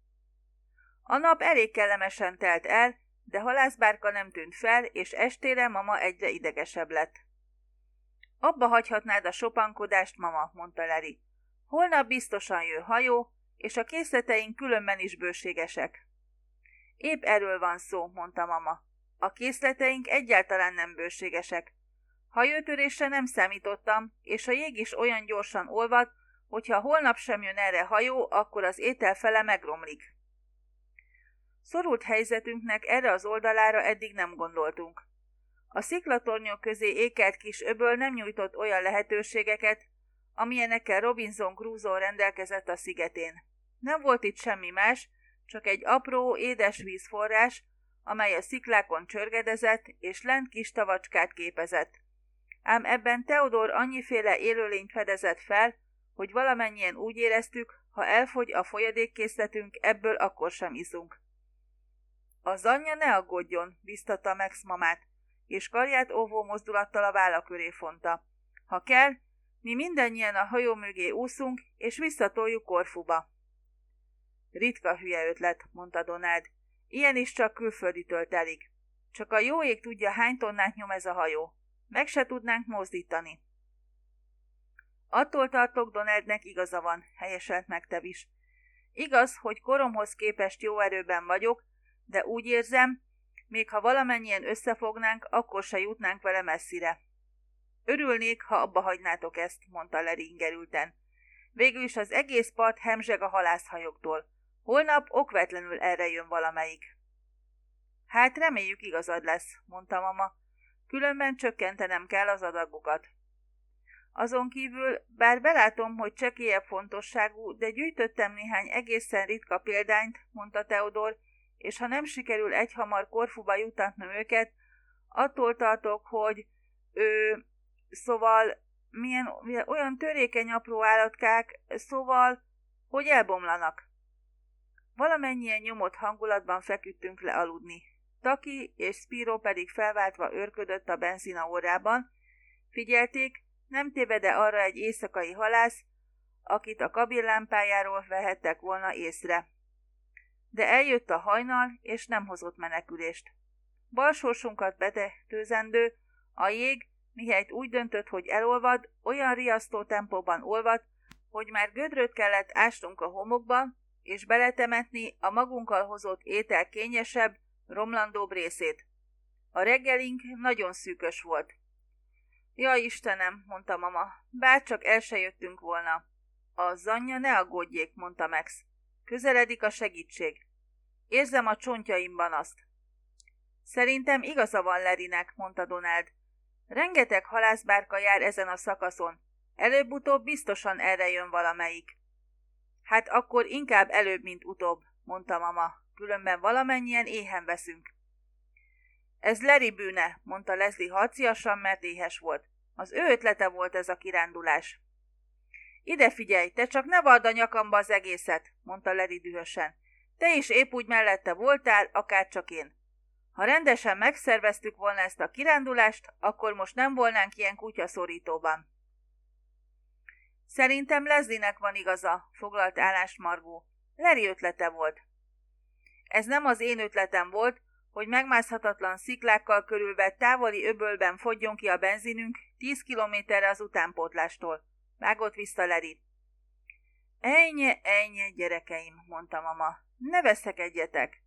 A nap elég kellemesen telt el, de halászbárka nem tűnt fel, és estére mama egyre idegesebb lett. Abba hagyhatnád a sopankodást, mama, mondta Leri. Holnap biztosan jön hajó, és a készleteink különben is bőségesek. Épp erről van szó, mondta mama. A készleteink egyáltalán nem bőségesek. Hajótörésre nem számítottam, és a jég is olyan gyorsan olvad, hogyha holnap sem jön erre hajó, akkor az étel fele megromlik. Szorult helyzetünknek erre az oldalára eddig nem gondoltunk. A sziklatornyok közé ékelt kis öböl nem nyújtott olyan lehetőségeket, amilyenekkel Robinson Crusoe rendelkezett a szigetén. Nem volt itt semmi más, csak egy apró, édes vízforrás, amely a sziklákon csörgedezett, és lent kis tavacskát képezett. Ám ebben Teodor annyiféle élőlényt fedezett fel, hogy valamennyien úgy éreztük, ha elfogy a folyadékkészletünk, ebből akkor sem iszunk. Az anyja ne aggódjon, biztatta Max mamát, és karját óvó mozdulattal a válla köré fonta. Ha kell, mi mindannyian a hajó mögé úszunk, és visszatoljuk Korfuba. Ritka hülye ötlet, mondta Donald. Ilyen is csak külfölditől telik. Csak a jó ég tudja, hány tonnát nyom ez a hajó. Meg se tudnánk mozdítani. Attól tartok, Donaldnek igaza van, helyeselt meg Tevis. Igaz, hogy koromhoz képest jó erőben vagyok, de úgy érzem, még ha valamennyien összefognánk, akkor se jutnánk vele messzire. Örülnék, ha abba hagynátok ezt, mondta Leri ingerülten. Végül is az egész part hemzseg a halászhajoktól. Holnap okvetlenül erre jön valamelyik. Hát reméljük igazad lesz, mondta mama. Különben csökkentenem kell az adagokat. Azon kívül, bár belátom, hogy csekélyebb fontosságú, de gyűjtöttem néhány egészen ritka példányt, mondta Teodor, és ha nem sikerül egyhamar Korfuba jutatnom őket, attól tartok, hogy ő, szóval milyen, olyan törékeny apró állatkák, szóval, hogy elbomlanak. Valamennyien nyomott hangulatban feküdtünk le aludni. Taki és Spiro pedig felváltva őrködött a benzina órában. Figyelték, nem tévede arra egy éjszakai halász, akit a kabinlámpájáról vehettek volna észre de eljött a hajnal, és nem hozott menekülést. Balsorsunkat betetőzendő, a jég, mihelyt úgy döntött, hogy elolvad, olyan riasztó tempóban olvad, hogy már gödröt kellett ástunk a homokba, és beletemetni a magunkkal hozott étel kényesebb, romlandóbb részét. A reggelink nagyon szűkös volt. Ja, Istenem, mondta mama, bárcsak el se jöttünk volna. A zanya ne aggódjék, mondta Max. Közeledik a segítség. Érzem a csontjaimban azt. Szerintem igaza van Lerinek, mondta Donald. Rengeteg halászbárka jár ezen a szakaszon. Előbb-utóbb biztosan erre jön valamelyik. Hát akkor inkább előbb, mint utóbb, mondta mama, különben valamennyien éhen veszünk. Ez Leri bűne, mondta Leslie harciasan, mert éhes volt. Az ő ötlete volt ez a kirándulás. Ide figyelj, te csak ne vard a nyakamba az egészet, mondta Leri dühösen. Te is épp úgy mellette voltál, akár csak én. Ha rendesen megszerveztük volna ezt a kirándulást, akkor most nem volnánk ilyen kutyaszorítóban. Szerintem Lezlinek van igaza, foglalt állást Margó. Leri ötlete volt. Ez nem az én ötletem volt, hogy megmászhatatlan sziklákkal körülvett távoli öbölben fogjon ki a benzinünk tíz kilométerre az utánpótlástól. Vágott vissza Leri. Ennyi, ennyi, gyerekeim, mondta mama. Ne veszekedjetek.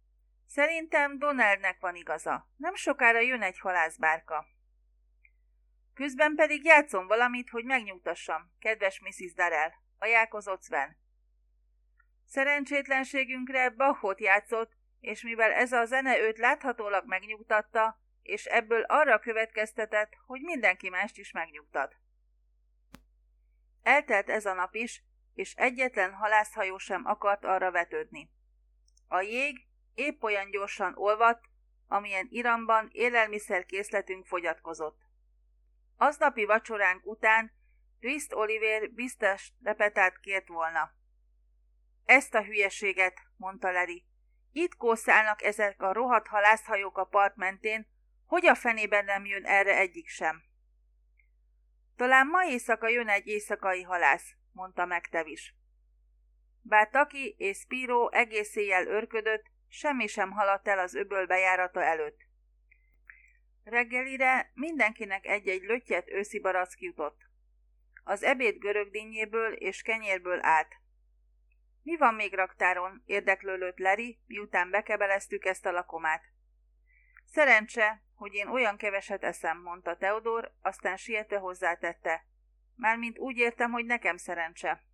Szerintem Donaldnek van igaza. Nem sokára jön egy halászbárka. Közben pedig játszom valamit, hogy megnyugtassam, kedves Mrs. Darrell, ajánlkozott Sven. Szerencsétlenségünkre Bachot játszott, és mivel ez a zene őt láthatólag megnyugtatta, és ebből arra következtetett, hogy mindenki mást is megnyugtat. Eltelt ez a nap is, és egyetlen halászhajó sem akart arra vetődni. A jég épp olyan gyorsan olvadt, amilyen iramban élelmiszerkészletünk fogyatkozott. Aznapi vacsoránk után Twist Oliver biztos repetát kért volna. Ezt a hülyeséget, mondta Leri. Itt kószálnak ezek a rohadt halászhajók a part mentén, hogy a fenében nem jön erre egyik sem. Talán ma éjszaka jön egy éjszakai halász, mondta meg Tevis. Bár Taki és Spiro egész éjjel örködött, semmi sem haladt el az öböl bejárata előtt. Reggelire mindenkinek egy-egy lötyet őszi barack jutott. Az ebéd görög dinnyéből és kenyérből állt. Mi van még raktáron? érdeklődött Leri, miután bekebeleztük ezt a lakomát. Szerencse, hogy én olyan keveset eszem, mondta Teodor, aztán sietve hozzátette. Mármint úgy értem, hogy nekem szerencse.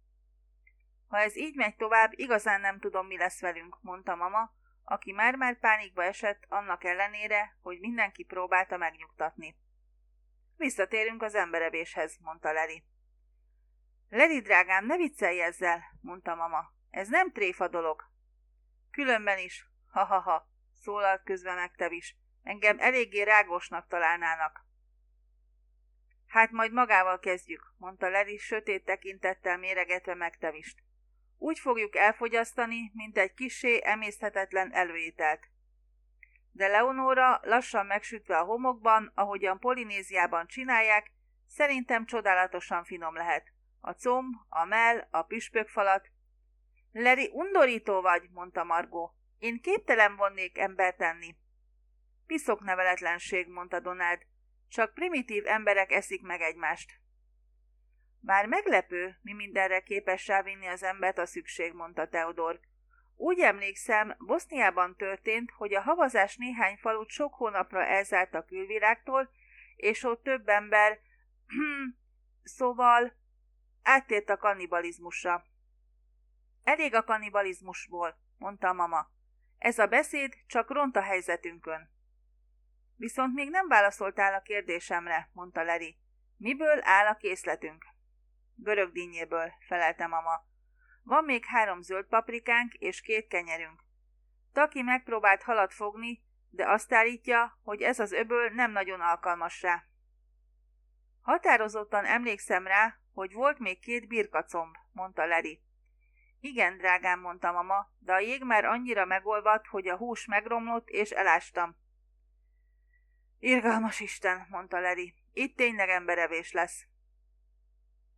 Ha ez így megy tovább, igazán nem tudom, mi lesz velünk, mondta mama, aki már-már pánikba esett annak ellenére, hogy mindenki próbálta megnyugtatni. Visszatérünk az emberevéshez, mondta Leli. Leli drágám, ne viccelj ezzel, mondta mama. Ez nem tréfa dolog. Különben is, ha-ha-ha, szólalt közben meg is. Engem eléggé rágosnak találnának. Hát majd magával kezdjük, mondta Leli sötét tekintettel méregetve megtevist. Úgy fogjuk elfogyasztani, mint egy kisé emészthetetlen előételt. De Leonora lassan megsütve a homokban, ahogyan Polinéziában csinálják, szerintem csodálatosan finom lehet. A comb, a mell, a püspökfalat. Leri, undorító vagy, mondta Margó. Én képtelen vonnék embert tenni. Piszok neveletlenség, mondta Donald. Csak primitív emberek eszik meg egymást. Bár meglepő, mi mindenre képes rávinni az embert a szükség, mondta Teodor. Úgy emlékszem, Boszniában történt, hogy a havazás néhány falut sok hónapra elzárt a külvilágtól, és ott több ember, szóval áttért a kannibalizmusra. Elég a kannibalizmusból, mondta a mama. Ez a beszéd csak ront a helyzetünkön. Viszont még nem válaszoltál a kérdésemre, mondta Leri. Miből áll a készletünk? Görögdínyéből, felelte mama. Van még három zöld paprikánk és két kenyerünk. Taki megpróbált halat fogni, de azt állítja, hogy ez az öböl nem nagyon alkalmas rá. Határozottan emlékszem rá, hogy volt még két birkacomb, mondta Leri. Igen, drágám, mondta mama, de a jég már annyira megolvadt, hogy a hús megromlott, és elástam. Irgalmas Isten, mondta Leri, itt tényleg emberevés lesz.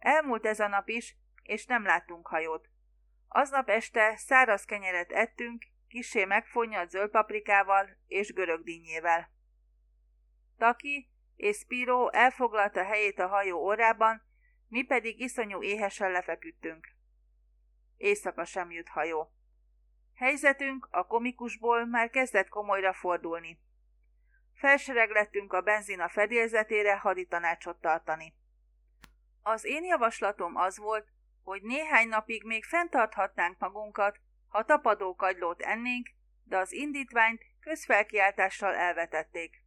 Elmúlt ez a nap is, és nem láttunk hajót. Aznap este száraz kenyeret ettünk, kisé megfonnyalt zöld paprikával és görögdínyével. Taki és Spiro elfoglalta helyét a hajó orrában, mi pedig iszonyú éhesen lefeküdtünk. Éjszaka sem jut hajó. Helyzetünk a komikusból már kezdett komolyra fordulni. Felsereglettünk a benzina fedélzetére haditanácsot tartani. Az én javaslatom az volt, hogy néhány napig még fenntarthatnánk magunkat, ha tapadó kagylót ennénk, de az indítványt közfelkiáltással elvetették.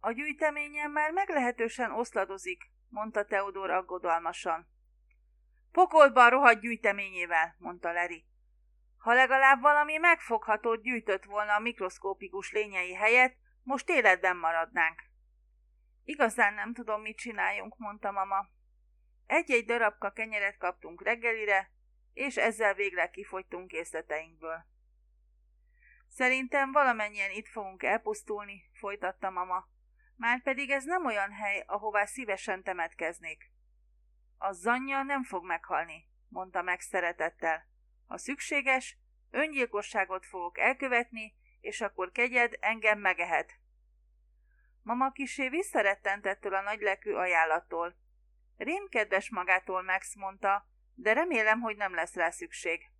A gyűjteményen már meglehetősen oszladozik, mondta Teodor aggodalmasan. Pokolba a rohadt gyűjteményével, mondta Leri. Ha legalább valami megfoghatót gyűjtött volna a mikroszkópikus lényei helyett, most életben maradnánk. Igazán nem tudom, mit csináljunk, mondta mama. Egy-egy darabka kenyeret kaptunk reggelire, és ezzel végleg kifogytunk készleteinkből. Szerintem valamennyien itt fogunk elpusztulni, folytatta mama. Márpedig ez nem olyan hely, ahová szívesen temetkeznék. A zanya nem fog meghalni, mondta meg szeretettel. Ha szükséges, öngyilkosságot fogok elkövetni, és akkor kegyed engem megehet. Mama kisé visszarettent ettől a nagylekű ajánlattól. Rém kedves magától Max mondta, de remélem, hogy nem lesz rá szükség.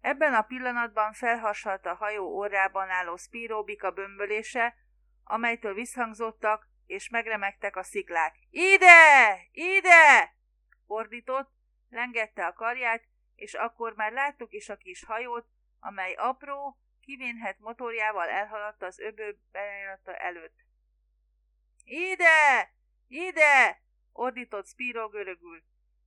Ebben a pillanatban felhasalt a hajó orrában álló spíróbika bömbölése, amelytől visszhangzottak és megremegtek a sziklák. Ide! Ide! ordított, lengette a karját, és akkor már láttuk is a kis hajót, amely apró, kivénhet motorjával elhaladt az öböl bejárata előtt. Ide! Ide! ordított Spiro görögül.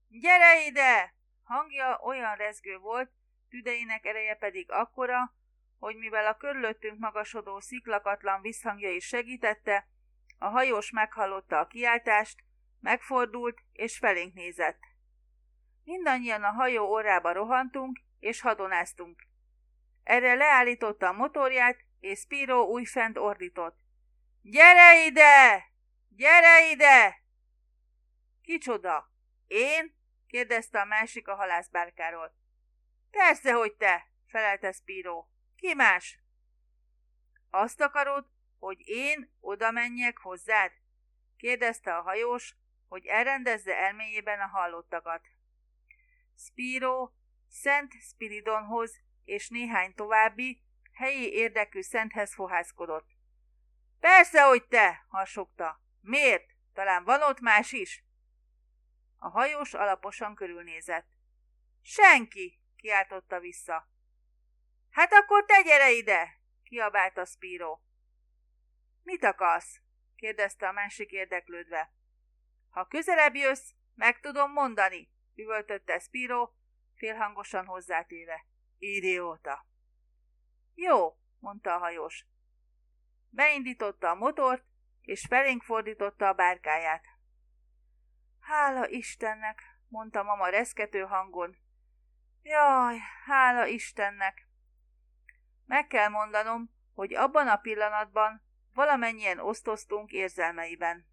Gyere ide! Hangja olyan rezgő volt, tüdeinek ereje pedig akkora, hogy mivel a körülöttünk magasodó sziklakatlan visszhangja is segítette, a hajós meghallotta a kiáltást, megfordult és felénk nézett. Mindannyian a hajó orrába rohantunk, és hadonáztunk. Erre leállította a motorját, és Spiro újfent ordított. Gyere ide! Gyere ide! Kicsoda? Én? kérdezte a másik a halászbárkáról. Persze, hogy te, felelte Spiro. Ki más? Azt akarod, hogy én oda menjek hozzád? kérdezte a hajós, hogy elrendezze elméjében a hallottakat. Spiro Szent Spiridonhoz és néhány további helyi érdekű szenthez fohászkodott. Persze, hogy te, harsogta. Miért? Talán van ott más is? A hajós alaposan körülnézett. Senki, kiáltotta vissza. Hát akkor te gyere ide, kiabálta Spiro. Mit akarsz? kérdezte a másik érdeklődve. Ha közelebb jössz, meg tudom mondani, üvöltötte Spiro, félhangosan hozzátéve. Idióta! Jó, mondta a hajós. Beindította a motort, és felénk fordította a bárkáját. Hála Istennek, mondta mama reszkető hangon. Jaj, hála Istennek! Meg kell mondanom, hogy abban a pillanatban valamennyien osztoztunk érzelmeiben.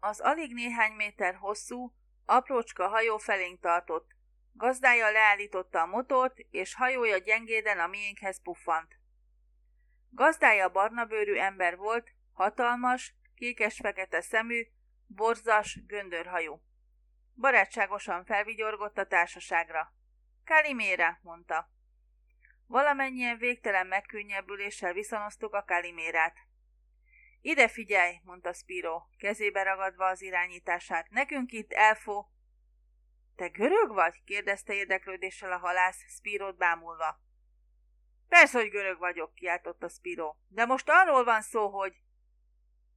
Az alig néhány méter hosszú, aprócska hajó felénk tartott. Gazdája leállította a motort, és hajója gyengéden a miénkhez puffant. Gazdája barnabőrű ember volt, hatalmas, kékes-fekete szemű, borzas, göndörhajú. Barátságosan felvigyorgott a társaságra. Kalimére, mondta. Valamennyien végtelen megkönnyebbüléssel viszonoztuk a Kalimérát. Ide figyelj, mondta Spiro, kezébe ragadva az irányítását. Nekünk itt elfo... Te görög vagy? kérdezte érdeklődéssel a halász, Spirót bámulva. Persze, hogy görög vagyok, kiáltotta Spiro. De most arról van szó, hogy...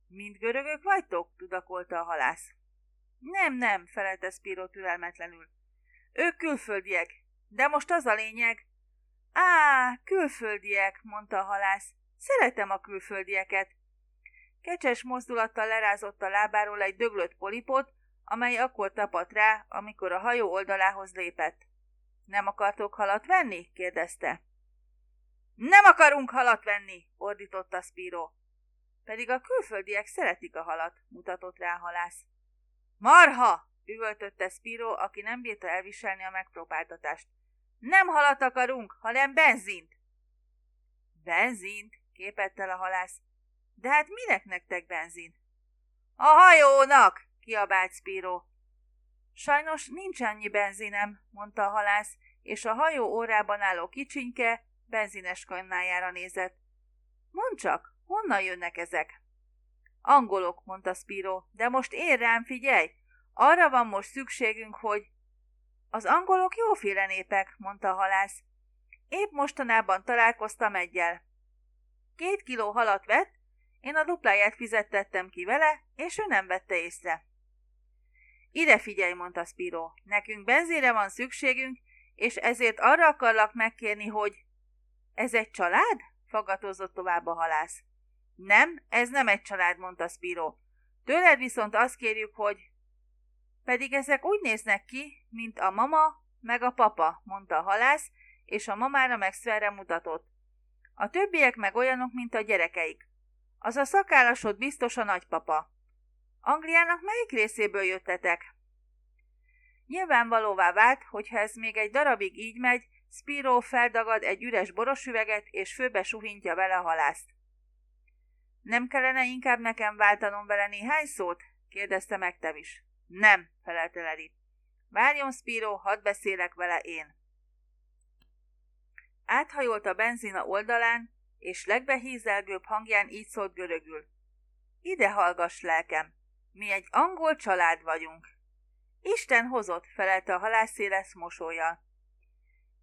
Mind görögök vagytok? tudakolta a halász. Nem, nem, felelte Spiro türelmetlenül. Ők külföldiek, de most az a lényeg. Á, külföldiek, mondta a halász. Szeretem a külföldieket. Kecses mozdulattal lerázott a lábáról egy döglött polipot, amely akkor tapadt rá, amikor a hajó oldalához lépett. Nem akartok halat venni? kérdezte. Nem akarunk halat venni, ordította Spiro. Pedig a külföldiek szeretik a halat, mutatott rá a halász. Marha! üvöltötte Spiro, aki nem bírta elviselni a megpróbáltatást. Nem halat akarunk, hanem benzint. Benzint? képett el a halász. De hát minek nektek benzin? A hajónak! Kiabált Spiro. Sajnos nincs annyi benzinem, mondta a halász, és a hajó órában álló kicsinke benzines kannájára nézett. Mondd csak, honnan jönnek ezek? Angolok, mondta Spiro, de most én rám figyelj! Arra van most szükségünk, hogy... Az angolok jóféle népek, mondta a halász. Épp mostanában találkoztam egyel. Két kiló halat vett, én a dupláját fizettettem ki vele, és ő nem vette észre. Ide figyelj, mondta Spiro, nekünk benzére van szükségünk, és ezért arra akarlak megkérni, hogy... Ez egy család? Fagatozott tovább a halász. Nem, ez nem egy család, mondta Spiro. Tőled viszont azt kérjük, hogy... Pedig ezek úgy néznek ki, mint a mama meg a papa, mondta a halász, és a mamára meg Sverre mutatott. A többiek meg olyanok, mint a gyerekeik. Az a szakállasod biztos a nagypapa. Angliának melyik részéből jöttetek? Nyilvánvalóvá vált, hogy ha ez még egy darabig így megy, Spiro feldagad egy üres borosüveget, és főbe suhintja vele a halászt. Nem kellene inkább nekem váltanom vele néhány szót? kérdezte meg is. Nem, felelte Leri. Várjon, Spiro, hadd beszélek vele én. Áthajolt a benzina oldalán, és legbehízelgőbb hangján így szólt görögül. Ide hallgass, lelkem, mi egy angol család vagyunk. Isten hozott, felelte a halászéles mosolya.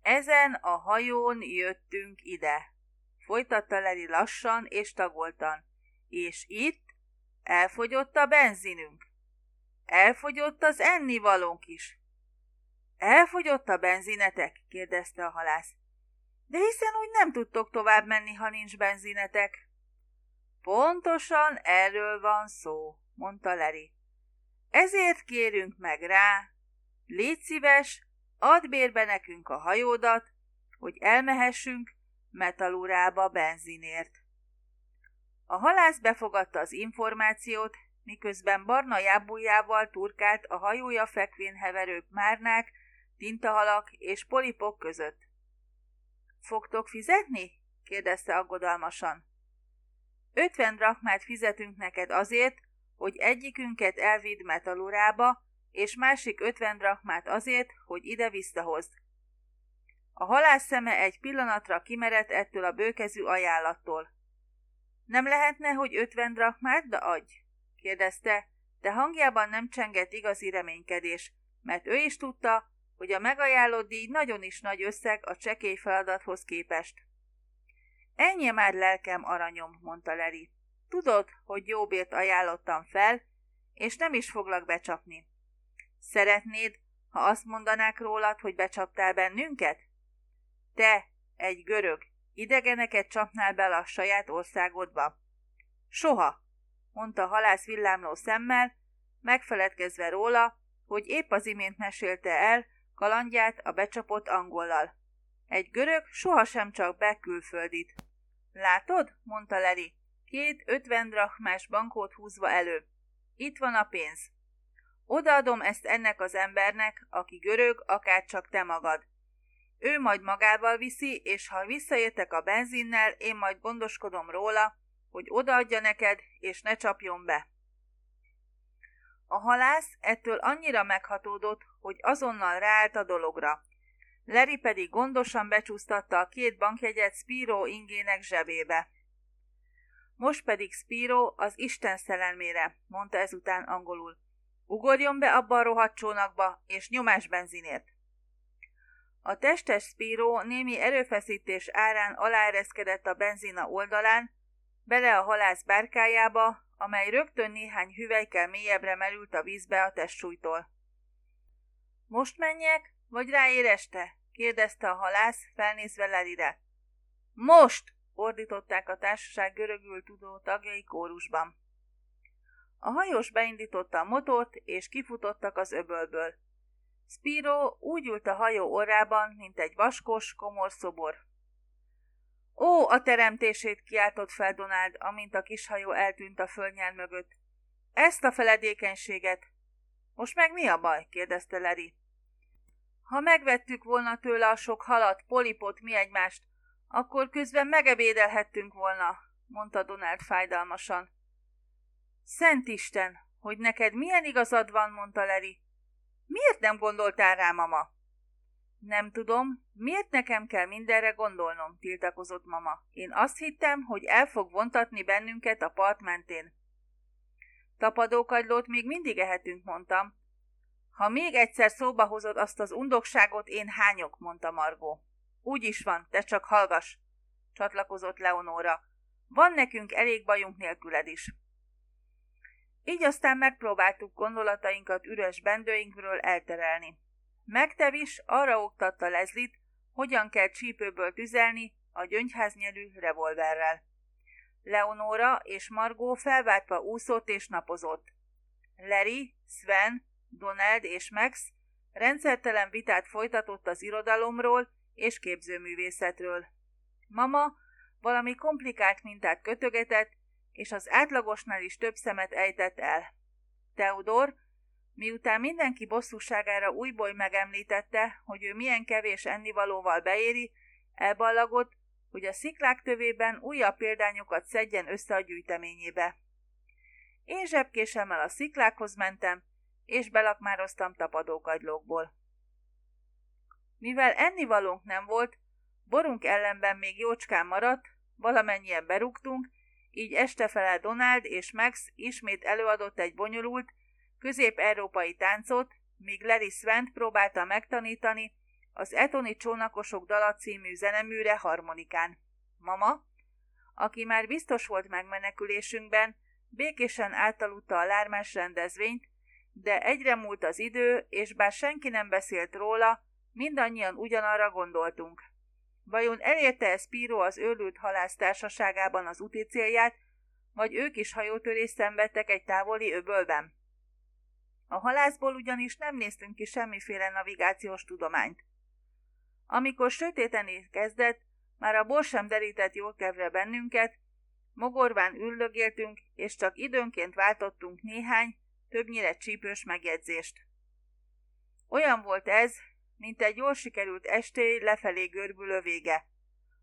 Ezen a hajón jöttünk ide, folytatta Leri lassan és tagoltan. És itt elfogyott a benzinünk. Elfogyott az ennivalónk is. Elfogyott a benzinetek? kérdezte a halász. De hiszen úgy nem tudtok tovább menni, ha nincs benzinetek. Pontosan erről van szó, mondta Leri. Ezért kérünk meg rá, légy szíves, add bérbe nekünk a hajódat, hogy elmehessünk Metalurába benzinért. A halász befogadta az információt, miközben barna jábújával turkált a hajója fekvén heverők márnák, tintahalak és polipok között. Fogtok fizetni? kérdezte aggodalmasan. Ötven drachmát fizetünk neked azért, hogy egyikünket elvidd metalurába, és másik ötven drachmát azért, hogy ide visszahozd. A halász szeme egy pillanatra kimerett ettől a bőkezű ajánlattól. Nem lehetne, hogy ötven drachmát, de adj? kérdezte, de hangjában nem csengett igazi reménykedés, mert ő is tudta, hogy a megajánlott díj nagyon is nagy összeg a csekély feladathoz képest. Ennyi már lelkem aranyom, mondta Leri. Tudod, hogy jobbért ajánlottam fel, és nem is foglak becsapni. Szeretnéd, ha azt mondanák rólad, hogy becsaptál bennünket? Te, egy görög, idegeneket csapnál bele a saját országodba? Soha, mondta halász villámló szemmel, megfeledkezve róla, hogy épp az imént mesélte el kalandját a becsapott angollal. Egy görög sohasem csak be külföldit. Látod? mondta Leri, két ötven drachmás bankót húzva elő. Itt van a pénz. Odaadom ezt ennek az embernek, aki görög, akár csak te magad. Ő majd magával viszi, és ha visszaértek a benzinnel, én majd gondoskodom róla, hogy odaadja neked, és ne csapjon be. A halász ettől annyira meghatódott, hogy azonnal ráállt a dologra. Leri pedig gondosan becsúsztatta a két bankjegyet Spiro ingének zsebébe. Most pedig Spiro az Isten szelelmére, mondta ezután angolul. Ugorjon be abba a rohadt csónakba, és nyomás benzinért. A testes Spiro némi erőfeszítés árán aláereszkedett a benzina oldalán, bele a halász bárkájába, amely rögtön néhány hüvelykkel mélyebbre merült a vízbe a testsúlytól. Most menjek, vagy ráér este? kérdezte a halász, felnézve Lelire. Most! Ordították a társaság görögül tudó tagjai kórusban. A hajós beindította a motort, és kifutottak az öbölből. Spiro úgy ült a hajó orrában, mint egy vaskos, komor szobor. Ó, a teremtését kiáltott fel Donald, amint a kis hajó eltűnt a földnyel mögött. Ezt a feledékenységet. Most meg mi a baj? kérdezte Leri. Ha megvettük volna tőle a sok halat, polipot, mi egymást, akkor közben megebédelhettünk volna, mondta Donald fájdalmasan. Szent Isten, hogy neked milyen igazad van, mondta Leri. Miért nem gondoltál rá, mama? Nem tudom, miért nekem kell mindenre gondolnom, tiltakozott mama. Én azt hittem, hogy el fog vontatni bennünket a part mentén. Tapadókagylót még mindig ehetünk, mondtam. Ha még egyszer szóba hozod azt az undokságot, én hányok, mondta Margó. Úgy is van, te csak hallgass, csatlakozott Leonóra. Van nekünk elég bajunk nélküled is. Így aztán megpróbáltuk gondolatainkat üres bendőinkről elterelni. Megtevis arra oktatta Lezlit, hogyan kell csípőből tüzelni a gyöngyháznyelű revolverrel. Leonora és Margó felváltva úszott és napozott. Larry, Sven, Donald és Max rendszertelen vitát folytatott az irodalomról és képzőművészetről. Mama valami komplikált mintát kötögetett, és az átlagosnál is több szemet ejtett el. Teodor, miután mindenki bosszúságára újból megemlítette, hogy ő milyen kevés ennivalóval beéri, elballagott, hogy a sziklák tövében újabb példányokat szedjen össze a gyűjteményébe. Én zsebkésemmel a sziklákhoz mentem, és belakmároztam tapadókagylókból. Mivel ennivalónk nem volt, borunk ellenben még jócskán maradt, valamennyien berúgtunk, így este fele Donald és Max ismét előadott egy bonyolult, közép-európai táncot, míg Larry Svent próbálta megtanítani az Etoni Csónakosok Dala című zeneműre harmonikán. Mama, aki már biztos volt megmenekülésünkben, békésen átaludta a lármás rendezvényt, de egyre múlt az idő, és bár senki nem beszélt róla, mindannyian ugyanarra gondoltunk. Vajon elérte-e Spiro az őrült halász társaságában az úti célját, vagy ők is hajótörést szenvedtek egy távoli öbölben? A halászból ugyanis nem néztünk ki semmiféle navigációs tudományt. Amikor sötéteni kezdett, már a bor sem derített jól kevre bennünket, mogorván üldögéltünk, és csak időnként váltottunk néhány, többnyire csípős megjegyzést. Olyan volt ez, mint egy jól sikerült estély lefelé görbülő vége,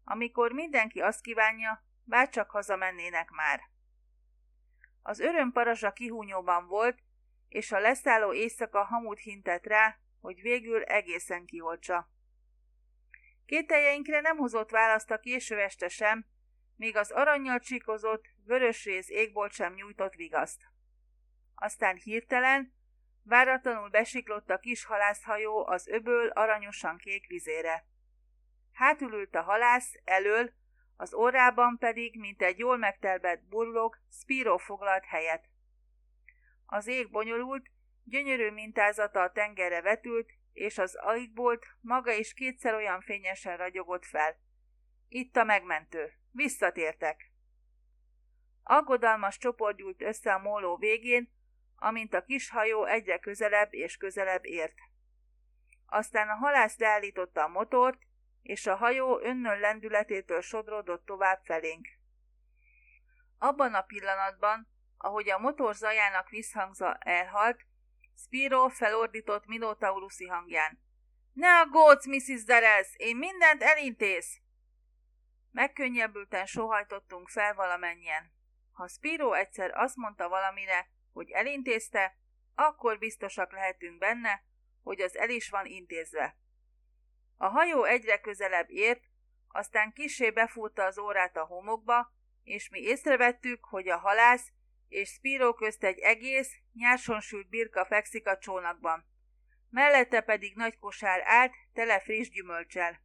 amikor mindenki azt kívánja, bárcsak hazamennének már. Az örömparazsa kihúnyóban volt, és a leszálló éjszaka hamut hintett rá, hogy végül egészen kioltsa. Kételjeinkre nem hozott választ a késő este sem, még az aranyjal csíkozott, vörösrész égbolt sem nyújtott vigaszt. Aztán hirtelen, váratlanul besiklott a kis halászhajó az öböl aranyosan kék vizére. Hátulült a halász, elől, az orrában pedig, mint egy jól megtelbett burlog, Spiro foglalt helyet. Az ég bonyolult, gyönyörű mintázata a tengerre vetült, és az aigbolt maga is kétszer olyan fényesen ragyogott fel. Itt a megmentő. Visszatértek. Aggodalmas csoport gyújt össze a móló végén, amint a kis hajó egyre közelebb és közelebb ért. Aztán a halász leállította a motort, és a hajó önnön lendületétől sodródott tovább felénk. Abban a pillanatban, ahogy a motor zajának visszhangza elhalt, Spiro felordított Minotauruszi hangján. Ne aggódsz, Mrs. Derez, én mindent elintéz! Megkönnyebbülten sohajtottunk fel valamennyien. Ha Spiro egyszer azt mondta valamire, hogy elintézte, akkor biztosak lehetünk benne, hogy az el is van intézve. A hajó egyre közelebb ért, aztán kisé befúrta az órát a homokba, és mi észrevettük, hogy a halász és Spiro közt egy egész, nyárson sült birka fekszik a csónakban. Mellette pedig nagy kosár állt, tele friss gyümölcsel.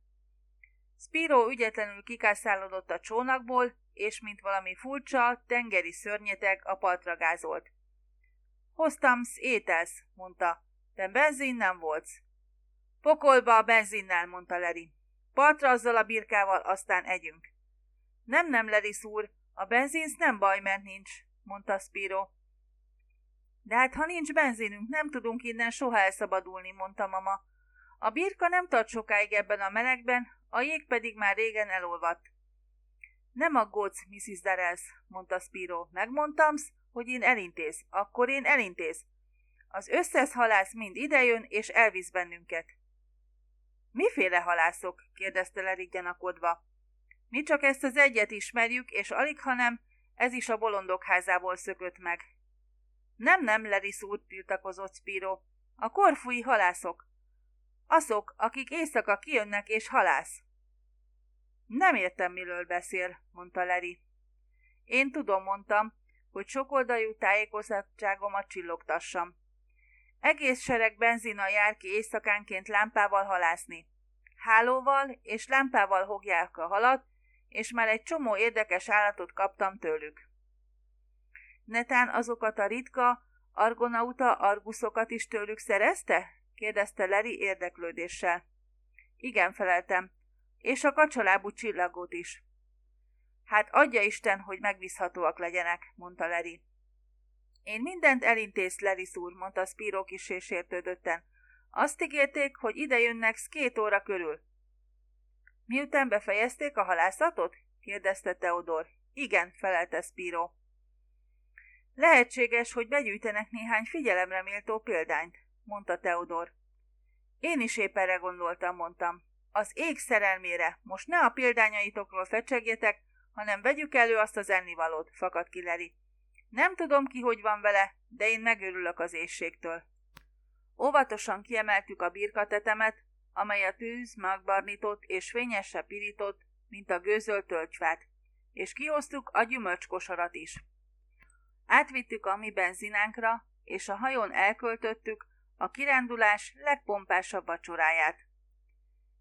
Spiro ügyetlenül kikászálódott a csónakból, és mint valami furcsa, tengeri szörnyeteg a partra gázolt. Hoztam ételsz, mondta, de benzin nem volt. Pokolba a benzinnel, mondta Leri. Partra azzal a birkával, aztán együnk. Nem, nem, Leri szúr, a benzinsz nem baj, mert nincs, mondta Spiro. De hát ha nincs benzinünk, nem tudunk innen soha elszabadulni, mondta mama. A birka nem tart sokáig ebben a melegben, a jég pedig már régen elolvadt. Nem aggódsz, Mrs. Darrells, mondta Spiro. Megmondtamsz, hogy én elintéz. Akkor én elintéz. Az összes halász mind idejön, és elvisz bennünket. Miféle halászok? kérdezte Lerik gyanakodva. Mi csak ezt az egyet ismerjük, és alig, hanem ez is a bolondok házából szökött meg. Nem, nem, Leris úr, tiltakozott Spiro. A korfúi halászok. Azok, akik éjszaka kijönnek és halász. Nem értem, miről beszél, mondta Leri. Én tudom, mondtam, hogy sokoldalú tájékozatságomat csillogtassam. Egész sereg benzina jár ki éjszakánként lámpával halászni. hálóval és lámpával hogják a halat, és már egy csomó érdekes állatot kaptam tőlük. Netán azokat a ritka argonauta arguszokat is tőlük szerezte? kérdezte Leri érdeklődéssel. Igen, feleltem. És a kacsalábú csillagót is. Hát adja Isten, hogy megbízhatóak legyenek, mondta Leri. Én mindent elintézt, Leri szúr, mondta Spiro kis és értődötten. Azt ígérték, hogy ide jönnek két óra körül. Miután befejezték a halászatot? kérdezte Teodor. Igen, felelte Spiro. Lehetséges, hogy begyűjtenek néhány figyelemre méltó példányt, mondta Teodor. Én is épp erre gondoltam, mondtam. Az ég szerelmére, most ne a példányaitokról fecsegjetek, hanem vegyük elő azt az ennivalót, fakad ki Leri. Nem tudom ki, hogy van vele, de én megörülök az éjségtől. Óvatosan kiemeltük a birkatetemet, amely a tűz magbarnitott és fényesre pirított, mint a gőzölt tölcsfát, és kihoztuk a gyümölcskosarat is. Átvittük a mi benzinánkra, és a hajón elköltöttük a kirándulás legpompásabb vacsoráját.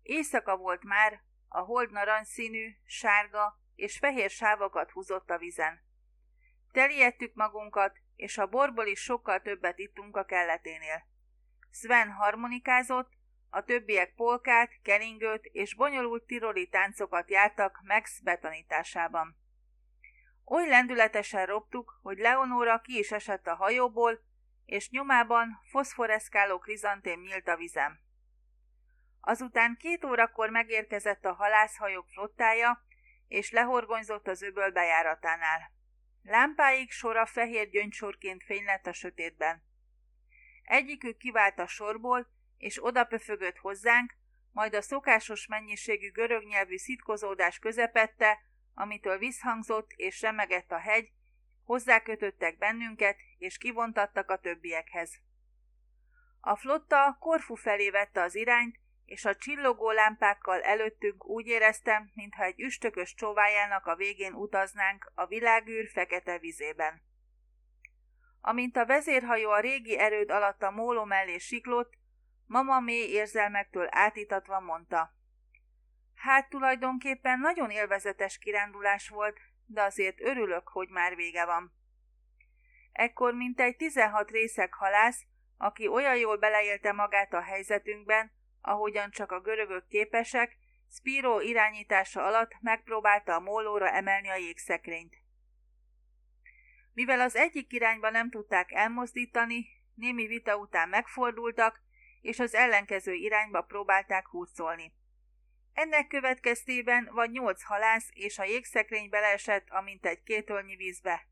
Éjszaka volt már, a hold narancsszínű, sárga és fehér sávokat húzott a vizen. Teliettük magunkat, és a borból is sokkal többet ittunk a kelleténél. Sven harmonikázott, a többiek polkát, keringőt és bonyolult tiroli táncokat jártak Max betanításában. Oly lendületesen roptuk, hogy Leonora ki is esett a hajóból, és nyomában foszforeszkáló krizantém nyílt a vizem. Azután két órakor megérkezett a halászhajók flottája, és lehorgonyzott az öböl bejáratánál. Lámpáig sora fehér gyöngysorként fénylett a sötétben. Egyikük kivált a sorból, és odapöfögött hozzánk, majd a szokásos mennyiségű görög nyelvű szitkozódás közepette, amitől visszhangzott és remegett a hegy, hozzákötöttek bennünket, és kivontattak a többiekhez. A flotta Korfu felé vette az irányt, és a csillogó lámpákkal előttünk úgy éreztem, mintha egy üstökös csóvájának a végén utaznánk a világűr fekete vizében. Amint a vezérhajó a régi erőd alatt a móló mellé siklott, mama mély érzelmektől átítatva mondta. Hát tulajdonképpen nagyon élvezetes kirándulás volt, de azért örülök, hogy már vége van. Ekkor mintegy 16 részek halász, aki olyan jól beleélte magát a helyzetünkben, ahogyan csak a görögök képesek, Spiro irányítása alatt megpróbálta a mólóra emelni a jégszekrényt. Mivel az egyik irányba nem tudták elmozdítani, némi vita után megfordultak, és az ellenkező irányba próbálták húzolni. Ennek következtében vagy nyolc halász és a jégszekrény beleesett, amint egy kétölnyi vízbe.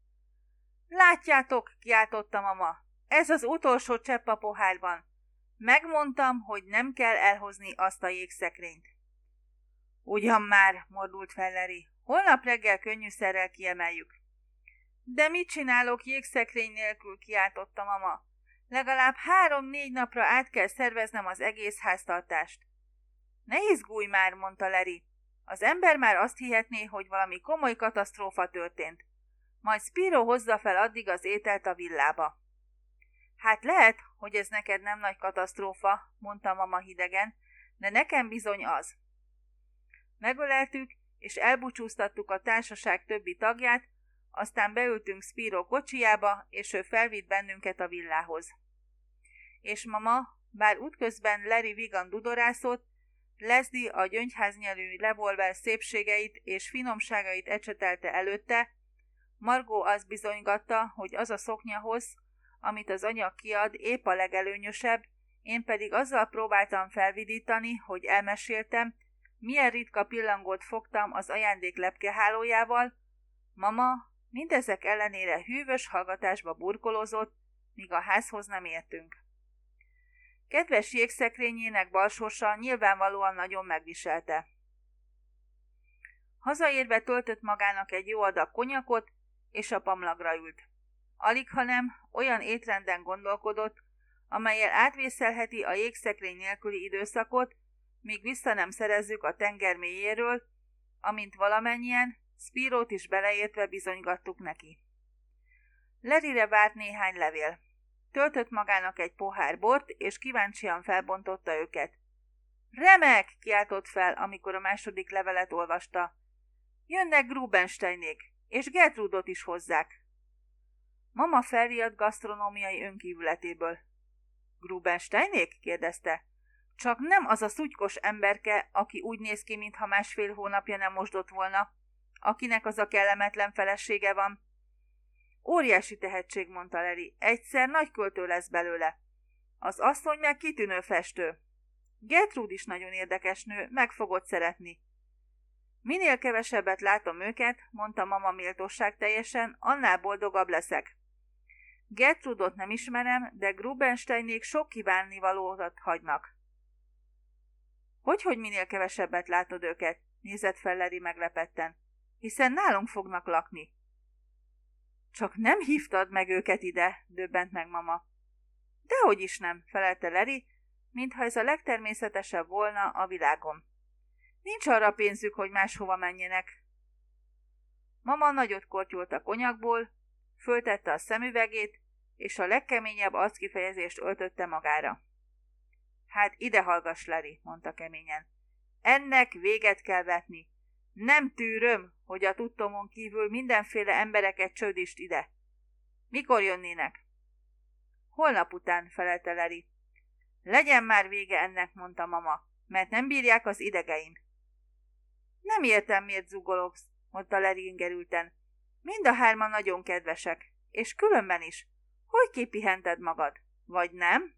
Látjátok, kiáltotta mama, ez az utolsó csepp a pohárban. Megmondtam, hogy nem kell elhozni azt a jégszekrényt. Ugyan már, mordult fel Larry. Holnap reggel könnyűszerrel kiemeljük. De mit csinálok jégszekrény nélkül, kiáltotta mama. Legalább három-négy napra át kell szerveznem az egész háztartást. Ne izgulj már, mondta Leri. Az ember már azt hihetné, hogy valami komoly katasztrófa történt. Majd Spiro hozza fel addig az ételt a villába. Hát lehet, hogy ez neked nem nagy katasztrófa, mondta mama hidegen, de nekem bizony az. Megöleltük, és elbúcsúztattuk a társaság többi tagját, aztán beültünk Spiro kocsijába, és ő felvitt bennünket a villához. És mama, bár útközben Larry Vigan dudorászott, Leslie a gyöngyháznyelű revolver szépségeit és finomságait ecsetelte előtte, Margó azt bizonygatta, hogy az a szoknyahoz, amit az anya kiad, épp a legelőnyösebb, én pedig azzal próbáltam felvidítani, hogy elmeséltem, milyen ritka pillangót fogtam az ajándék lepkehálójával, mama mindezek ellenére hűvös hallgatásba burkolózott, míg a házhoz nem értünk. Kedves jégszekrényének balsorsa nyilvánvalóan nagyon megviselte. Hazaérve töltött magának egy jó adag konyakot, és a pamlagra ült. Alig, hanem olyan étrenden gondolkodott, amelyel átvészelheti a jégszekrény nélküli időszakot, míg vissza nem szerezzük a tenger mélyéről, amint valamennyien, Spírót is beleértve bizonygattuk neki. Lerire várt néhány levél. Töltött magának egy pohár bort, és kíváncsian felbontotta őket. Remek! kiáltott fel, amikor a második levelet olvasta. Jönnek Grubensteinék, és Gertrudot is hozzák. Mama felriadt gasztronómiai önkívületéből. Grubensteinék? kérdezte. Csak nem az a szutykos emberke, aki úgy néz ki, mintha másfél hónapja nem mosdott volna, akinek az a kellemetlen felesége van. Óriási tehetség, mondta Leri, egyszer nagy költő lesz belőle. Az asszony meg kitűnő festő. Gertrude is nagyon érdekes nő, meg fogod szeretni. Minél kevesebbet látom őket, mondta mama méltóság teljesen, annál boldogabb leszek. Gertrudot nem ismerem, de Grubensteinék sok kívánnivalót hagynak. Hogy, hogy minél kevesebbet látod őket? nézett fel Leri meglepetten. Hiszen nálunk fognak lakni. Csak nem hívtad meg őket ide, döbbent meg mama. Dehogy is nem, felelte Leri, mintha ez a legtermészetesebb volna a világon. Nincs arra pénzük, hogy máshova menjenek. Mama nagyot kortyolt a konyakból, föltette a szemüvegét, és a legkeményebb arckifejezést öltötte magára. Hát ide hallgass, Leri, mondta keményen. Ennek véget kell vetni. Nem tűröm, hogy a tudtomon kívül mindenféle embereket csődist ide. Mikor jönnének? Holnap után, felelte Leri. Legyen már vége ennek, mondta mama, mert nem bírják az idegeim. Nem értem, miért zugologsz, mondta Leri ingerülten. Mind a hárman nagyon kedvesek, és különben is. Hogy kipihented magad? Vagy nem?